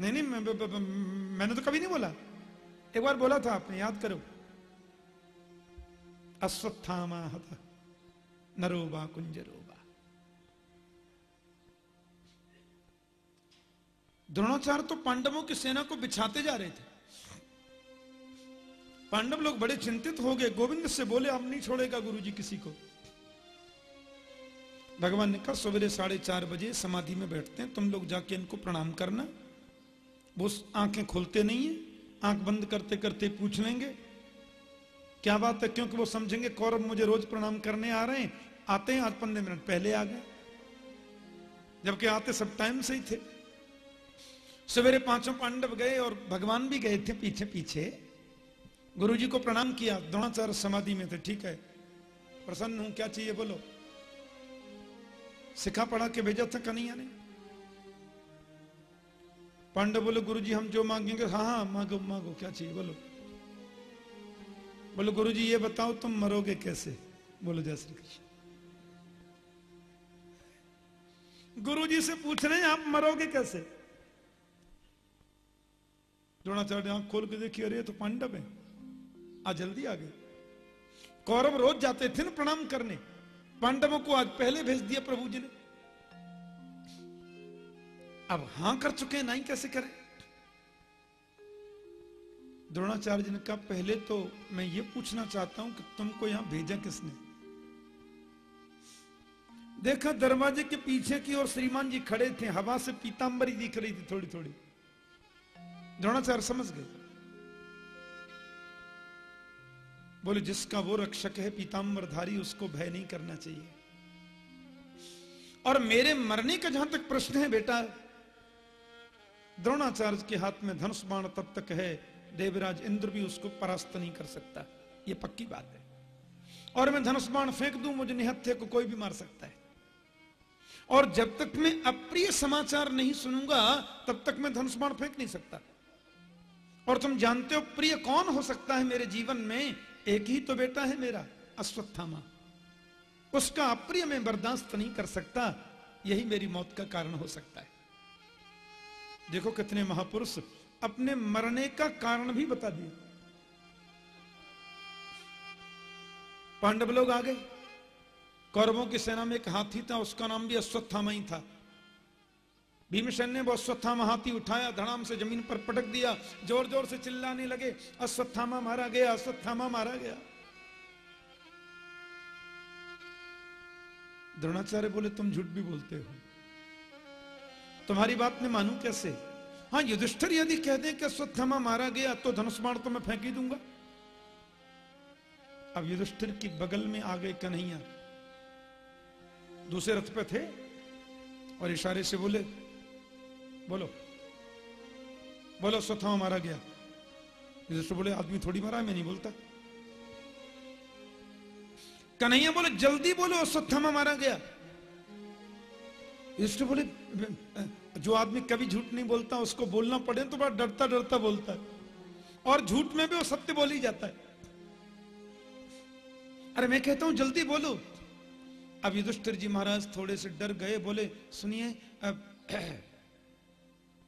नहीं नहीं मैं, ब, मैंने तो कभी नहीं बोला। एक बार बोला था आपने याद करो। अश्वत्थामा हता नरोबा कुंजरोबा। द्रोणाचार्य तो पांडवों की सेना को बिछाते जा रहे थे। पांडव लोग बड़े चिंतित हो गए। गोविंद से बोले अब नहीं छोड़ेगा गुरु जी किसी को। भगवान ने कहा, सवेरे साढ़े चार बजे समाधि में बैठते हैं, तुम लोग जाके इनको प्रणाम करना। वो आँखें खोलते नहीं है, आँख बंद करते करते पूछ लेंगे। क्या बात है? क्योंकि वो समझेंगे, कौरव मुझे रोज प्रणाम करने आ रहे हैं। आते हैं, आज पंद्रह मिनट पहले आ गए। जबकि आते सब टाइम से ही थे। सवेरे पाँचों पांडव गए और भगवान भी गए थे पीछे पीछे गुरुजी को प्रणाम किया, द्रोणाचार्य समाधि में थे, ठीक है। प्रसन्न हूँ, क्या चाहिए बोलो? सिखा पढ़ा के भेजा था कन्हैया ने? पांडव बोले, गुरुजी, हम जो मांगेंगे हाँ हाँ मांगो मांगो, क्या चाहिए बोलो? बोलो, गुरुजी, ये बताओ, तुम मरोगे कैसे? बोलो, जय श्री कृष्ण। गुरुजी से पूछ रहे हैं, आप मरोगे कैसे? द्रोणाचार्य आँख खोल के देखिए अरे तो पांडव है। आज जल्दी आ गए कौरव रोज जाते थे ना प्रणाम करने। पांडवों को आज पहले भेज दिया प्रभु जी ने। अब हाँ कर चुके हैं, नहीं कैसे करें? द्रोणाचार्य जी ने कहा, पहले तो मैं ये पूछना चाहता हूँ कि तुमको यहाँ भेजा किसने? देखा, दरवाजे के पीछे की ओर श्रीमान जी खड़े थे। हवा से पीतांबरी दिख रही थी थोड़ी थोड़ी द्रोणाचार्य समझ गए। बोले, जिसका वो रक्षक है, पीताम्बरधारी, उसको भय नहीं करना चाहिए। और मेरे मरने का जहाँ तक प्रश्न है बेटा, द्रोणाचार्य के हाथ में धनुष बाण तब तक है, देवराज इंद्र भी उसको परास्त नहीं कर सकता। ये पक्की बात है। और मैं धनुष बाण फेंक दूँ, मुझे निहत्थे को कोई भी मार सकता है। और जब तक मैं अप्रिय समाचार नहीं सुनूँगा, तब तक मैं धनुष बाण फेंक नहीं सकता। और तुम जानते हो, प्रिय कौन हो सकता है मेरे जीवन में एक ही तो बेटा है मेरा, अश्वत्थामा। उसका अप्रिय मैं बर्दाश्त नहीं कर सकता, यही मेरी मौत का कारण हो सकता है। देखो कितने महापुरुष अपने मरने का कारण भी बता दिए। पांडव लोग आ गए। कौरवों की सेना में एक हाथी था, उसका नाम भी अश्वत्थामा ही था। भीमसेन ने वो अश्वत्थामा हाथी उठाया, धड़ाम से ज़मीन पर पटक दिया ज़ोर ज़ोर से चिल्लाने लगे, अश्वत्थामा मारा गया, अश्वत्थामा मारा गया। द्रोणाचार्य बोले, तुम झूठ भी बोलते हो। तुम्हारी बात मैं मानू कैसे? हाँ युधिष्ठिर यदि कह दे कि अश्वत्थामा मारा गया तो धनुष बाण तो मैं फेंक ही दूँगा। अब युधिष्ठिर की बगल में आ गए कन्हैया। दूसरे रथ पे थे और इशारे से बोले बोलो। बोलो अश्वत्थामा मारा गया। युधिष्ठिर बोले, आदमी थोड़ी मारा मैं नहीं बोलता। कन्हैया बोले, जल्दी बोलो अश्वत्थामा मारा गया। युधिष्ठिर बोले, जो आदमी कभी झूठ नहीं बोलता, उसको बोलना पड़े तो बड़ा डरता डरता बोलता है। और झूठ में भी वो सत्य बोल ही जाता है। अरे, मैं कहता हूँ, जल्दी बोलो। अब युधिष्ठिर जी महाराज थोड़े से डर गए, बोले, सुनिए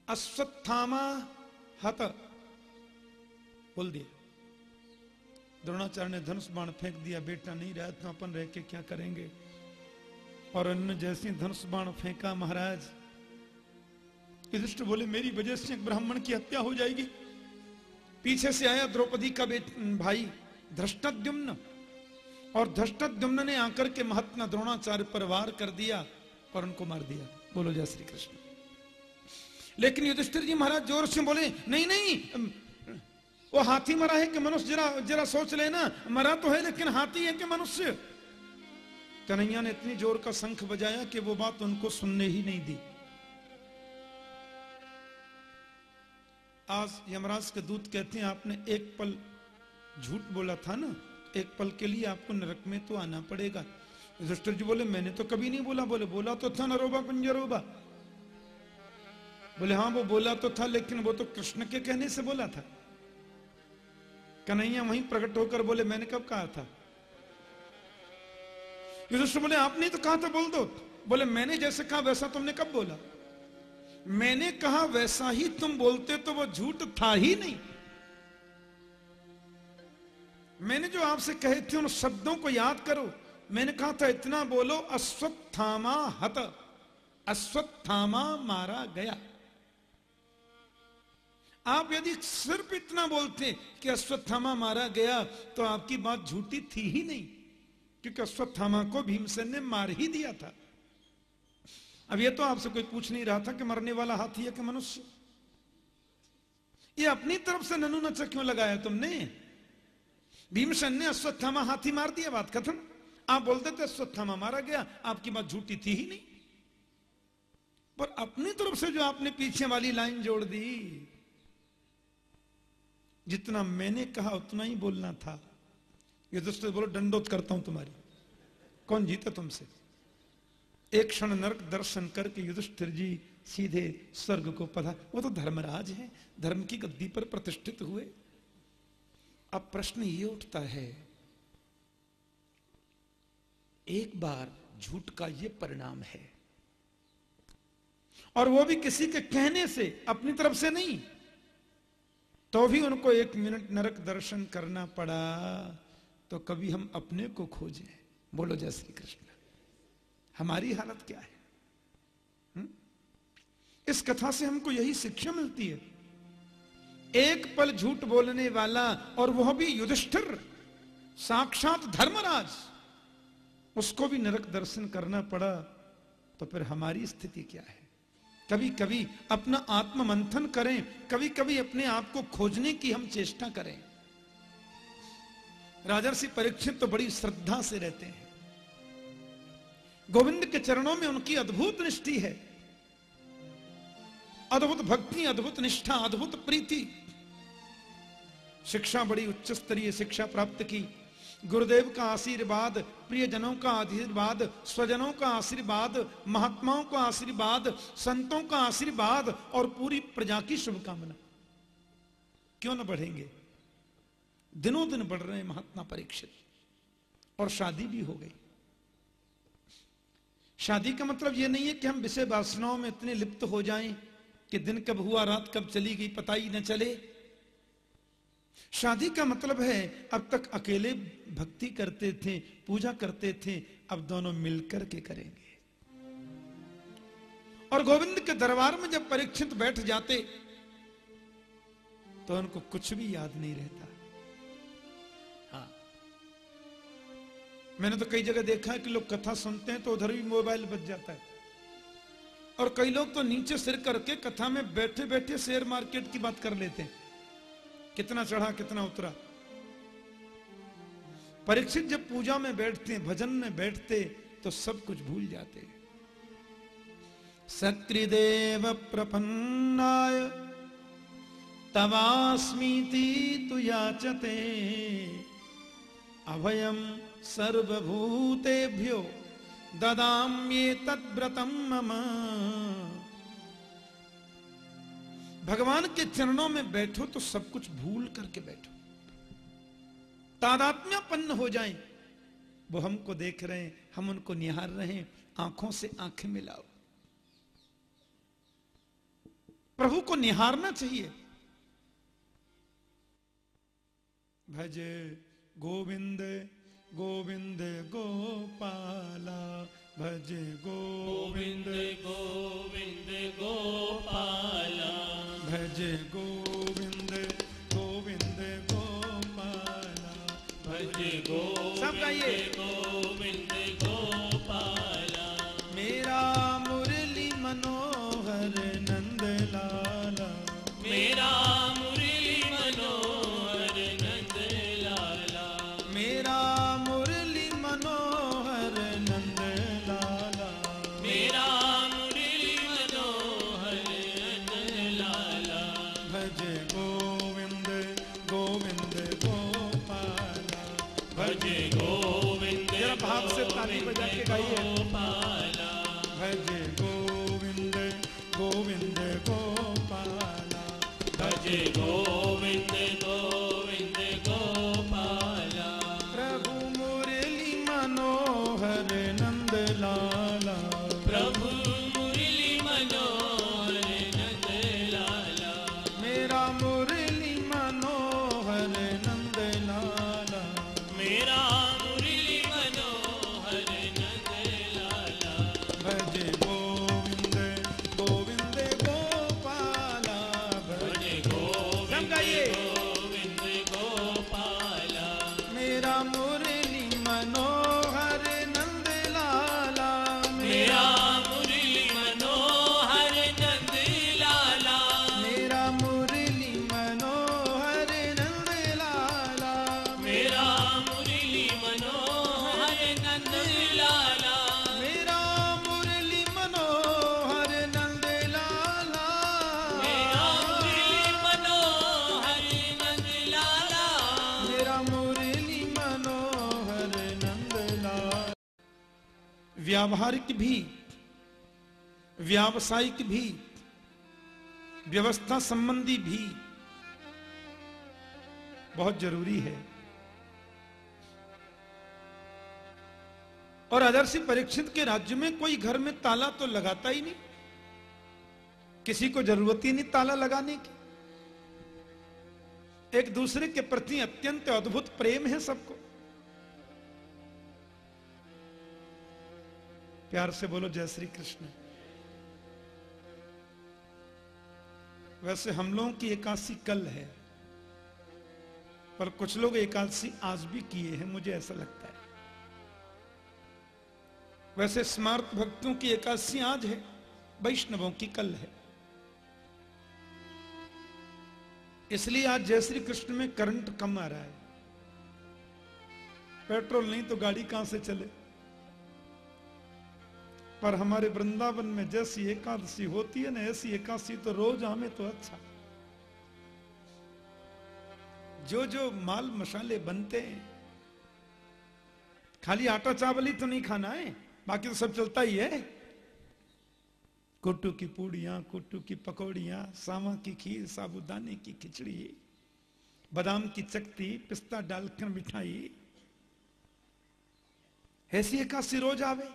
अश्वत्थामा हत। बोल दिया। द्रोणाचार्य ने धनुष बाण फेंक दिया, बेटा नहीं रहा तो अपन रह के क्या करेंगे? और अन्य जैसे धनुष बाण फेंका महाराज। युधिष्ठ बोले, मेरी वजह से एक ब्राह्मण की हत्या हो जाएगी। पीछे से आया द्रौपदी का भाई धृष्टद्युम्न। और धृष्टद्युम्न ने आकर के महात्मा द्रोणाचार्य पर वार कर दिया और उनको मार दिया। बोलो, जय श्री कृष्ण। लेकिन युधिष्ठिर जी महाराज ज़ोर से बोले, नहीं नहीं वो हाथी मरा है कि मनुष्य जरा जरा सोच लेना, मरा तो है लेकिन हाथी है कि मनुष्य? कन्हैया ने इतनी ज़ोर का शंख बजाया कि वो बात उनको सुनने ही नहीं दी। आज यमराज के दूत कहते हैं, आपने एक पल झूठ बोला था ना, एक पल के लिए आपको नरक में तो आना पड़ेगा। युधिष्ठिर जी बोले, मैंने तो कभी नहीं बोला, बोले, बोला तो था नरोबा कुंजरोबा बोले हाँ वो बोला तो था, लेकिन वो तो कृष्ण के कहने से बोला था। कन्हैया वहीं प्रकट होकर बोले, मैंने कब कहा था? युधिष्ठिर बोले, आपने तो कहा था, बोल दो। बोले, मैंने जैसे कहा, वैसा तुमने कब बोला? मैंने कहा, वैसा ही तुम बोलते तो वो झूठ था ही नहीं। मैंने जो आपसे कहे थे, उन शब्दों को याद करो। मैंने कहा था, इतना बोलो अश्वत्थामा हत। अश्वत्थामा मारा गया। आप यदि सिर्फ़ इतना बोलते कि अश्वत्थामा मारा गया तो आपकी बात झूठी थी ही नहीं, क्योंकि अश्वत्थामा को भीमसेन ने मार ही दिया था। अब यह तो आपसे कोई पूछ नहीं रहा था कि मरने वाला हाथी है कि मनुष्य। ये अपनी तरफ़ से ननु नचा क्यों लगाया तुमने? भीमसेन ने अश्वत्थामा हाथी मार दिया, बात कथन आप बोलते थे, अश्वत्थामा मारा गया, आपकी बात झूठी थी ही नहीं। पर अपनी तरफ़ से जो आपने पीछे वाली लाइन जोड़ दी जितना मैंने कहा, उतना ही बोलना था। ये बोलो दंडोत करता हूँ तुम्हारी। कौन जीता तुमसे? एक क्षण नरक दर्शन करके युधिष्ठिर जी सीधे स्वर्ग को पधा वो तो धर्मराज है, धर्म की गद्दी पर प्रतिष्ठित हुए। अब प्रश्न ये उठता है, एक बार झूठ का ये परिणाम है। और वो भी किसी के कहने से, अपनी तरफ़ से नहीं। तो भी उनको एक मिनट नरक दर्शन करना पड़ा तो कभी हम अपने को खोजें। बोलो, जय श्री कृष्ण। हमारी हालत क्या है? हुँ? इस कथा से हमको यही शिक्षा मिलती है। एक पल झूठ बोलने वाला और वह भी युधिष्ठिर, साक्षात धर्मराज, उसको भी नरक दर्शन करना पड़ा तो फिर हमारी स्थिति क्या है? कभी कभी अपना आत्म मंथन करें कभी कभी अपने आप को खोजने की हम चेष्टा करें। राजर्षि परीक्षित तो बड़ी श्रद्धा से रहते हैं। गोविंद के चरणों में उनकी अद्भुत निष्ठि है। अद्भुत भक्ति, अद्भुत निष्ठा, अद्भुत प्रीति। शिक्षा बड़ी उच्च स्तरीय शिक्षा प्राप्त की। गुरुदेव का आशीर्वाद, प्रियजनों का आशीर्वाद, स्वजनों का आशीर्वाद, महात्माओं का आशीर्वाद, संतों का आशीर्वाद और पूरी प्रजा की शुभकामना। क्यों न बढ़ेंगे? दिनों दिन बढ़ रहे हैं महात्मा परीक्षित। और शादी भी हो गई। शादी का मतलब यह नहीं है कि हम विषय वासनाओं में इतने लिप्त हो जाएँ कि दिन कब हुआ, रात कब चली गई, पता ही न चले। शादी का मतलब है, अब तक अकेले भक्ति करते थे, पूजा करते थे, अब दोनों मिलकर के करेंगे। और गोविंद के दरबार में जब परीक्षित बैठ जाते तो उनको कुछ भी याद नहीं रहता। हाँ। मैंने तो कई जगह देखा है कि लोग कथा सुनते हैं तो उधर भी मोबाइल बच जाता है। और कई लोग तो नीचे सिर करके कथा में बैठे बैठे शेयर मार्केट की बात कर लेते हैं। कितना चढ़ा, कितना उतरा। परीक्षित जब पूजा में बैठते हैं भजन में बैठते तो सब कुछ भूल जाते। सक्रिदेव प्रपन्नाय, तवास्मीति तु याचते अभयम सर्वभूतेभ्यो ददाम्ये तद्व्रतम मम। भगवान के चरणों में बैठो तो सब कुछ भूल करके बैठो। तादात्म्यपन्न हो जाए। वो हमको देख रहे हैं, हम उनको निहार रहे हैं, आँखों से आँखें मिलाओ। प्रभु को निहारना चाहिए। भज गोविंद गोविंद गोपाला, भज गोविंद। गोविंद गोपाला। भज गोविंद गोविंद गोपाला। भज गोविंद सब गाइए। व्यावहारिक भी, व्यावसायिक भी, व्यवस्था संबंधी भी बहुत ज़रूरी है। और आदर्शी परीक्षित के राज्य में कोई घर में ताला तो लगाता ही नहीं। किसी को ज़रूरत ही नहीं ताला लगाने की। एक दूसरे के प्रति अत्यंत अद्भुत प्रेम है सबको। प्यार से बोलो, जय श्री कृष्ण. वैसे हम लोगों की एकादशी कल है, पर कुछ लोग एकादशी आज भी किए हैं, मुझे ऐसा लगता है। वैसे स्मार्त भक्तों की एकादशी आज है, वैष्णवों की कल है। इसलिए आज जय श्री कृष्ण में करंट कम आ रहा है। पेट्रोल नहीं तो गाड़ी कहाँ से चले? पर हमारे वृंदावन में जैसी एकादशी होती है ना, ऐसी एकादशी तो रोज हमें तो अच्छा। जो जो माल मसाले बनते हैं, खाली आटा चावल ही तो नहीं खाना है, बाकी तो सब चलता ही है। कुट्टू की पूड़ियाँ कुट्टू की पकौड़ियाँ, सावा की खीर, साबुदाने की खिचड़ी, बादाम की चकती, पिस्ता डालकर मिठाई, ऐसी एकादशी रोज आवे।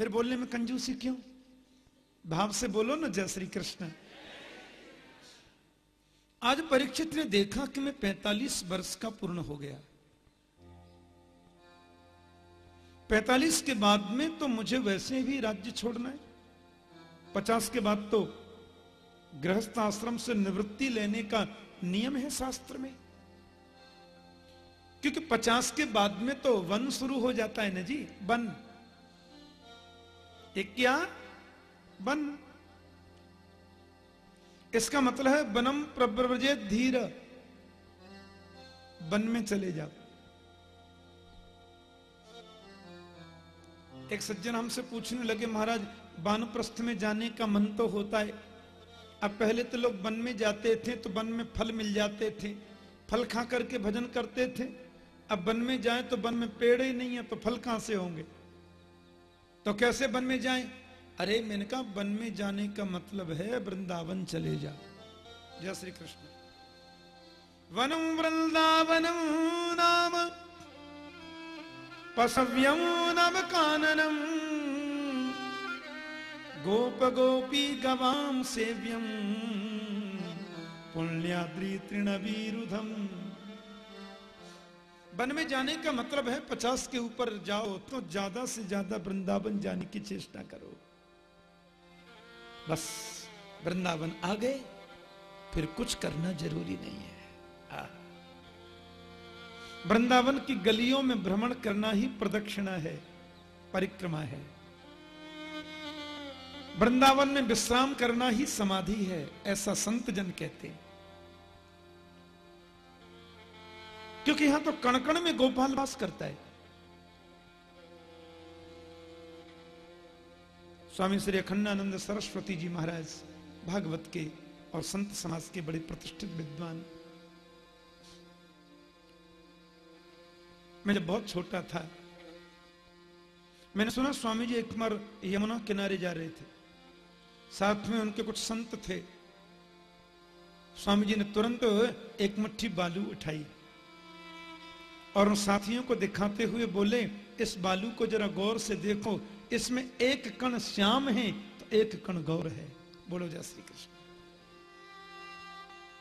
फिर बोलने में कंजूसी क्यों? भाव से बोलो ना, जय श्री कृष्ण। आज परीक्षित ने देखा कि मैं 45 वर्ष का पूर्ण हो गया। 45 के बाद में तो मुझे वैसे भी राज्य छोड़ना है। 50 के बाद तो गृहस्थ आश्रम से निवृत्ति लेने का नियम है शास्त्र में। क्योंकि 50 के बाद में तो वन शुरू हो जाता है ना जी, वन। एक क्या वन इसका मतलब है बनम प्रव्रजे धीर। वन में चले जाओ एक सज्जन हमसे पूछने लगे, महाराज, वानप्रस्थ में जाने का मन तो होता है। अब पहले तो लोग वन में जाते थे तो वन में फल मिल जाते थे। फल खा करके भजन करते थे। अब वन में जाए तो वन में पेड़ ही नहीं है तो फल कहाँ से होंगे? तो कैसे वन में जाएँ? अरे, मैंने कहा, वन में जाने का मतलब है वृंदावन चले जाओ जय श्री कृष्ण। वनम वृंदावनम नाम पसव्यम नव काननम गोप गोपी गवाम सेव्यम पुण्याद्री तृणवीरुधम। वन में जाने का मतलब है पचास के ऊपर जाओ तो ज़्यादा से ज़्यादा वृंदावन जाने की चेष्टा करो। बस, वृंदावन आ गए, फिर कुछ करना ज़रूरी नहीं है। वृंदावन की गलियों में भ्रमण करना ही प्रदक्षिणा है, परिक्रमा है। वृंदावन में विश्राम करना ही समाधि है, ऐसा संत जन कहते हैं। क्योंकि यहाँ तो कणकण में गोपाल वास करता है। स्वामी श्री अखंडानंद सरस्वती जी महाराज, भागवत के और संत समाज के बड़े प्रतिष्ठित विद्वान। मैं जब बहुत छोटा था, मैंने सुना स्वामी जी एक बार यमुना किनारे जा रहे थे। साथ में उनके कुछ संत थे। स्वामी जी ने तुरंत एक मुट्ठी बालू उठाई। और उन साथियों को दिखाते हुए बोले, इस बालू को जरा गौर से देखो, इसमें एक कण श्याम है तो एक कण गौर है। बोलो जय श्री कृष्ण।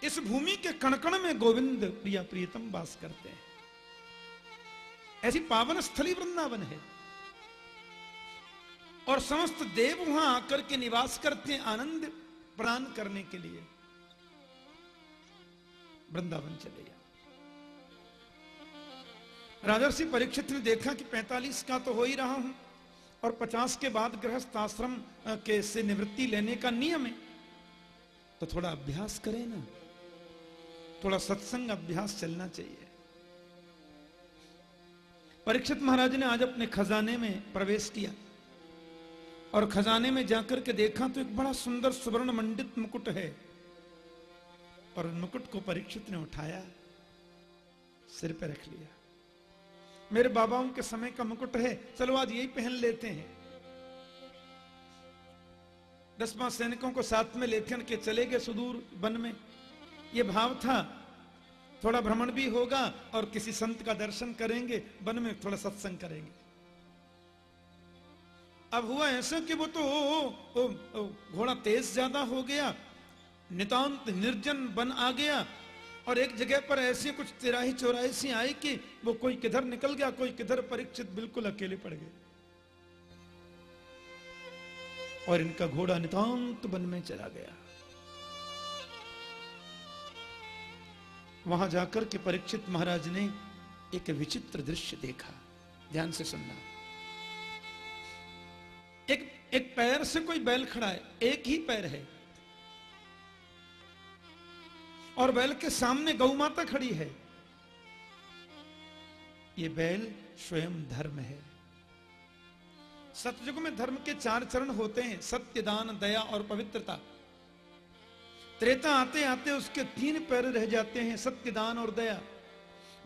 इस भूमि के कणकण में गोविंद प्रिया प्रियतम वास करते हैं। ऐसी पावन स्थली वृंदावन है। और समस्त देव वहाँ आकर के निवास करते हैं आनंद प्रदान करने के लिए। वृंदावन चले जाओ। राजर्षि परीक्षित ने देखा कि 45 का तो हो ही रहा हूँ, और 50 के बाद गृहस्थ आश्रम के से निवृत्ति लेने का नियम है। तो थोड़ा अभ्यास करें ना। थोड़ा सत्संग अभ्यास चलना चाहिए। परीक्षित महाराज ने आज अपने खजाने में प्रवेश किया, और खजाने में जाकर के देखा तो एक बड़ा सुंदर सुवर्ण मंडित मुकुट है, और मुकुट को परीक्षित ने उठाया, सिर पे रख लिया। मेरे बाबाओं के समय का मुकुट है, चलो आज यही पहन लेते हैं। दसवा सैनिकों को साथ में लेकर के चले गए सुदूर वन में। यह भाव था, थोड़ा भ्रमण भी होगा और किसी संत का दर्शन करेंगे, वन में थोड़ा सत्संग करेंगे। अब हुआ ऐसा कि वो तो घोड़ा तेज ज़्यादा हो गया, नितांत निर्जन बन आ गया और एक जगह पर ऐसी कुछ तिराही चौराही सी आई कि वो कोई किधर निकल गया, कोई किधर परीक्षित बिल्कुल अकेले पड़ गए। और इनका घोड़ा नितांत वन में चला गया। वहाँ जाकर के परीक्षित महाराज ने एक विचित्र दृश्य देखा, ध्यान से सुनना। एक एक पैर से कोई बैल खड़ा है, एक ही पैर है। और बैल के सामने गौ माता खड़ी है। ये बैल स्वयं धर्म है। सतयुग में धर्म के चार चरण होते हैं, सत्य, दान, दया और पवित्रता। त्रेता आते आते उसके तीन पैर रह जाते हैं, सत्य, दान और दया।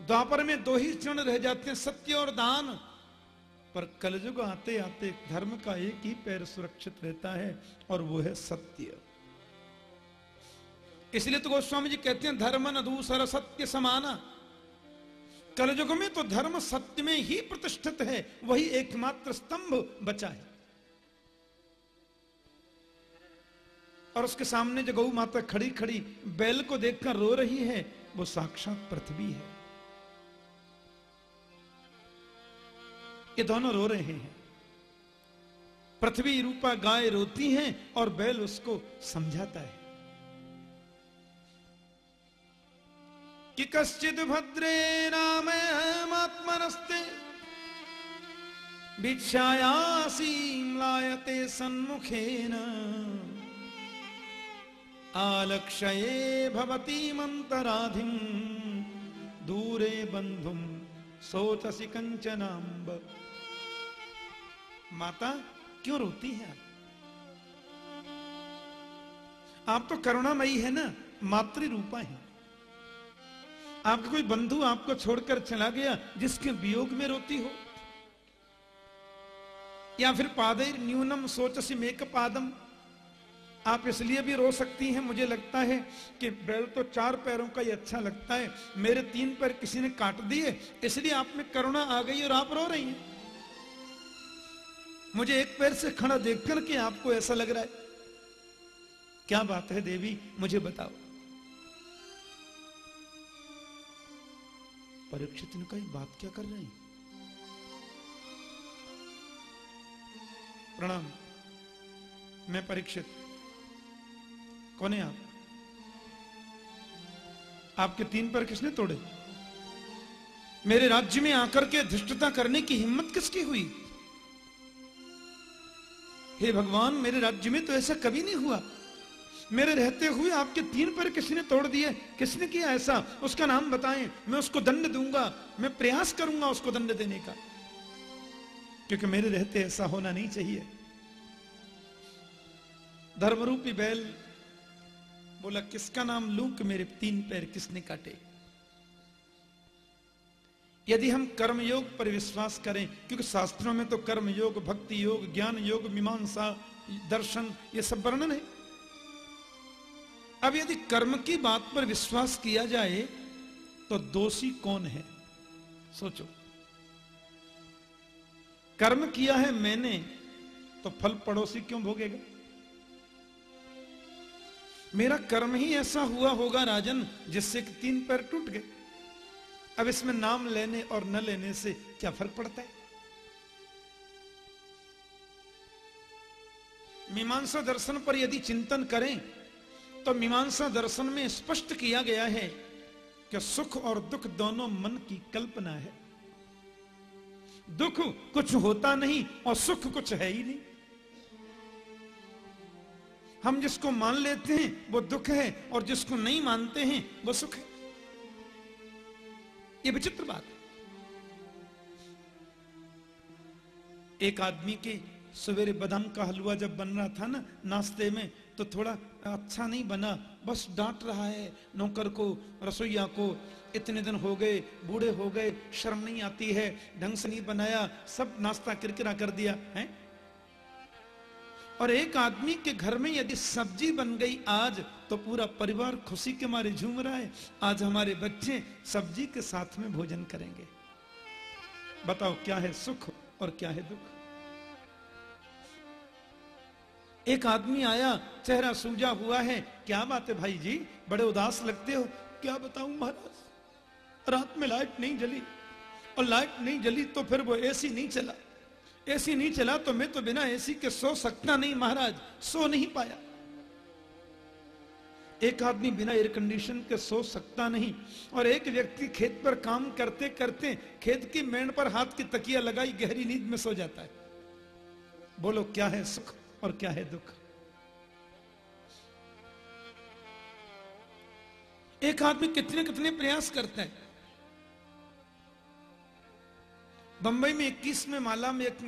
द्वापर में दो ही चरण रह जाते हैं, सत्य और दान। पर कलयुग आते आते धर्म का एक ही पैर सुरक्षित रहता है और वो है सत्य। इसलिए तो गोस्वामी जी कहते हैं, धर्म न दूसर सत्य समाना। कलयुग में तो धर्म सत्य में ही प्रतिष्ठित है, वही एकमात्र स्तंभ बचा है। और उसके सामने जो गौ माता खड़ी खड़ी बैल को देखकर रो रही है, वो साक्षात पृथ्वी है। ये दोनों रो रहे हैं। पृथ्वी रूपा गाय रोती है और बैल उसको समझाता है। कि कश्चित भद्रे राम आत्मनस्ते भिक्षायासीं लायते सन्मुखेन। आलक्षये भवती मंतराधिम दूरे बंधुम सोचसी कंचनाम्ब माता, क्यों रोती है आप? तो करुणामयी है ना मातृ रूपा है। आपका कोई बंधु आपको छोड़कर चला गया जिसके वियोग में रोती हो? या फिर पादे न्यूनम सोच सी मेक पादम आप इसलिए भी रो सकती हैं, मुझे लगता है कि बैल तो चार पैरों का ही अच्छा लगता है। मेरे तीन पैर किसी ने काट दिए, इसलिए आप में करुणा आ गई और आप रो रही हैं। मुझे एक पैर से खड़ा देखकर के आपको ऐसा लग रहा है। क्या बात है देवी, मुझे बताओ। परीक्षित ने कही, बात क्या कर रही प्रणाम, मैं परीक्षित। कौन है आप? आपके तीन पर किसने तोड़े? मेरे राज्य में आकर के धृष्टता करने की हिम्मत किसकी हुई? हे भगवान, मेरे राज्य में तो ऐसा कभी नहीं हुआ। मेरे रहते हुए आपके तीन पैर किसी ने तोड़ दिए, किसने किया ऐसा? उसका नाम बताएँ। मैं उसको दंड दूँगा। मैं प्रयास करूँगा उसको दंड देने का। क्योंकि मेरे रहते ऐसा होना नहीं चाहिए। धर्मरूपी बैल बोला, किसका नाम लू कि मेरे तीन पैर किसने काटे? यदि हम कर्म योग पर विश्वास करें, क्योंकि शास्त्रों में तो कर्म योग भक्ति योग, ज्ञान योग, मीमांसा, दर्शन, ये सब वर्णन है। अब यदि कर्म की बात पर विश्वास किया जाए तो दोषी कौन है? सोचो। कर्म किया है मैंने तो फल पड़ोसी क्यों भोगेगा? मेरा कर्म ही ऐसा हुआ होगा राजन, जिससे कि तीन पैर टूट गए। अब इसमें नाम लेने और न लेने से क्या फ़र्क पड़ता है? मीमांसा दर्शन पर यदि चिंतन करें तो मीमांसा दर्शन में स्पष्ट किया गया है कि सुख और दुख दोनों मन की कल्पना है। दुख कुछ होता नहीं और सुख कुछ है ही नहीं। हम जिसको मान लेते हैं, वो दुख है और जिसको नहीं मानते हैं, वो सुख है। ये विचित्र बात है। एक आदमी के सवेरे बादाम का हलवा जब बन रहा था ना, नाश्ते में तो थोड़ा अच्छा नहीं बना, बस डांट रहा है नौकर को, रसोईया को। इतने दिन हो गए, बूढ़े हो गए, शर्म नहीं आती है, ढंग से नहीं बनाया, सब नाश्ता किरकिरा कर दिया, है? और एक आदमी के घर में यदि सब्ज़ी बन गई आज तो पूरा परिवार खुशी के मारे झूम रहा है। आज हमारे बच्चे सब्ज़ी के साथ में भोजन करेंगे। बताओ, क्या है सुख और क्या है दुख? एक आदमी आया, चेहरा सूजा हुआ है। क्या बात है भाई जी? बड़े उदास लगते हो। क्या बताऊँ महाराज? रात में लाइट नहीं जली। और लाइट नहीं जली तो फिर वो एसी नहीं चला। एसी नहीं चला तो मैं तो बिना एसी के सो सकता नहीं महाराज। सो नहीं पाया। एक आदमी बिना एयर कंडीशन के सो सकता नहीं। और एक व्यक्ति खेत पर काम करते करते खेत की मेड़ पर हाथ की तकिया लगाई, गहरी नींद में सो जाता है। बोलो, क्या है सुख? और क्या है दुख? एक आदमी कितने कितने प्रयास करता है? बंबई में 21 में माला में एक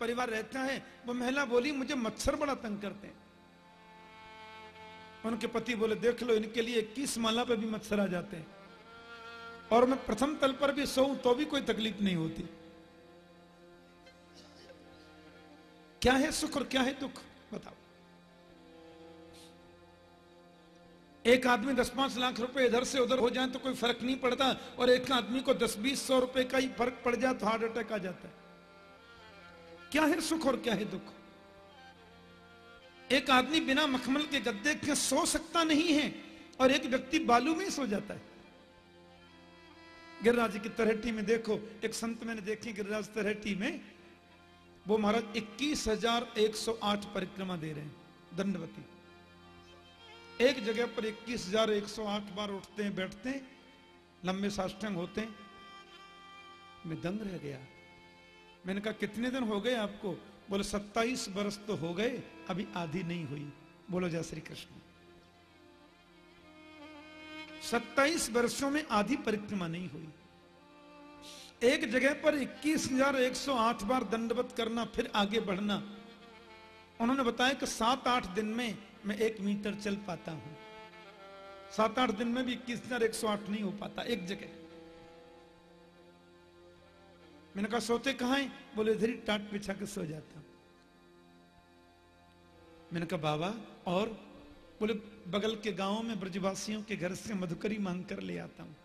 परिवार रहता है, वो महिला बोली, मुझे मच्छर बड़ा तंग करते हैं। उनके पति बोले, देख लो, इनके लिए 21 माला पे भी मच्छर आ जाते हैं। और मैं प्रथम तल पर भी सोऊं तो भी कोई तकलीफ़ नहीं होती। क्या है सुख और क्या है दुख? बताओ। एक आदमी दस पाँच लाख रुपए इधर से उधर हो जाए तो कोई फ़र्क नहीं पड़ता, और एक आदमी को दस बीस सौ रुपए का ही फ़र्क पड़ जाए तो हार्ट अटैक आ जाता है। क्या है सुख और क्या है दुख? एक आदमी बिना मखमल के गद्दे के सो सकता नहीं है, और एक व्यक्ति बालू में सो जाता है। गिरिराज की तरहेटी में देखो, एक संत मैंने देखी गिरिराज तरहेटी में वो महाराज इक्कीस हज़ार एक सौ आठ परिक्रमा दे रहे हैं, दंडवती। एक जगह पर इक्कीस हज़ार एक सौ आठ बार उठते हैं, बैठते हैं, लंबे साष्टांग होते हैं। मैं दंग रह गया। मैंने कहा, कितने दिन हो गए आपको? बोले, सत्ताईस बरस तो हो गए, अभी आधी नहीं हुई। बोलो, जय श्री कृष्ण। सत्ताईस वर्षों में आधी परिक्रमा नहीं हुई। एक जगह पर इक्कीस हज़ार एक सौ आठ बार दंडवत करना, फिर आगे बढ़ना। उन्होंने बताया कि सात आठ दिन में मैं एक मीटर चल पाता हूँ। सात आठ दिन में भी इक्कीस हज़ार एक सौ आठ नहीं हो पाता, एक जगह। मैंने कहा, सोते कहा है? बोले, इधर ही टाट बिछा के सो जाता मैंने कहा, बाबा, और? बोले, बगल के गाँव में ब्रजवासियों के घर से मधुकरी मांग कर ले आता हूँ।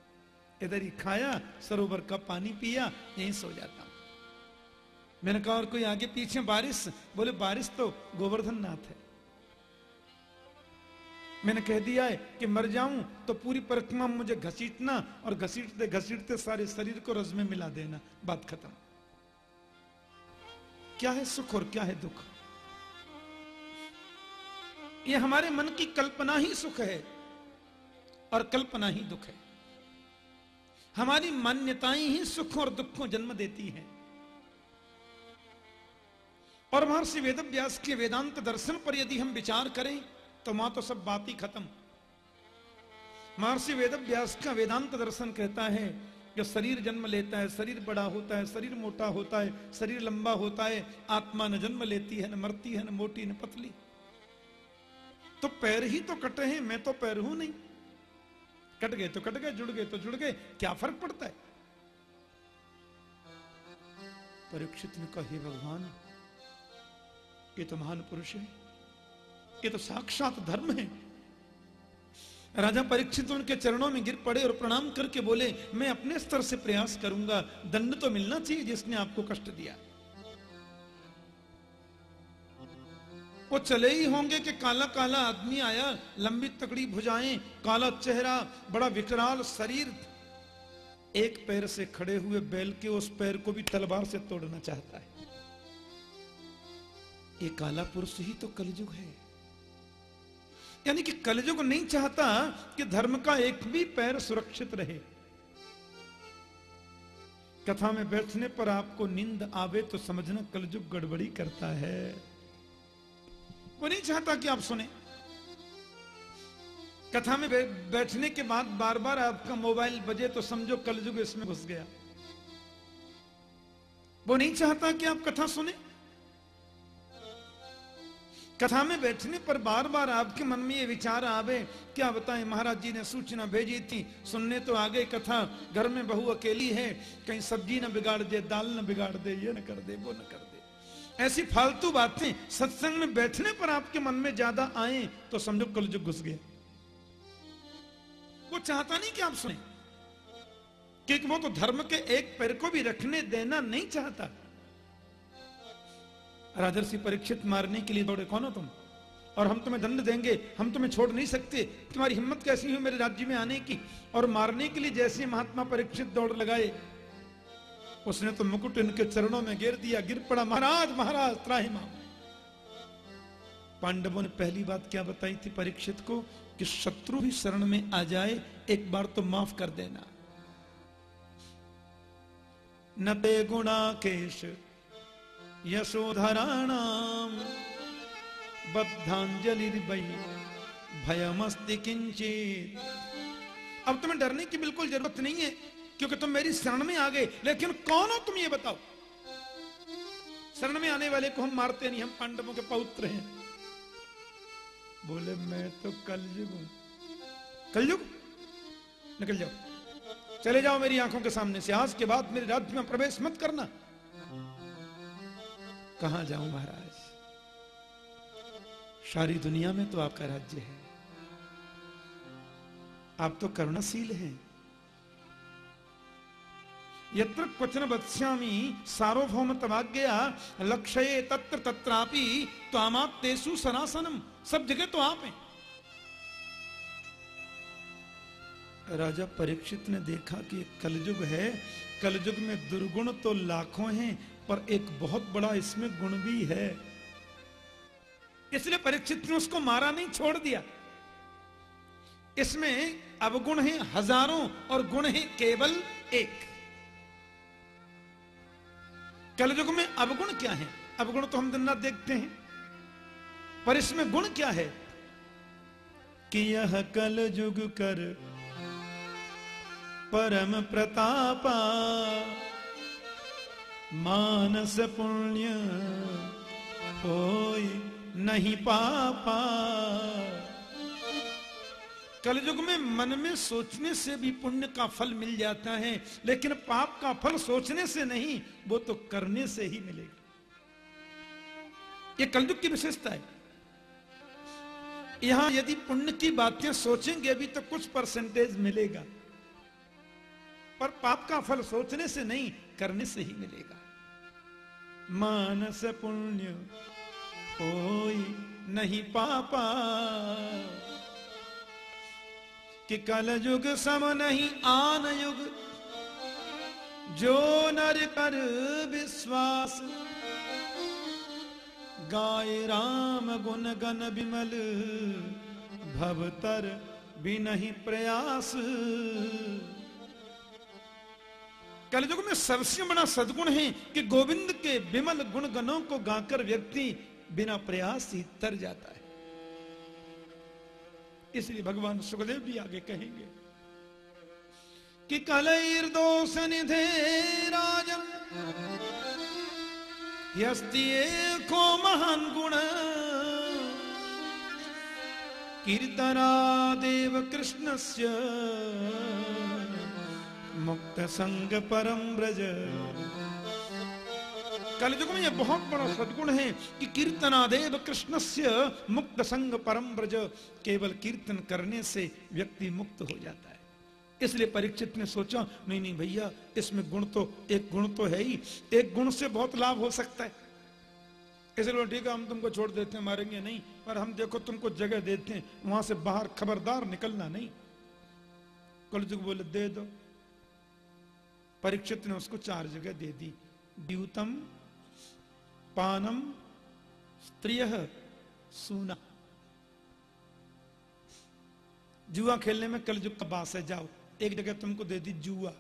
इधर ही खाया, सरोवर का पानी पिया, यहीं सो जाता मैंने कहा, और कोई आगे पीछे बारिश? बोले, बारिश तो गोवर्धन नाथ है। मैंने कह दिया है कि मर जाऊँ तो पूरी परिक्रमा मुझे घसीटना और घसीटते घसीटते सारे शरीर को रज में मिला देना। बात खत्म। क्या है सुख और क्या है दुख? ये हमारे मन की कल्पना ही सुख है और कल्पना ही दुख है। हमारी मान्यताएँ ही सुख और दुख को जन्म देती हैं। और महर्षि वेद व्यास के वेदांत दर्शन पर यदि हम विचार करें तो माँ तो सब बात ही खत्म। महर्षि वेद व्यास का वेदांत दर्शन कहता है, जो शरीर जन्म लेता है, शरीर बड़ा होता है, शरीर मोटा होता है, शरीर लंबा होता है, आत्मा न जन्म लेती है, न मरती है, न मोटी, न पतली। तो पैर ही तो कटे हैं, मैं तो पैर हूँ नहीं। कट गए तो कट गए, जुड़ गए तो जुड़ गए। क्या फ़र्क पड़ता है? परीक्षित ने कहा भगवान, ये तो महान पुरुष है, ये तो साक्षात धर्म है। राजा परीक्षित उनके चरणों में गिर पड़े और प्रणाम करके बोले, मैं अपने स्तर से प्रयास करूँगा, दंड तो मिलना चाहिए जिसने आपको कष्ट दिया। वो चले ही होंगे कि काला काला आदमी आया, लंबी तकड़ी भुजाएँ, काला चेहरा, बड़ा विकराल शरीर। एक पैर से खड़े हुए बैल के उस पैर को भी तलवार से तोड़ना चाहता है। ये काला पुरुष ही तो कलयुग है। यानी कि कलयुग नहीं चाहता कि धर्म का एक भी पैर सुरक्षित रहे। कथा में बैठने पर आपको नींद आवे तो समझना कलयुग गड़बड़ी करता है। वो नहीं चाहता कि आप सुने। कथा में बैठने के बाद बार बार आपका मोबाइल बजे तो समझो कलयुग इसमें घुस गया। वो नहीं चाहता कि आप कथा सुने। कथा में बैठने पर बार बार आपके मन में ये विचार आवे, क्या बताएँ, महाराज जी ने सूचना भेजी थी, सुनने तो आगे कथा, घर में बहू अकेली है, कहीं सब्ज़ी ना बिगाड़ दे, दाल ना बिगाड़ दे, ये ना कर दे, वो ना कर ऐसी फालतू बातें सत्संग में बैठने पर आपके मन में ज़्यादा आए तो समझो कल जो घुस गया। वो चाहता नहीं कि आप सुने क्योंकि वो तो धर्म के एक पैर को भी रखने देना नहीं चाहता। राजर्षि परीक्षित मारने के लिए दौड़े, कौन हो तुम? और हम तुम्हें दंड देंगे, हम तुम्हें छोड़ नहीं सकते। तुम्हारी हिम्मत कैसी हुई मेरे राज्य में आने की? और मारने के लिए जैसे महात्मा परीक्षित दौड़ लगाए उसने तो मुकुट इनके चरणों में गिर दिया, गिर पड़ा, महाराज महाराज त्राहिमा पांडवों ने पहली बात क्या बताई थी परीक्षित को? कि शत्रु भी शरण में आ जाए, एक बार तो माफ़ कर देना। न ते गुणा केश यशोधराणाम बद्धांजलि भयमस्ति किंचित अब तुम्हें डरने की बिल्कुल ज़रूरत नहीं है। क्योंकि तुम मेरी शरण में आ गए। लेकिन कौन हो तुम ये बताओ? शरण में आने वाले को हम मारते नहीं, हम पांडवों के पौत्र हैं। बोले, मैं तो कलयुग हूँ। कलयुग? निकल जाओ। चले जाओ मेरी आँखों के सामने से। आज के बाद मेरे राज्य में प्रवेश मत करना। कहाँ जाऊँ महाराज? सारी दुनिया में तो आपका राज्य है। आप तो करुणाशील हैं। यत्र क्वचन बत्स्यामी सार्वभौम तवाज्ञया लक्ष्य तत्र तत्रापि तो आमाप तेसु सनासनम। सब जगह तो आप हैं। राजा परीक्षित ने देखा कि कलयुग है। कलयुग में दुर्गुण तो लाखों हैं, पर एक बहुत बड़ा इसमें गुण भी है। इसलिए परीक्षित ने उसको मारा नहीं, छोड़ दिया। इसमें अवगुण है हज़ारों और गुण है केवल एक। कलयुग में अवगुण क्या है? अवगुण तो हम दिन रात देखते हैं। पर इसमें गुण क्या है? कि यह कल युग कर परम प्रतापा, मानस पुण्य कोई नहीं पापा। कलयुग में मन में सोचने से भी पुण्य का फल मिल जाता है, लेकिन पाप का फल सोचने से नहीं, वो तो करने से ही मिलेगा। ये कलयुग की विशेषता है। यहाँ यदि पुण्य की बातें सोचेंगे अभी तो कुछ परसेंटेज मिलेगा। पर पाप का फल सोचने से नहीं, करने से ही मिलेगा। मानस पुण्य कोई नहीं पापा। कि कल युग सम नहीं, आन युग। जो नर कर विश्वास गाय राम गुण गन विमल। भवतर भी नहीं प्रयास। कलयुग में सबसे बड़ा सदगुण है कि गोविंद के विमल गुण गणों को गाकर व्यक्ति बिना प्रयास ही तर जाता है। इसलिए भगवान सुखदेव भी आगे कहेंगे कि कलईर दोष निधे यस्ति एको महान गुण, कीर्तना देव कृष्णस्य मुक्त संग परम ब्रज कलयुग में यह बहुत बड़ा सदगुण है कि कीर्तनादेव कृष्ण से मुक्त संग परम ब्रज, केवल कीर्तन करने से व्यक्ति मुक्त हो जाता है। इसलिए परीक्षित ने सोचा, नहीं नहीं भैया, इसमें गुण तो एक गुण तो है ही, एक गुण से बहुत लाभ हो सकता है। इसलिए ठीक है, हम तुमको छोड़ देते हैं, मारेंगे नहीं, पर हम देखो तुमको जगह देते हैं, वहाँ से बाहर खबरदार निकलना नहीं। कलयुग बोले, दे दो। परीक्षित ने उसको चार जगह दे दी, द्यूतम पानम स्त्रिय सूना। जुआ खेलने में कल जो बास है, जाओ, एक जगह तुमको दे दी जुआ।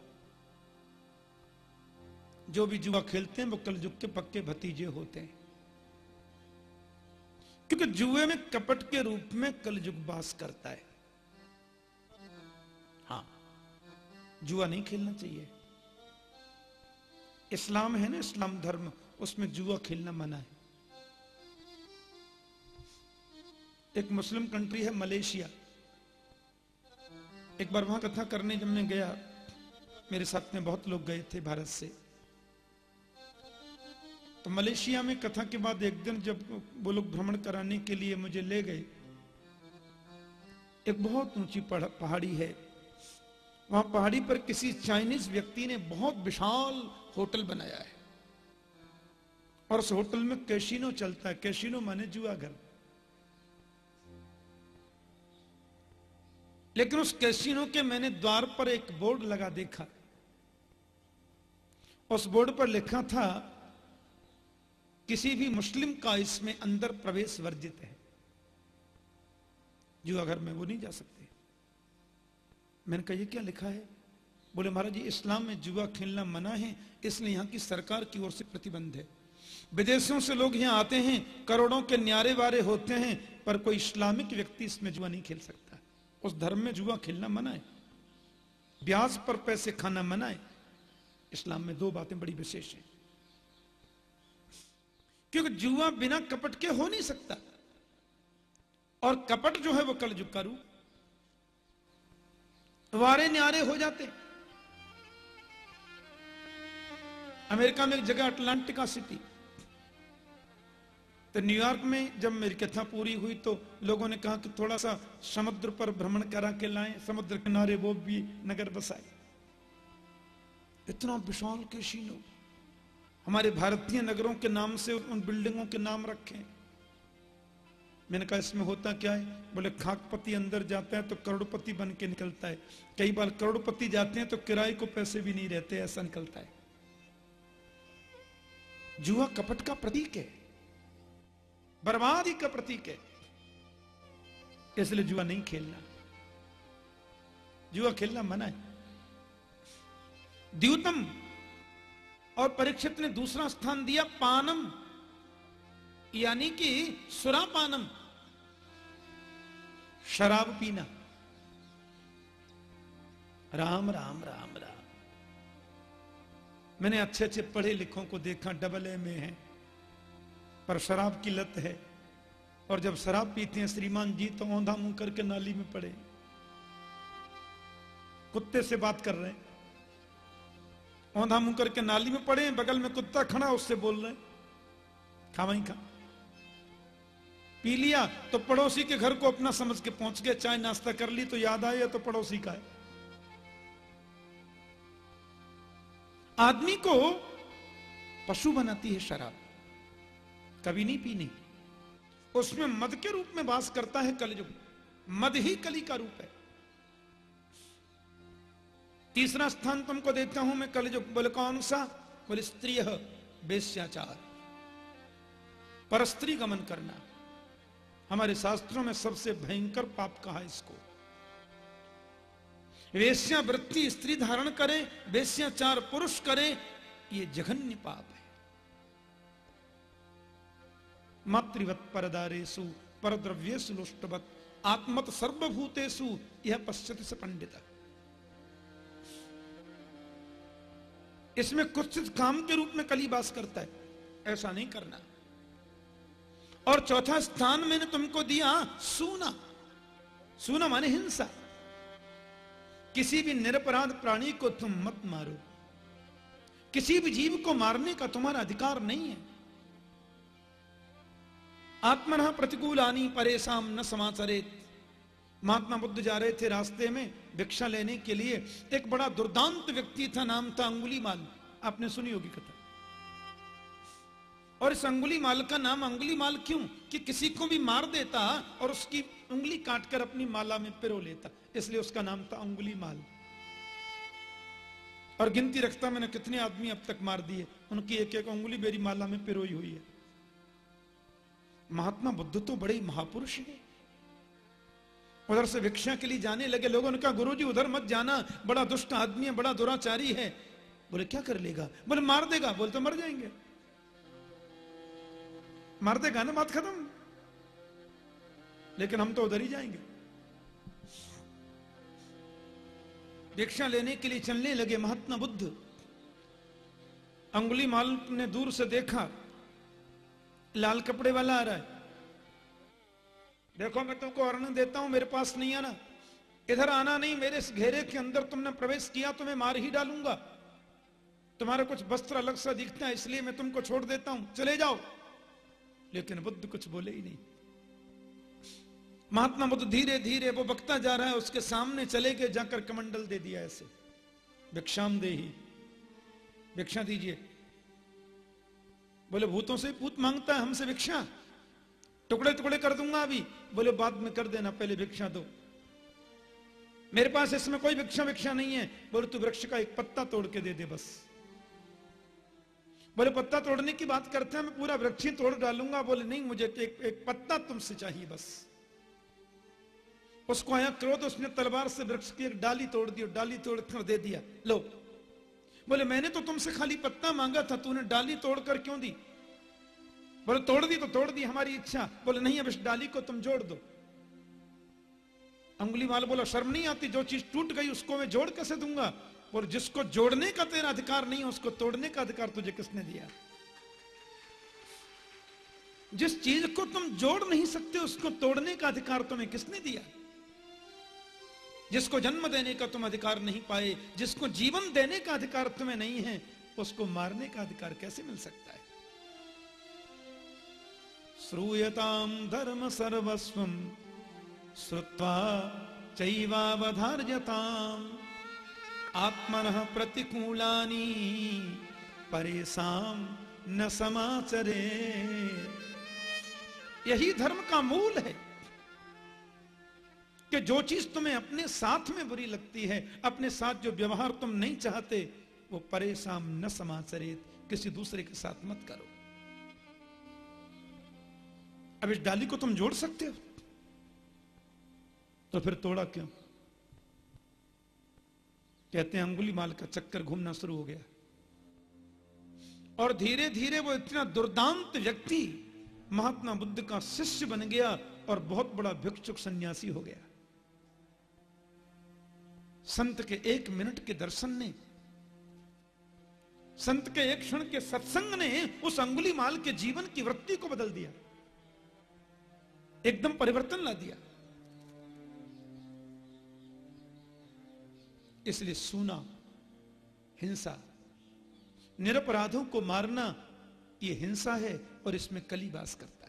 जो भी जुआ खेलते हैं, वो कलयुग के पक्के भतीजे होते हैं। क्योंकि जुए में कपट के रूप में कलयुग बास करता है। हाँ जुआ नहीं खेलना चाहिए। इस्लाम है ना, इस्लाम धर्म। उसमें जुआ खेलना मना है। एक मुस्लिम कंट्री है मलेशिया। एक बार वहाँ कथा करने जब मैं गया, मेरे साथ में बहुत लोग गए थे भारत से। तो मलेशिया में कथा के बाद एक दिन जब वो लोग भ्रमण कराने के लिए मुझे ले गए, एक बहुत ऊँची पहाड़ी है। वहाँ पहाड़ी पर किसी चाइनीज़ व्यक्ति ने बहुत विशाल होटल बनाया है। और उस होटल में कैशिनो चलता है, कैशिनो माने जुआ घर। लेकिन उस कैशिनो के मैंने द्वार पर एक बोर्ड लगा देखा। उस बोर्ड पर लिखा था, किसी भी मुस्लिम का इसमें अंदर प्रवेश वर्जित है। जुआ घर में वो नहीं जा सकते। मैंने कहा, ये क्या लिखा है? बोले, महाराज जी इस्लाम में जुआ खेलना मना है, इसलिए यहाँ की सरकार की ओर से प्रतिबंध है। विदेशों से लोग यहाँ आते हैं, करोड़ों के न्यारे वारे होते हैं, पर कोई इस्लामिक व्यक्ति इसमें जुआ नहीं खेल सकता। उस धर्म में जुआ खेलना मना है। ब्याज पर पैसे खाना मना है। इस्लाम में दो बातें बड़ी विशेष हैं। क्योंकि जुआ बिना कपट के हो नहीं सकता। और कपट जो है वो कल रूप वारे न्यारे हो जाते। अमेरिका में एक जगह अटलांटिका सिटी। तो न्यूयॉर्क में जब मेरी कथा पूरी हुई तो लोगों ने कहा कि थोड़ा सा समुद्र पर भ्रमण करा के लाए, समुद्र किनारे वो भी नगर बसाए। इतना विशाल कैसीनो हमारे भारतीय नगरों के नाम से उन बिल्डिंगों के नाम रखे। मैंने कहा, इसमें होता क्या है? बोले, खाकपति अंदर जाता है तो करोड़पति बन के निकलता है। कई बार करोड़पति जाते हैं तो किराए को पैसे भी नहीं रहते, ऐसा निकलता है। जुआ कपट का प्रतीक है। बर्बादी का प्रतीक है। इसलिए जुआ नहीं खेलना। जुआ खेलना मना है। द्यूतम और परीक्षित ने दूसरा स्थान दिया पानम। यानी कि सुरापानम। शराब पीना। राम राम राम राम। मैंने अच्छे अच्छे पढ़े लिखों को देखा, डबल ए में है। पर शराब की लत है। और जब शराब पीते हैं, श्रीमान जी तो औंधा मुँह करके नाली में पड़े। कुत्ते से बात कर रहे हैं। औंधा मुँह करके नाली में पड़े बगल में कुत्ता खड़ा, उससे बोल रहे खा वही खा। पी लिया तो पड़ोसी के घर को अपना समझ के पहुँच गया चाय नाश्ता कर ली तो याद आया तो पड़ोसी का है। आदमी को पशु बनाती है शराब। कभी नहीं पीनी। उसमें मद के रूप में वास करता है कलयुग। मद ही कली का रूप है। तीसरा स्थान तुमको देता हूँ मैं कलयुग। बोले, कौन सा? बोले, स्त्रीय बेस्याचार परस्त्री गमन करना। हमारे शास्त्रों में सबसे भयंकर पाप कहा इसको। वेश्या वृत्ति स्त्री धारण करे, वेश्याचार पुरुष करे, ये जघन्य पाप मातृवत परदारेशु परद्रव्येशु लुष्टवत, आत्मत सर्वभूतेषु यह पश्चित से पंडित। इसमें कुछ काम के रूप में कलीबास करता है, ऐसा नहीं करना। और चौथा स्थान मैंने तुमको दिया, सूना। सूना माने हिंसा। किसी भी निरपराध प्राणी को तुम मत मारो। किसी भी जीव को मारने का तुम्हारा अधिकार नहीं है। आत्मन प्रतिकूल आनी परेशान न समाचरित। महात्मा बुद्ध जा रहे थे रास्ते में भिक्षा लेने के लिए। एक बड़ा दुर्दांत व्यक्ति था, नाम था अंगुली माल। आपने सुनी होगी कथा। और इस अंगुली माल का नाम, अंगुली माल क्यों? कि किसी को भी मार देता और उसकी उंगली काटकर अपनी माला में पिरो लेता। इसलिए उसका नाम था अंगुली माल। और गिनती रखता मैंने कितने आदमी अब तक मार दिए। उनकी एक एक उंगली मेरी माला में पिरोई हुई है। महात्मा बुद्ध तो बड़े महापुरुष हैं। उधर से भिक्षा के लिए जाने लगे लोगों ने कहा गुरुजी, उधर मत जाना। बड़ा दुष्ट आदमी है, बड़ा दुराचारी है। बोले, क्या कर लेगा? बोले, मार देगा। बोले तो मर जाएँगे। मार देगा ना, बात खत्म। लेकिन हम तो उधर ही जाएँगे। भिक्षा लेने के लिए चलने लगे महात्मा बुद्ध। अंगुली माल ने दूर से देखा। लाल कपड़े वाला आ रहा है। देखो, मैं तुमको अर्ण देता हूँ, मेरे पास नहीं आना। इधर आना नहीं, मेरे इस घेरे के अंदर तुमने प्रवेश किया तो मैं मार ही डालूँगा। तुम्हारा कुछ वस्त्र अलग सा दिखता है, इसलिए मैं तुमको छोड़ देता हूँ। चले जाओ। लेकिन बुद्ध कुछ बोले ही नहीं। महात्मा बुद्ध धीरे धीरे, वो बकता जा रहा है, उसके सामने चले गए, जाकर कमंडल दे दिया ऐसे। भिक्षाम दे ही भिक्षा दीजिए। बोले भूतों से भूत माँगता है हमसे भिक्षा। टुकड़े टुकड़े कर दूँगा अभी। बोले बाद में कर देना पहले भिक्षा दो। मेरे पास इसमें कोई भिक्षा भिक्षा नहीं है। बोले तू वृक्ष का एक पत्ता तोड़ के दे दे बस। बोले पत्ता तोड़ने की बात करते हैं मैं पूरा वृक्ष ही तोड़ डालूँगा। बोले नहीं मुझे एक, एक पत्ता तुमसे चाहिए बस। उसको आया क्रोध उसने तलवार से वृक्ष की एक डाली तोड़ दी डाली तोड़ कर दे दिया। लो बोले, मैंने तो तुमसे खाली पत्ता मांगा था, तूने डाली तोड़कर क्यों दी? बोले, तोड़ दी तो तोड़ दी, हमारी इच्छा। बोले, नहीं, अब इस डाली को तुम जोड़ दो। अंगुली माल बोला, शर्म नहीं आती, जो चीज़ टूट गई उसको मैं जोड़ कैसे दूँगा? और जिसको जोड़ने का तेरा अधिकार नहीं है, उसको तोड़ने का अधिकार तुझे किसने दिया? जिस चीज़ को तुम जोड़ नहीं सकते, उसको तोड़ने का अधिकार तुम्हें किसने दिया? जिसको जन्म देने का तुम अधिकार नहीं पाए, जिसको जीवन देने का अधिकार तुम्हें नहीं है, उसको मारने का अधिकार कैसे मिल सकता है? श्रूयताम धर्म सर्वस्व श्रुत्वा चैवावधार्यताम आत्मन प्रतिकूलानी परेशान न समाचरे। यही धर्म का मूल है। कि जो चीज़ तुम्हें अपने साथ में बुरी लगती है, अपने साथ जो व्यवहार तुम नहीं चाहते, वो परेशान न समाचरित किसी दूसरे के साथ मत करो। अब इस डाली को तुम जोड़ सकते हो। तो फिर तोड़ा क्यों? कहते हैं, अंगुली माल का चक्कर घूमना शुरू हो गया। और धीरे धीरे वो इतना दुर्दांत व्यक्ति महात्मा बुद्ध का शिष्य बन गया और बहुत बड़ा भिक्षुक सन्यासी हो गया। संत के एक मिनट के दर्शन ने, संत के एक क्षण के सत्संग ने उस अंगुली माल के जीवन की वृत्ति को बदल दिया, एकदम परिवर्तन ला दिया। इसलिए सूना, हिंसा, निरपराधों को मारना यह हिंसा है और इसमें कली वास करता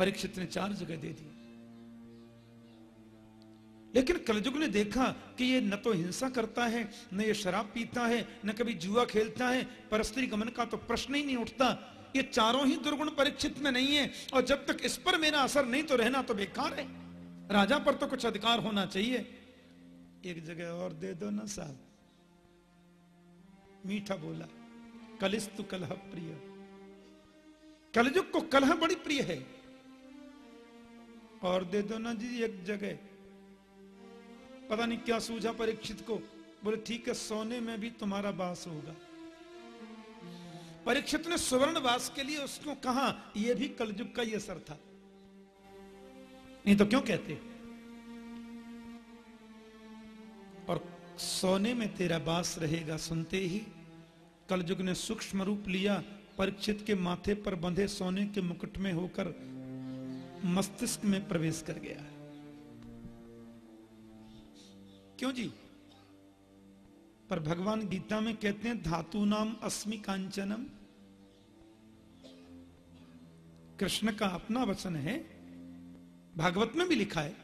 परीक्षित ने चार जगह दे दी। लेकिन कलजुग ने देखा कि ये न तो हिंसा करता है, न ये शराब पीता है, न कभी जुआ खेलता है। परस्त्री गमन का तो प्रश्न ही नहीं उठता। ये चारों ही दुर्गुण परीक्षित में नहीं है और जब तक इस पर मेरा असर नहीं तो रहना तो बेकार है। राजा पर तो कुछ अधिकार होना चाहिए। एक जगह और दे दो ना साहब। मीठा बोला, कलिस्तु कलह प्रिय। कलयुग को कलह बड़ी प्रिय है। और दे दो ना जी, एक जगह। पता नहीं क्या सूझा परीक्षित को। बोले, ठीक है, सोने में भी तुम्हारा बास होगा। परीक्षित ने सुवर्ण वास के लिए उसको कहा यह भी कलयुग का ही असर था। नहीं तो क्यों कहते? और सोने में तेरा बास रहेगा, सुनते ही कलयुग ने सूक्ष्म रूप लिया, परीक्षित के माथे पर बंधे सोने के मुकुट में होकर मस्तिष्क में प्रवेश कर गया क्यों जी? पर भगवान गीता में कहते हैं, धातु नाम अस्मि कांचनम। कृष्ण का अपना वचन है। भागवत में भी लिखा है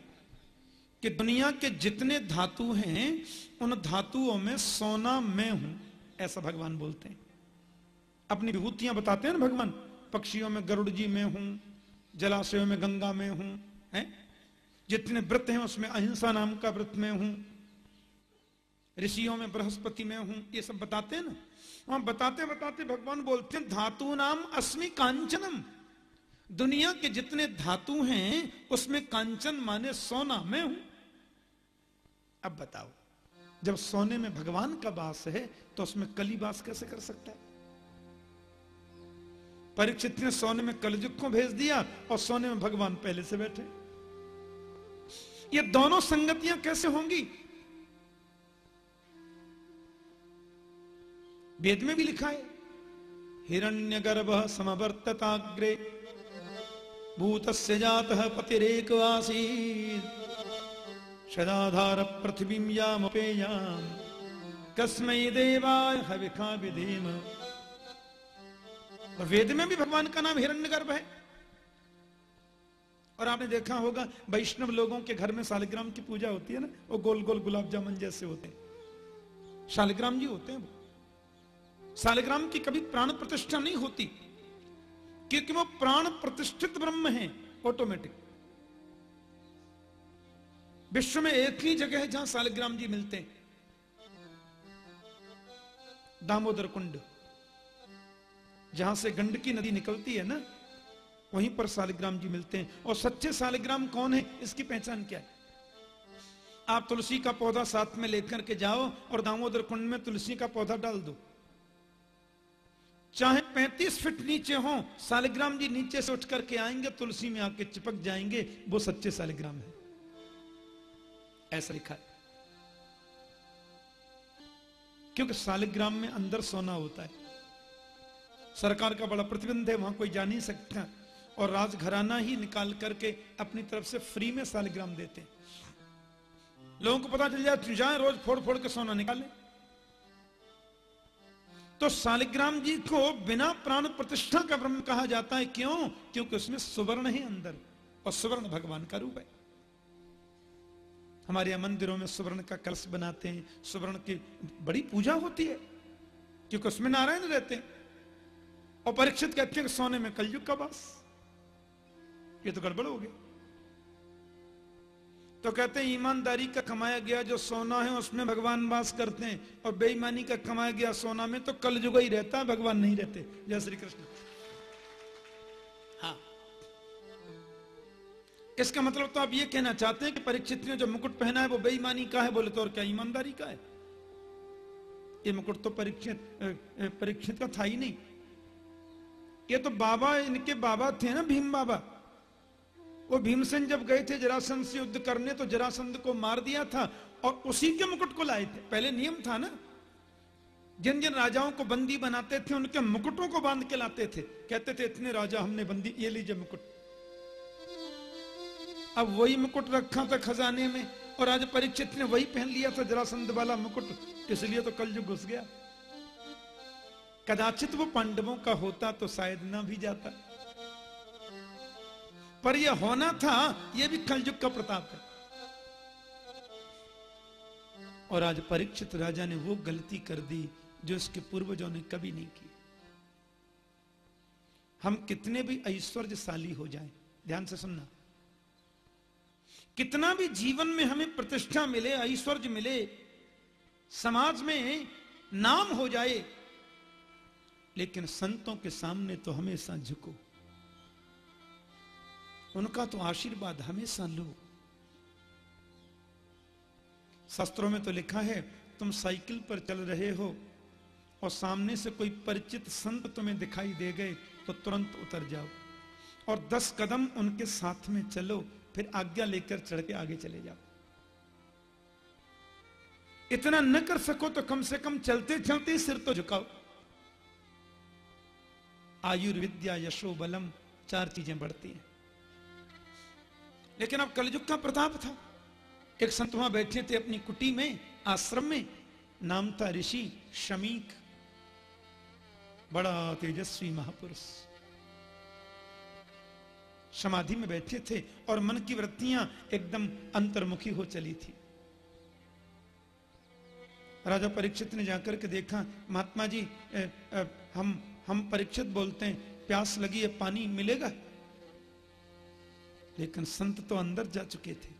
कि दुनिया के जितने धातु हैं, उन धातुओं में सोना मैं हूँ, ऐसा भगवान बोलते हैं। अपनी विभूतियाँ बताते हैं ना भगवान, पक्षियों में गरुड़ जी में हूँ जलाशयों में, गंगा में हूँ, है? जितने व्रत हैं उसमें अहिंसा नाम का व्रत में हूँ। ऋषियों में बृहस्पति में हूँ। ये सब बताते हैं ना? वहाँ बताते बताते भगवान बोलते हैं, धातु नाम अस्मि कांचनम। दुनिया के जितने धातु हैं, उसमें कांचन माने सोना मैं हूँ। अब बताओ, जब सोने में भगवान का वास है तो उसमें कली वास कैसे कर सकता है? परीक्षित ने सोने में कलयुग को भेज दिया और सोने में भगवान पहले से बैठे। ये दोनों संगतियाँ कैसे होंगी? वेद में भी लिखा है हिरण्य गर्भ समवर्तताग्रे भूत जात पतिरेक सदाधार पृथ्वी यामपेयाम कस्मय देवाय हविखा विधेम। और वेद में भी भगवान का नाम हिरण्य गर्भ है। और आपने देखा होगा, वैष्णव लोगों के घर में शालिग्राम की पूजा होती है ना, वो गोल गोल गुलाब जामुन जैसे होते हैं। शालिग्राम जी होते हैं वो। शालिग्राम की कभी प्राण प्रतिष्ठा नहीं होती, क्योंकि वो प्राण प्रतिष्ठित ब्रह्म है ऑटोमेटिक विश्व में एक ही जगह है जहाँ शालिग्राम जी मिलते हैं। दामोदर कुंड। जहाँ से गंडकी नदी निकलती है ना, वहीं पर सालिग्राम जी मिलते हैं। और सच्चे सालिग्राम कौन है? इसकी पहचान क्या है? आप तुलसी का पौधा साथ में लेकर के जाओ और दामोदर कुंड में तुलसी का पौधा डाल दो। चाहे 35 फीट नीचे हो सालिग्राम जी नीचे से उठ करके आएँगे, तुलसी में आके चिपक जाएँगे, वो सच्चे सालिग्राम है। ऐसा लिखा क्योंकि सालिग्राम में अंदर सोना होता है। सरकार का बड़ा प्रतिबंध है, वहाँ कोई जा नहीं सकता। और राजघराना ही निकाल करके अपनी तरफ़ से फ्री में सालिग्राम देते लोगों को पता चल जाए जाए, रोज फोड़ फोड़ के सोना निकाले। तो सालिग्राम जी को बिना प्राण प्रतिष्ठा का ब्रह्म कहा जाता है। क्यों? क्योंकि उसमें सुवर्ण है अंदर, और सुवर्ण भगवान का रूप है। हमारे मंदिरों में सुवर्ण का कलश बनाते हैं, सुवर्ण की बड़ी पूजा होती है, क्योंकि उसमें नारायण रहते हैं। और परीक्षित कहते हैं सोने में कलयुग का बास ये तो गड़बड़ हो गया। तो कहते हैं, ईमानदारी का कमाया गया जो सोना है, उसमें भगवान वास करते हैं। और बेईमानी का कमाया गया सोना में तो कलयुग ही रहता है, भगवान नहीं रहते। जय श्री कृष्ण। हाँ। इसका मतलब तो आप ये कहना चाहते हैं कि परीक्षित ने जो मुकुट पहना है, वो बेईमानी का है? बोले तो और क्या, ईमानदारी का है? ये मुकुट तो परीक्षित परीक्षित का था ही नहीं। ये तो बाबा, इनके बाबा थे ना, भीम बाबा। वो भीमसेन जब गए थे जरासंध से युद्ध करने तो जरासंध को मार दिया था और उसी के मुकुट को लाए थे। पहले नियम था ना जिन जिन राजाओं को बंदी बनाते थे, उनके मुकुटों को बाँध के लाते थे। कहते थे, इतने राजा हमने बंदी, ये लीजिए मुकुट। अब वही मुकुट रखा था खजाने में, और आज परीक्षित ने वही पहन लिया था जरासंध वाला मुकुट। इसलिए तो कल जो घुस गया। कदाचित वो पांडवों का होता तो शायद ना भी जाता। पर यह होना था, यह भी कलयुग का प्रताप है। और आज परीक्षित राजा ने वो गलती कर दी जो उसके पूर्वजों ने कभी नहीं की। हम कितने भी ऐश्वर्यशाली हो जाएँ, ध्यान से सुनना। कितना भी जीवन में हमें प्रतिष्ठा मिले, ऐश्वर्य मिले, समाज में नाम हो जाए लेकिन संतों के सामने तो हमेशा झुको। उनका तो आशीर्वाद हमेशा लो। शास्त्रों में तो लिखा है, तुम साइकिल पर चल रहे हो और सामने से कोई परिचित संत तुम्हें दिखाई दे गए तो तुरंत उतर जाओ और दस कदम उनके साथ में चलो, फिर आज्ञा लेकर चढ़ के आगे चले जाओ। इतना न कर सको तो कम से कम चलते चलते सिर तो झुकाओ। आयुर्विद्या यशो बलम चार चीज़ें बढ़ती हैं। लेकिन अब कलयुग का प्रताप था। एक संत वहाँ बैठे थे अपनी कुटी में आश्रम में नाम था ऋषि शमीक बड़ा तेजस्वी महापुरुष। समाधि में बैठे थे और मन की वृत्तियाँ एकदम अंतर्मुखी हो चली थी। राजा परीक्षित ने जाकर के देखा महात्मा जी ए, ए, हम हम परीक्षित बोलते हैं, प्यास लगी है, पानी मिलेगा? लेकिन संत तो अंदर जा चुके थे।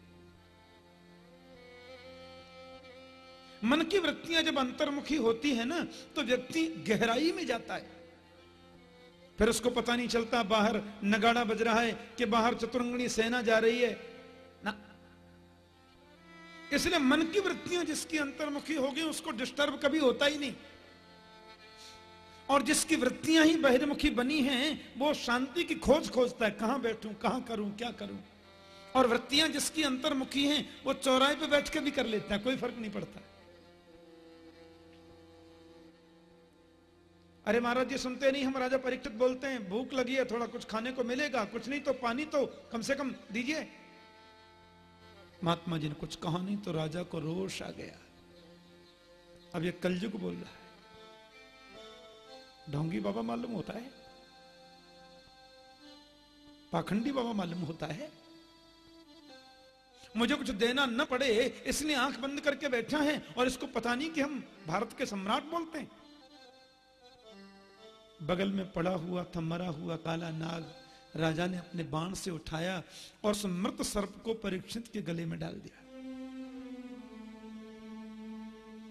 मन की वृत्तियाँ जब अंतर्मुखी होती है ना तो व्यक्ति गहराई में जाता है। फिर उसको पता नहीं चलता, बाहर नगाड़ा बज रहा है कि बाहर चतुरंगणी सेना जा रही है। ना। इसलिए मन की वृत्तियाँ जिसकी अंतर्मुखी होगी उसको डिस्टर्ब कभी होता ही नहीं। और जिसकी वृत्तियाँ ही बहिर्मुखी बनी हैं, वो शांति की खोज खोजता है। कहाँ बैठूं, कहाँ करूँ, क्या करूँ? और वृत्तियाँ जिसकी अंतर्मुखी हैं, वो चौराहे पे बैठ के भी कर लेता है, कोई फ़र्क नहीं पड़ता। अरे महाराज जी, सुनते नहीं, हम राजा परीक्षित बोलते हैं, भूख लगी है, थोड़ा कुछ खाने को मिलेगा, कुछ नहीं तो पानी तो कम से कम दीजिए। महात्मा जी ने कुछ कहा नहीं तो राजा को रोष आ गया। अब ये कलयुग बोल रहा है। ढोंगी बाबा मालूम होता है? पाखंडी बाबा मालूम होता है? मुझे कुछ देना न पड़े, इसलिए आँख बंद करके बैठा है और इसको पता नहीं कि हम भारत के सम्राट बोलते हैं। बगल में पड़ा हुआ था मरा हुआ काला नाग राजा ने अपने बाण से उठाया और उस मृत सर्प को परीक्षित के गले में डाल दिया।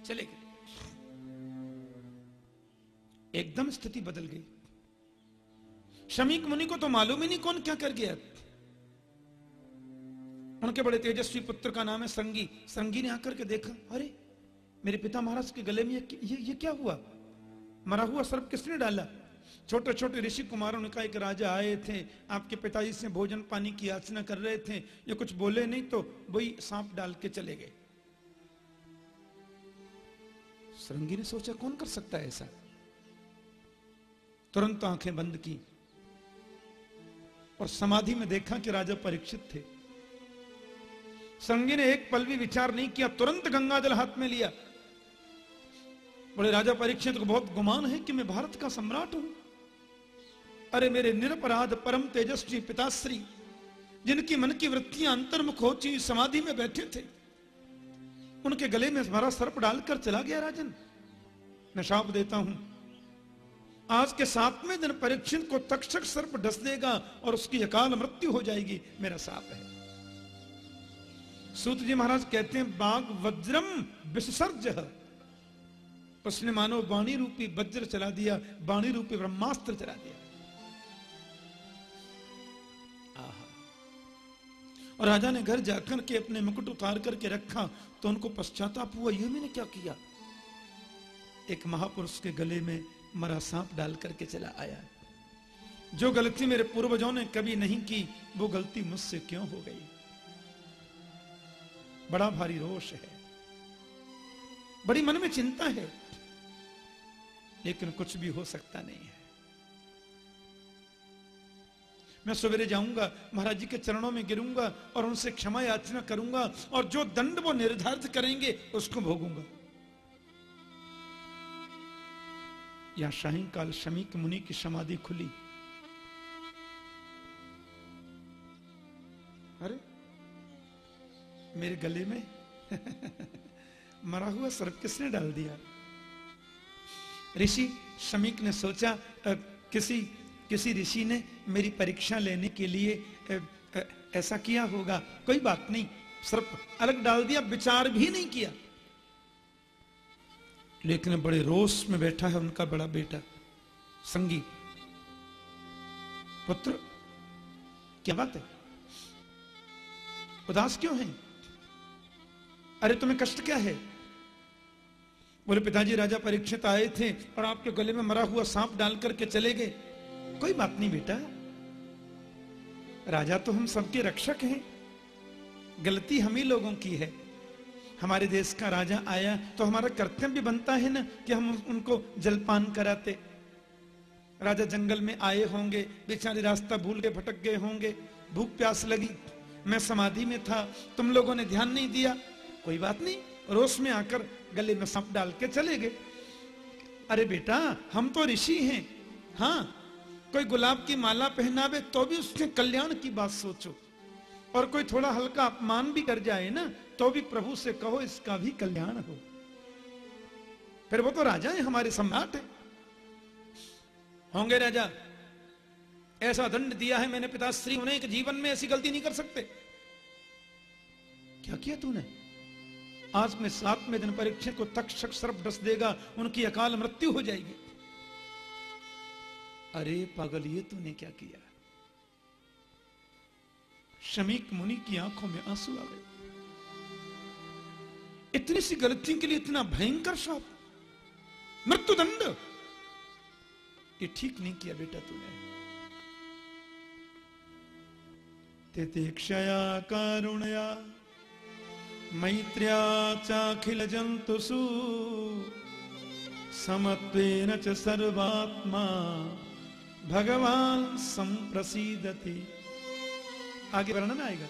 चले गए। एकदम स्थिति बदल गई। शमीक मुनि को तो मालूम ही नहीं कौन क्या कर गया। उनके बड़े तेजस्वी पुत्र का नाम है संगी। संगी ने आकर के देखा अरे मेरे पिता महाराज के गले में ये, ये, क्या हुआ? मरा हुआ सर्प किसने डाला? छोटे छोटे ऋषि कुमारों ने कहा एक राजा आए थे आपके पिताजी से भोजन पानी की याचना कर रहे थे। ये कुछ बोले नहीं तो वही सांप डाल के चले गए। सरंगी ने सोचा कौन कर सकता है ऐसा? तुरंत आँखें बंद की और समाधि में देखा कि राजा परीक्षित थे। संगी ने एक पल भी विचार नहीं किया, तुरंत गंगा जल हाथ में लिया। बड़े राजा परीक्षित को बहुत गुमान है कि मैं भारत का सम्राट हूँ? अरे, मेरे निरपराध, परम तेजस्वी पिताश्री, जिनकी मन की वृत्तियाँ अंतर्मुख हो चुकी समाधि में बैठे थे। उनके गले में हमारा सर्प डालकर चला गया, राजन। मैं शाप देता हूँ। आज के सातवें दिन परीक्षित को तक्षक सर्प डस देगा और उसकी अकाल मृत्यु हो जाएगी, मेरा साप है। सूत जी महाराज कहते हैं, बाघ वज्रम विसर्ज उसने मानो वाणी रूपी वज्र चला दिया, वाणी रूपी ब्रह्मास्त्र चला दिया। और राजा ने घर जाकर के अपने मुकुट उतार करके रखा तो उनको पश्चाताप हुआ, ये मैंने क्या किया? एक महापुरुष के गले में मरा सांप डाल करके चला आया। जो गलती मेरे पूर्वजों ने कभी नहीं की, वो गलती मुझसे क्यों हो गई? बड़ा भारी रोष है। बड़ी मन में चिंता है। लेकिन कुछ भी हो सकता नहीं है। मैं सवेरे जाऊँगा, महाराज जी के चरणों में गिरूँगा और उनसे क्षमा याचना करूँगा और जो दंड वो निर्धारित करेंगे, उसको भोगूँगा। या शाही काल शमीक मुनि की समाधि खुली। अरे मेरे गले में मरा हुआ सर्प किसने डाल दिया? ऋषि शमीक ने सोचा आ, किसी किसी ऋषि ने मेरी परीक्षा लेने के लिए ऐसा किया होगा। कोई बात नहीं सर्प अलग डाल दिया विचार भी नहीं किया। लेकिन बड़े रोष में बैठा है उनका बड़ा बेटा, संगी। पुत्र, क्या बात है? उदास क्यों है? अरे तुम्हें कष्ट क्या है? बोले, पिताजी, राजा परीक्षित आए थे और आपके गले में मरा हुआ सांप डाल करके चले गए। कोई बात नहीं बेटा। राजा तो हम सबके रक्षक हैं। गलती हम ही लोगों की है। हमारे देश का राजा आया तो हमारा कर्तव्य बनता है ना कि हम उनको जलपान कराते। राजा जंगल में आए होंगे, बेचारे रास्ता भूल के भटक गए होंगे, भूख प्यास लगी, मैं समाधि में था, तुम लोगों ने ध्यान नहीं दिया, कोई बात नहीं, रोष में आकर गले में सांप डाल के चले गए। अरे बेटा, हम तो ऋषि हैं हाँ कोई गुलाब की माला पहनावे तो भी उसके कल्याण की बात सोचो। और कोई थोड़ा हल्का अपमान भी कर जाए ना तो भी प्रभु से कहो इसका भी कल्याण हो। फिर वो तो राजा है, हमारे सम्राट है। होंगे राजा, ऐसा दंड दिया है मैंने पिताश्री, उन्हें एक जीवन में ऐसी गलती नहीं कर सकते। क्या किया तूने? आज में सातवें दिन परीक्षा को तक्षक सर्प डस देगा, उनकी अकाल मृत्यु हो जाएगी। अरे पागल, ये तूने क्या किया? शमीक मुनि की आँखों में आँसू आ गए। इतनी सी गलती के लिए इतना भयंकर शाप, मृत्युदंड ये ठीक नहीं किया बेटा तूने। तितिक्षया कारुणया, मैत्र्या चाखिल जंतुषु समत्वेन च सर्वात्मा, भगवान संप्रसीदति। आगे वर्णन आएगा।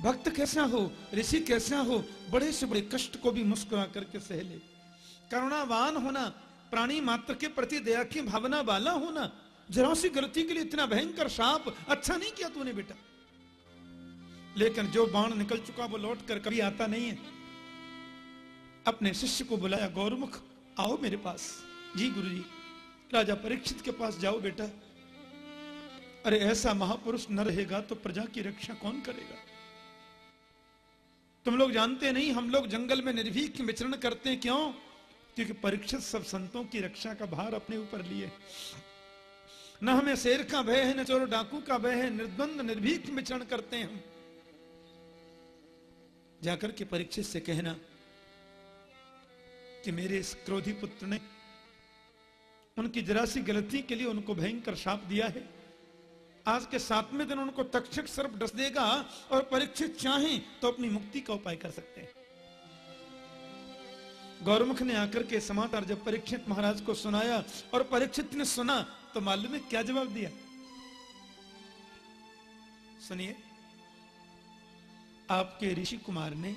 भक्त कैसा हो, ऋषि कैसा हो, बड़े से बड़े कष्ट को भी मुस्कुरा करके सह ले। करुणावान होना, प्राणी मात्र के प्रति दया की भावना वाला होना, जरा सी गलती के लिए इतना भयंकर साप अच्छा नहीं किया तूने बेटा। लेकिन जो बाण निकल चुका वो लौट कर कभी आता नहीं है। अपने शिष्य को बुलाया, गौरमुख, आओ मेरे पास। जी गुरु जी राजा परीक्षित के पास जाओ बेटा। अरे ऐसा महापुरुष न रहेगा तो प्रजा की रक्षा कौन करेगा? तुम लोग जानते नहीं, हम लोग जंगल में निर्भीक विचरण करते हैं। क्यों? क्योंकि परीक्षित सब संतों की रक्षा का भार अपने ऊपर लिए। न हमें शेर का भय है, न चोर डाकू का भय है, निर्द्वंद निर्भीक विचरण करते हैं हम। जाकर के परीक्षित से कहना कि मेरे इस क्रोधी पुत्र ने उनकी जरा सी गलती के लिए उनको भयंकर शाप दिया है। आज के सातवें दिन उनको तक्षक सर्प डस देगा और परीक्षित चाहें तो अपनी मुक्ति का उपाय कर सकते हैं। गौरमुख ने आकर के समाचार जब परीक्षित महाराज को सुनाया और परीक्षित ने सुना तो मालूम है क्या जवाब दिया? सुनिए, आपके ऋषि कुमार ने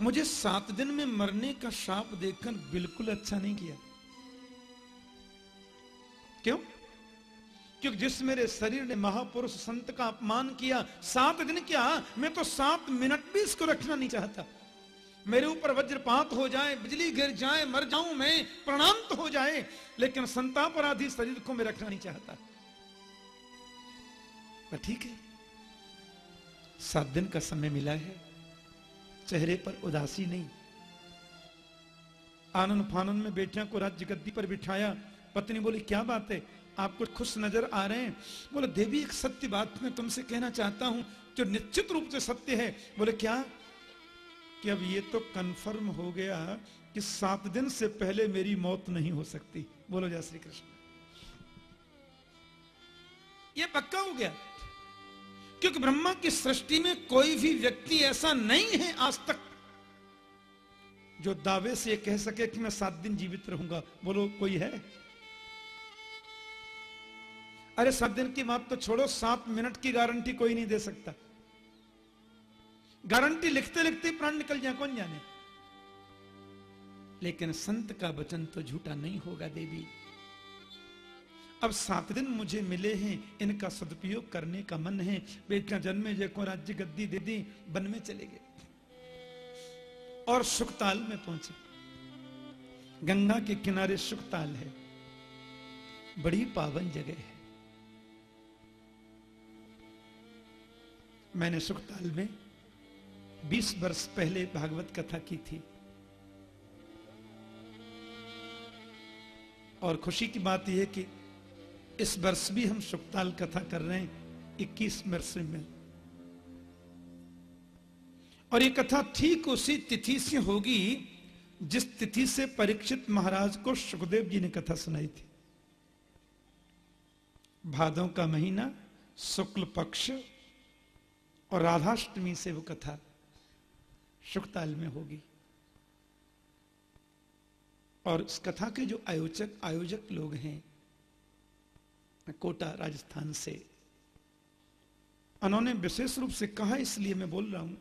मुझे सात दिन में मरने का शाप देखकर बिल्कुल अच्छा नहीं किया। क्यों? क्योंकि जिस मेरे शरीर ने महापुरुष संत का अपमान किया, सात दिन क्या, मैं तो सात मिनट भी इसको रखना नहीं चाहता। मेरे ऊपर वज्रपात हो जाए, बिजली गिर जाए, मर जाऊँ मैं, प्रणांत हो जाए, लेकिन संतापराधी शरीर को मैं रखना नहीं चाहता। पर ठीक है, सात दिन का समय मिला है, चेहरे पर उदासी नहीं। आनंद फानंद में बेटियाँ को राज्य गद्दी पर बिठाया, पत्नी बोली, क्या बात है? आप कुछ खुश नज़र आ रहे हैं? बोले, देवी, एक सत्य बात मैं तुमसे कहना चाहता हूँ, जो निश्चित रूप से सत्य है। बोले, क्या? कि अब ये तो कंफर्म हो गया कि सात दिन से पहले मेरी मौत नहीं हो सकती। बोलो जय श्री कृष्ण। ये पक्का हो गया? क्योंकि ब्रह्मा की सृष्टि में कोई भी व्यक्ति ऐसा नहीं है आज तक, जो दावे से कह सके कि मैं सात दिन जीवित रहूँगा। बोलो, कोई है? अरे सात दिन की बात तो छोड़ो, सात मिनट की गारंटी कोई नहीं दे सकता। गारंटी लिखते लिखते प्राण निकल जाए, कौन जाने? लेकिन संत का वचन तो झूठा नहीं होगा, देवी। अब सात दिन मुझे मिले हैं, इनका सदुपयोग करने का मन है। बेटा जन्मे जय को राज्य गद्दी दे दी, वन में चले गए। और सुखताल में पहुँचे। गंगा के किनारे सुखताल है। बड़ी पावन जगह है। मैंने सुखताल में बीस वर्ष पहले भागवत कथा की थी। और खुशी की बात यह कि इस वर्ष भी हम सुखताल कथा कर रहे हैं, इक्कीस वर्ष में। और ये कथा ठीक उसी तिथि से होगी, जिस तिथि से परीक्षित महाराज को सुखदेव जी ने कथा सुनाई थी। भादों का महीना, शुक्ल पक्ष और राधाष्टमी से वो कथा सुखताल में होगी। और इस कथा के जो आयोजक आयोजक लोग हैं, कोटा, राजस्थान से, उन्होंने विशेष रूप से कहा, इसलिए मैं बोल रहा हूँ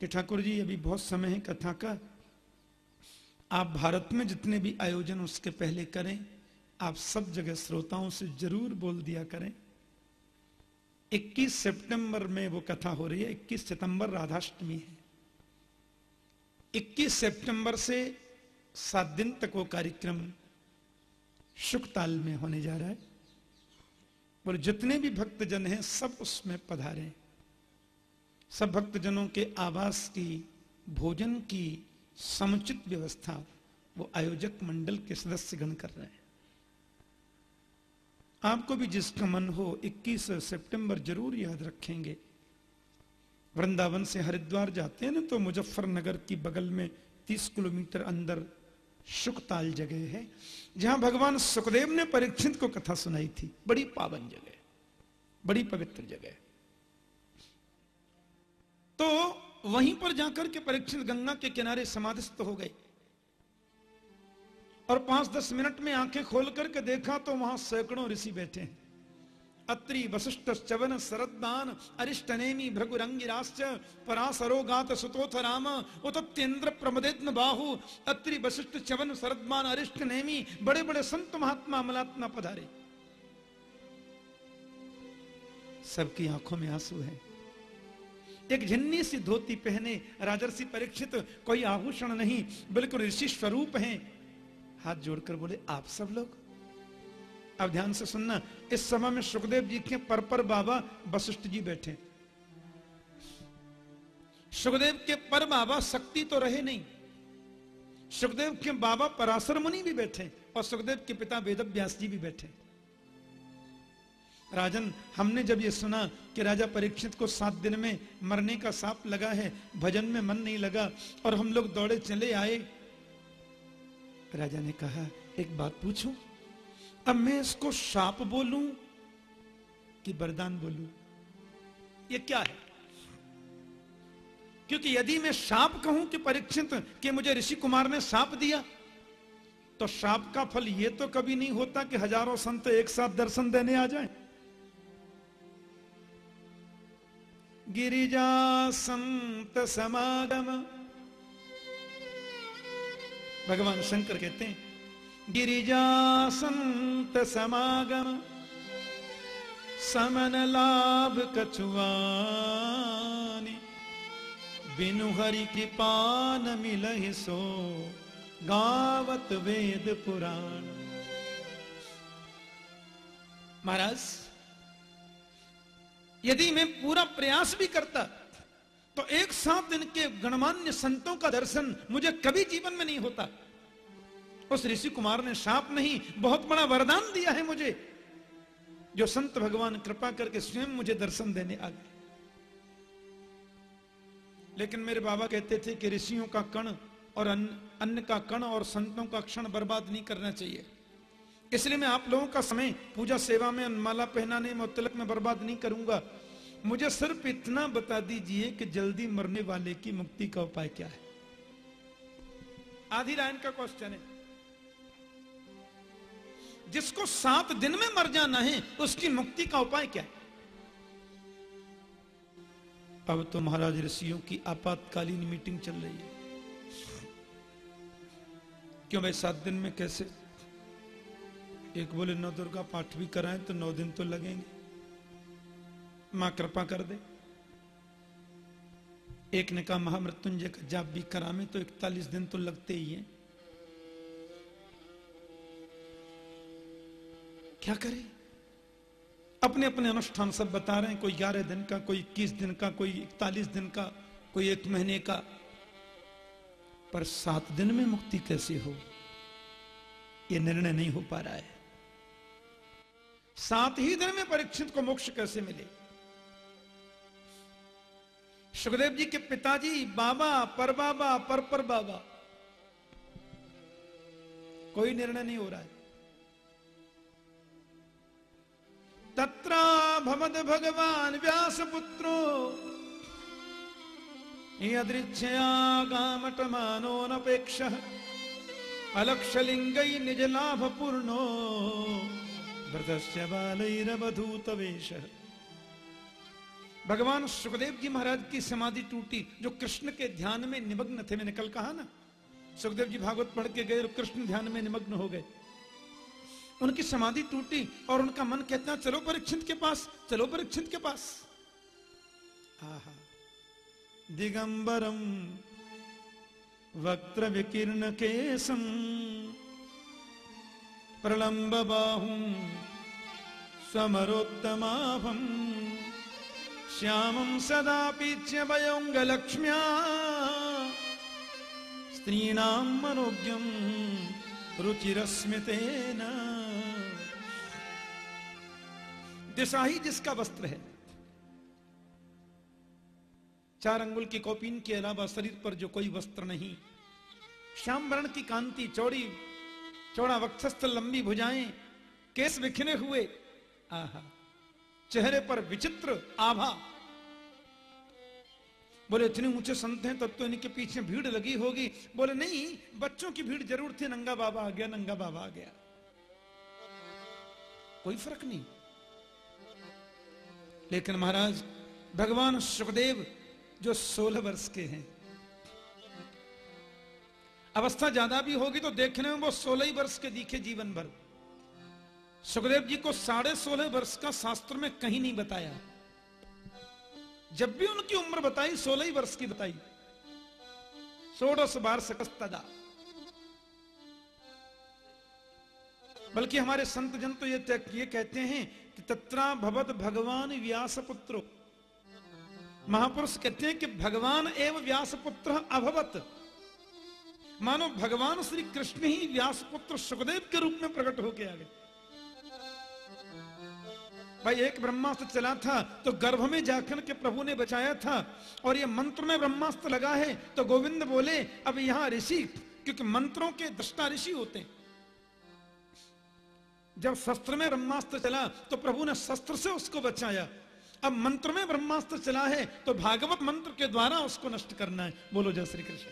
कि ठाकुर जी, अभी बहुत समय है कथा का। आप भारत में जितने भी आयोजन उसके पहले करें, आप सब जगह श्रोताओं से ज़रूर बोल दिया करें। 21 सितंबर में वो कथा हो रही है। 21 सितंबर राधाष्टमी है। 21 सितंबर से सात दिन तक वो कार्यक्रम शुकताल में होने जा रहा है। और जितने भी भक्तजन हैं, सब उसमें पधारे। सब भक्तजनों के आवास की, भोजन की समुचित व्यवस्था वो आयोजक मंडल के सदस्य गण कर रहे हैं। आपको भी जिसका मन हो 21 सितंबर ज़रूर याद रखेंगे। वृंदावन से हरिद्वार जाते हैं ना तो मुजफ्फरनगर की बगल में तीस किलोमीटर अंदर सुखताल जगह है, जहाँ भगवान सुखदेव ने परीक्षित को कथा सुनाई थी। बड़ी पावन जगह बड़ी पवित्र जगह तो वहीं पर जाकर के परीक्षित गंगा के किनारे समाधिस्थ हो गए। और पाँच दस मिनट में आँखें खोल करके देखा तो वहाँ सैकड़ों ऋषि बैठे हैं। अत्रि वशिष्ठ चवन शरदान अरिष्टनेमी भृगुरंगिराश्च परासरो गात सुतोथ राम उतत्येन्द्र प्रमदेत्न बाहु, अत्रि वशिष्ठ चवन शरदमान अरिष्ट नेमी बड़े बड़े संत महात्मा अमलात्मा पधारे। सबकी आँखों में आँसू है। एक झिन्नी सी धोती पहने राजर्षि परीक्षित, कोई आभूषण नहीं, बिल्कुल ऋषि स्वरूप हैं। हाथ जोड़कर बोले, आप सब लोग, अब ध्यान से सुनना, इस समय में सुखदेव जी के पर पर बाबा वशिष्ठ जी बैठे सुखदेव के पर बाबा शक्ति तो रहे नहीं, सुखदेव के बाबा पराशर मुनि भी बैठे और सुखदेव के पिता वेद व्यास जी भी बैठे राजन, हमने जब ये सुना कि राजा परीक्षित को सात दिन में मरने का साप लगा है, भजन में मन नहीं लगा और हम लोग दौड़े चले आए राजा ने कहा, एक बात पूछूँ? अब मैं इसको शाप बोलूँ कि वरदान बोलूँ? ये क्या है? क्योंकि यदि मैं शाप कहूँ कि परीक्षित, कि मुझे ऋषि कुमार ने शाप दिया तो शाप का फल ये तो कभी नहीं होता कि हज़ारों संत एक साथ दर्शन देने आ जाएँ। गिरिजा संत समागम भगवान शंकर कहते हैं, गिरिजा संत समागम, समन लाभ कछुआनी, बिनु हरि कृपा न मिलहि सो, गावत वेद पुराण। महाराज, यदि मैं पूरा प्रयास भी करता तो एक साथ दिन के गणमान्य संतों का दर्शन मुझे कभी जीवन में नहीं होता। उस ऋषि कुमार ने शाप नहीं बहुत बड़ा वरदान दिया है मुझे, जो संत भगवान कृपा करके स्वयं मुझे दर्शन देने आ गए। लेकिन मेरे बाबा कहते थे कि ऋषियों का कण और अन्न अन्न का कण और संतों का क्षण बर्बाद नहीं करना चाहिए। इसलिए मैं आप लोगों का समय पूजा सेवा में माला पहनाने में तिलक में बर्बाद नहीं करूँगा। मुझे सिर्फ़ इतना बता दीजिए कि जल्दी मरने वाले की मुक्ति का उपाय क्या है? आधी लाइन का क्वेश्चन है। जिसको सात दिन में मर जाना है, उसकी मुक्ति का उपाय क्या है? अब तो महाराज ऋषियों की आपातकालीन मीटिंग चल रही है। क्यों भाई, सात दिन में कैसे? एक बोले, नौ दुर्गा पाठ भी कराएँ तो नौ दिन तो लगेंगे। माँ कृपा कर दे। एक ने कहा, महामृत्युंजय का जाप भी करावे तो इकतालीस दिन तो लगते ही हैं। क्या करें? अपने अपने अनुष्ठान सब बता रहे हैं, कोई ग्यारह दिन का, कोई इक्कीस दिन का, कोई इकतालीस दिन का, कोई एक महीने का। पर सात दिन में मुक्ति कैसे हो? यह निर्णय नहीं हो पा रहा है। सात ही दिन में परीक्षित को मोक्ष कैसे मिले? सुखदेव जी के पिताजी, बाबा पर बाबा पर पर बाबा कोई निर्णय नहीं हो रहा है। तत्रा भवद भगवान व्यास पुत्रो। यदृच्छया गामटमानो नपेक्ष पूर्णो व्रतस्य बालैरवधूत वेश भगवान सुखदेव जी महाराज की समाधि टूटी, जो कृष्ण के ध्यान में निमग्न थे, मैंने कल कहा ना, सुखदेव जी भागवत पढ़ के गए और कृष्ण ध्यान में निमग्न हो गए। उनकी समाधि टूटी और उनका मन कहता, चलो परीक्षित के पास, चलो परीक्षित के पास। आहा। दिगंबरम, वक्त्र विकीर्ण केसम प्रलंब बाहू समरोत्तमाभम श्यामं वयोंग लक्ष्म्या स्त्रीणां मनोज्ञम रुचिरस्मितेन। दिशा ही जिसका वस्त्र है, चार अंगुल की कौपीन के अलावा शरीर पर जो कोई वस्त्र नहीं श्याम वर्ण की कांति, चौड़ी, चौड़ा वक्षस्थल लंबी भुजाएँ, केस बिखरे हुए, आहा। चेहरे पर विचित्र आभा। बोले, इतने ऊँचे संत हैं, तब तो इनके पीछे भीड़ लगी होगी। बोले, नहीं, बच्चों की भीड़ ज़रूर थी, नंगा बाबा आ गया, नंगा बाबा आ गया। कोई फ़र्क नहीं। लेकिन महाराज, भगवान सुखदेव जो सोलह वर्ष के हैं, अवस्था ज़्यादा भी होगी तो देखने में वो सोलह ही वर्ष के दिखे जीवन भर। सुखदेव जी को साढ़े सोलह वर्ष का शास्त्र में कहीं नहीं बताया। जब भी उनकी उम्र बताई, सोलह ही वर्ष की बताई। सोडस बार सकस्तदा। बल्कि हमारे संत जन तो ये ये कहते हैं कि तत्रा भवत भगवान व्यास पुत्र महापुरुष कहते हैं कि भगवान एवं व्यास पुत्र अभवत। मानो भगवान श्री कृष्ण ही व्यास पुत्र सुखदेव के रूप में प्रकट होके आ गए। भाई, एक ब्रह्मास्त्र चला था तो गर्भ में जाकर के प्रभु ने बचाया था, और ये मंत्र में ब्रह्मास्त्र लगा है तो गोविंद बोले, अब यहाँ ऋषि, क्योंकि मंत्रों के दृष्टा ऋषि होते हैं। जब शस्त्र में ब्रह्मास्त्र चला तो प्रभु ने शस्त्र से उसको बचाया। अब मंत्र में ब्रह्मास्त्र चला है तो भागवत मंत्र के द्वारा उसको नष्ट करना है। बोलो, जय श्री कृष्ण।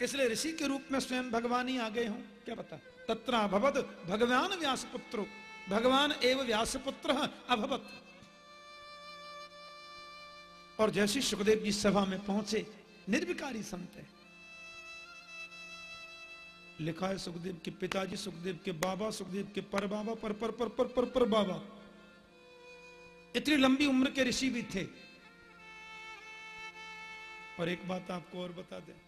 इसलिए ऋषि के रूप में स्वयं भगवान ही आ गए हों, क्या पता? तत्रा भगवान व्यास पुत्रो भगवान एवं व्यास पुत्र अभवत। और जैसी सुखदेव जी सभा में पहुँचे, निर्विकारी संत है। लिखा है सुखदेव के पिताजी, सुखदेव के बाबा, सुखदेव के पर बाबा पर पर पर पर पर पर बाबा। इतनी लंबी उम्र के ऋषि भी थे। और एक बात आपको और बता दें।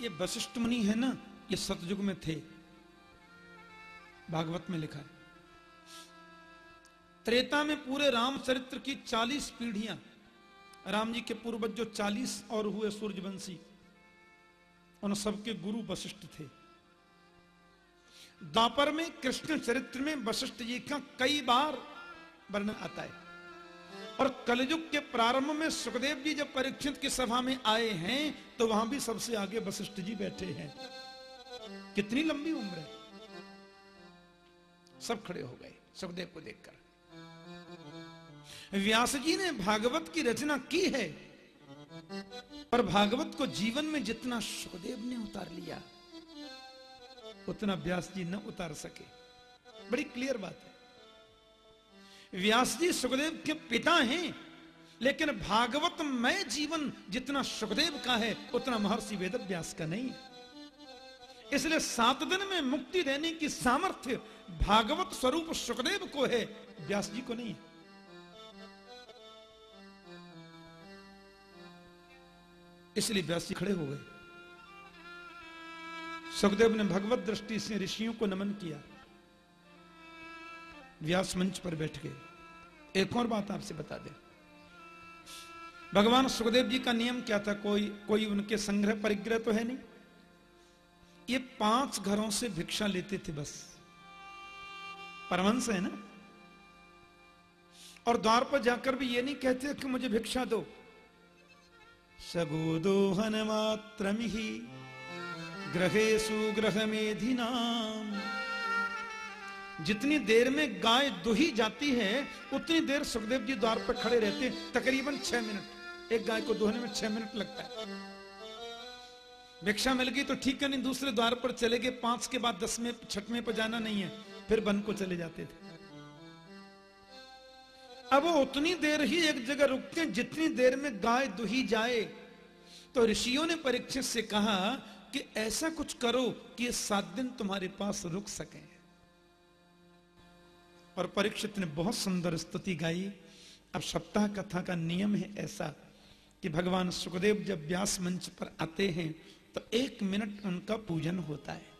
ये वशिष्ठ मुनि है ना, ये सतयुग में थे। भागवत में लिखा है। त्रेता में पूरे राम चरित्र की चालीस पीढ़ियाँ, राम जी के पूर्वज जो चालीस और हुए सूर्यवंशी, उन सबके गुरु वशिष्ठ थे। द्वापर में, कृष्ण चरित्र में वशिष्ठ जी का कई बार वर्णन आता है। और कलयुग के प्रारंभ में सुखदेव जी जब परीक्षित की सभा में आए हैं तो वहाँ भी सबसे आगे वशिष्ठ जी बैठे हैं। कितनी लंबी उम्र है। सब खड़े हो गए, सुखदेव को देखकर। व्यास जी ने भागवत की रचना की है, पर भागवत को जीवन में जितना सुखदेव ने उतार लिया, उतना व्यास जी न उतार सके। बड़ी क्लियर बात है। व्यास जी सुखदेव के पिता हैं, लेकिन भागवत में जीवन जितना सुखदेव का है, उतना महर्षि वेद व्यास का नहीं इसलिए सात दिन में मुक्ति देने की सामर्थ्य भागवत स्वरूप सुखदेव को है, व्यास जी को नहीं है। इसलिए व्यास जी खड़े हो गए। सुखदेव ने भगवत दृष्टि से ऋषियों को नमन किया। व्यास मंच पर बैठ गए। एक और बात आपसे बता दे। भगवान सुखदेव जी का नियम क्या था? कोई कोई उनके संग्रह परिग्रह तो है नहीं? ये पाँच घरों से भिक्षा लेते थे बस। परमंश है ना? और द्वार पर जाकर भी ये नहीं कहते कि मुझे भिक्षा दो। सगोदोहन मात्र ही ग्रहे सुग्रह ग्रह मेधिनाम जितनी देर में गाय दुही जाती है, उतनी देर सुखदेव जी द्वार पर खड़े रहते तकरीबन छह मिनट। एक गाय को दोहने में छह मिनट लगता है। भिक्षा मिल गई तो ठीक है, नहीं, दूसरे द्वार पर चले गए। पाँच के बाद दसवें, छठवें पर जाना नहीं है। फिर वन को चले जाते थे। अब वो उतनी देर ही एक जगह रुकते हैं जितनी देर में गाय दुही जाए। तो ऋषियों ने परीक्षित से कहा कि ऐसा कुछ करो कि ये सात दिन तुम्हारे पास रुक सके। और परीक्षित ने बहुत सुंदर स्तुति गाई। अब सप्ताह कथा का नियम है ऐसा कि भगवान सुखदेव जब व्यास मंच पर आते हैं तो एक मिनट उनका पूजन होता है।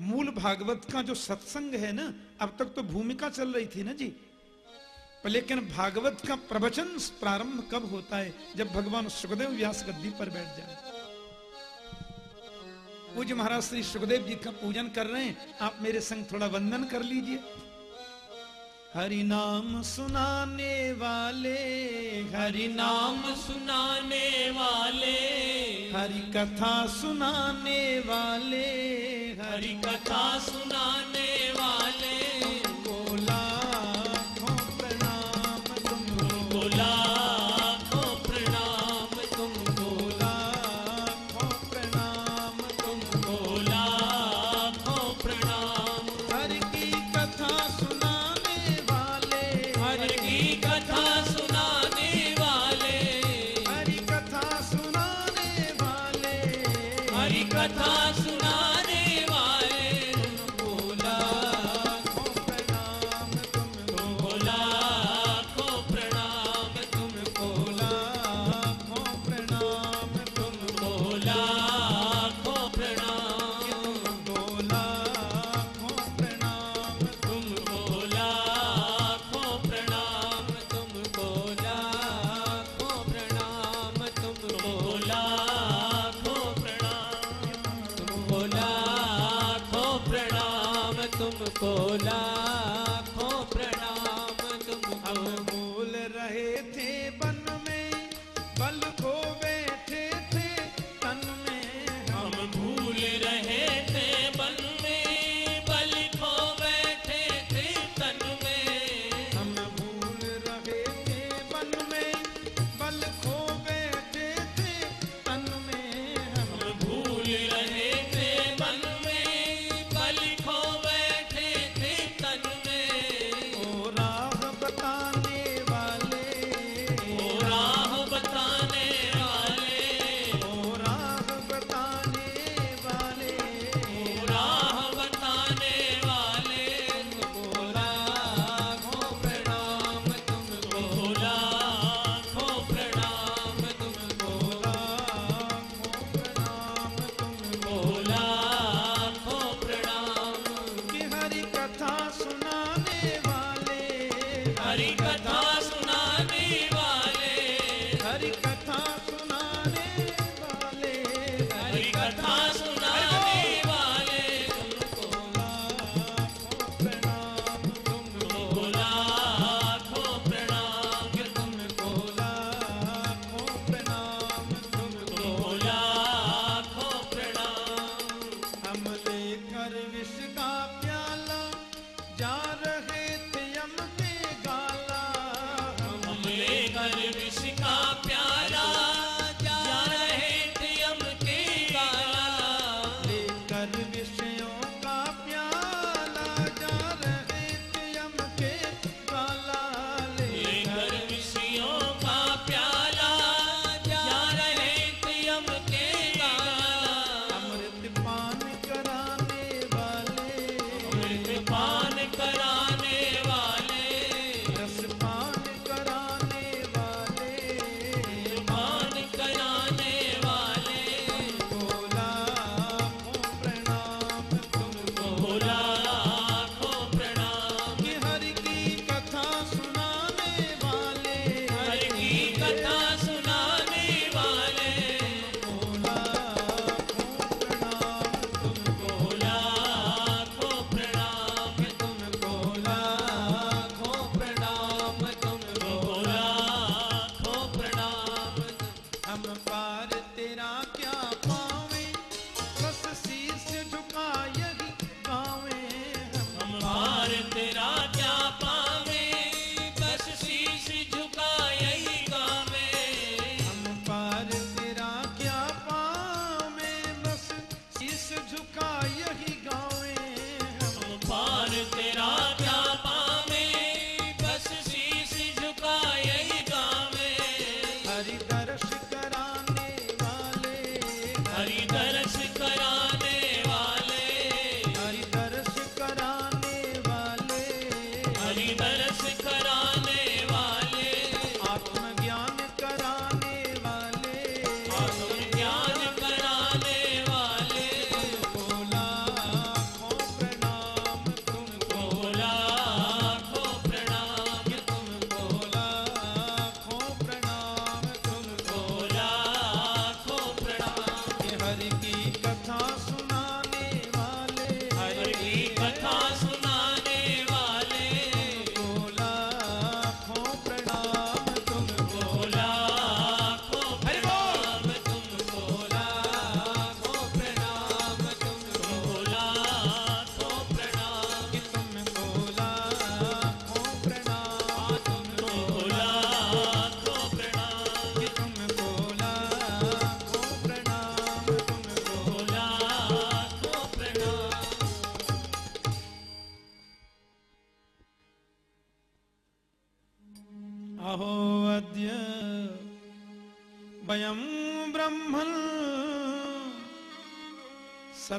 मूल भागवत का जो सत्संग है ना, अब तक तो भूमिका चल रही थी ना जी। पर लेकिन भागवत का प्रवचन प्रारंभ कब होता है, जब भगवान सुखदेव व्यास गद्दी पर बैठ जाए? पूज्य महाराज श्री सुखदेव जी का पूजन कर रहे हैं, आप मेरे संग थोड़ा वंदन कर लीजिए। हरि नाम सुनाने वाले हरि नाम सुनाने वाले हरि कथा सुनाने वाले हरि कथा सुनाने वाले।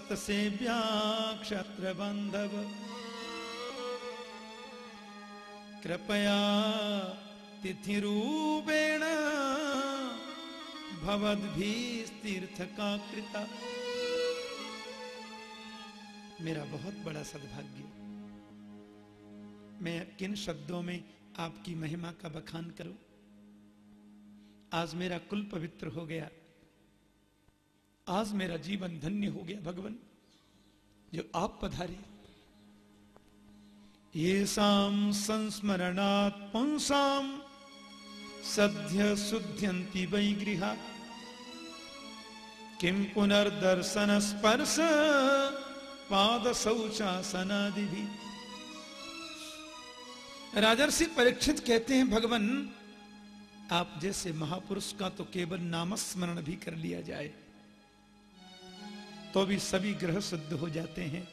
सतसेव्या क्षत्रबन्धव कृपया तिथिरूपेण भवद्भीस्तीर्थ का कृता मेरा बहुत बड़ा सद्भाग्य मैं किन शब्दों में आपकी महिमा का बखान करूँ आज मेरा कुल पवित्र हो गया आज मेरा जीवन धन्य हो गया भगवान। जो आप पधारे। ये साम संस्मरणात् पुंसाम सद्य शुद्ध्यंति वै गृह। किम पुनर्दर्शन स्पर्श पाद शौचासनादि भी राजर्षि परीक्षित कहते हैं, भगवान, आप जैसे महापुरुष का तो केवल नामस्मरण भी कर लिया जाए। तो भी सभी ग्रह शुद्ध हो जाते हैं।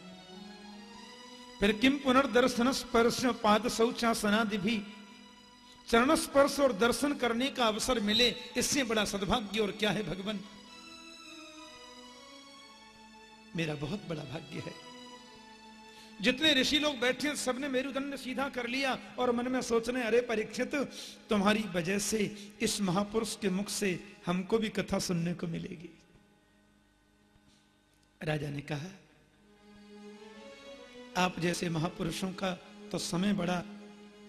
फिर किम पुनर्दर्शन स्पर्श पाद शौचासनादि भी। चरण स्पर्श और दर्शन करने का अवसर मिले, इससे बड़ा सद्भाग्य और क्या है भगवान? मेरा बहुत बड़ा भाग्य है। जितने ऋषि लोग बैठे सबने मेरुदंड सीधा कर लिया और मन में सोचने, अरे परीक्षित, तुम्हारी वजह से इस महापुरुष के मुख से हमको भी कथा सुनने को मिलेगी। राजा ने कहा, आप जैसे महापुरुषों का तो समय बड़ा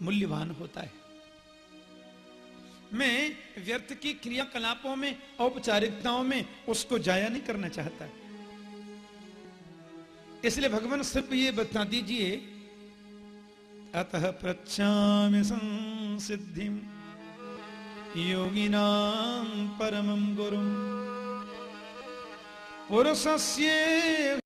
मूल्यवान होता है। मैं व्यर्थ की क्रियाकलापों में, औपचारिकताओं में उसको जाया नहीं करना चाहता। इसलिए भगवान सिर्फ़ ये बता दीजिए, अतः प्रच्छामि संसिद्धि योगिनां परमं गुरुं पुरुषस्य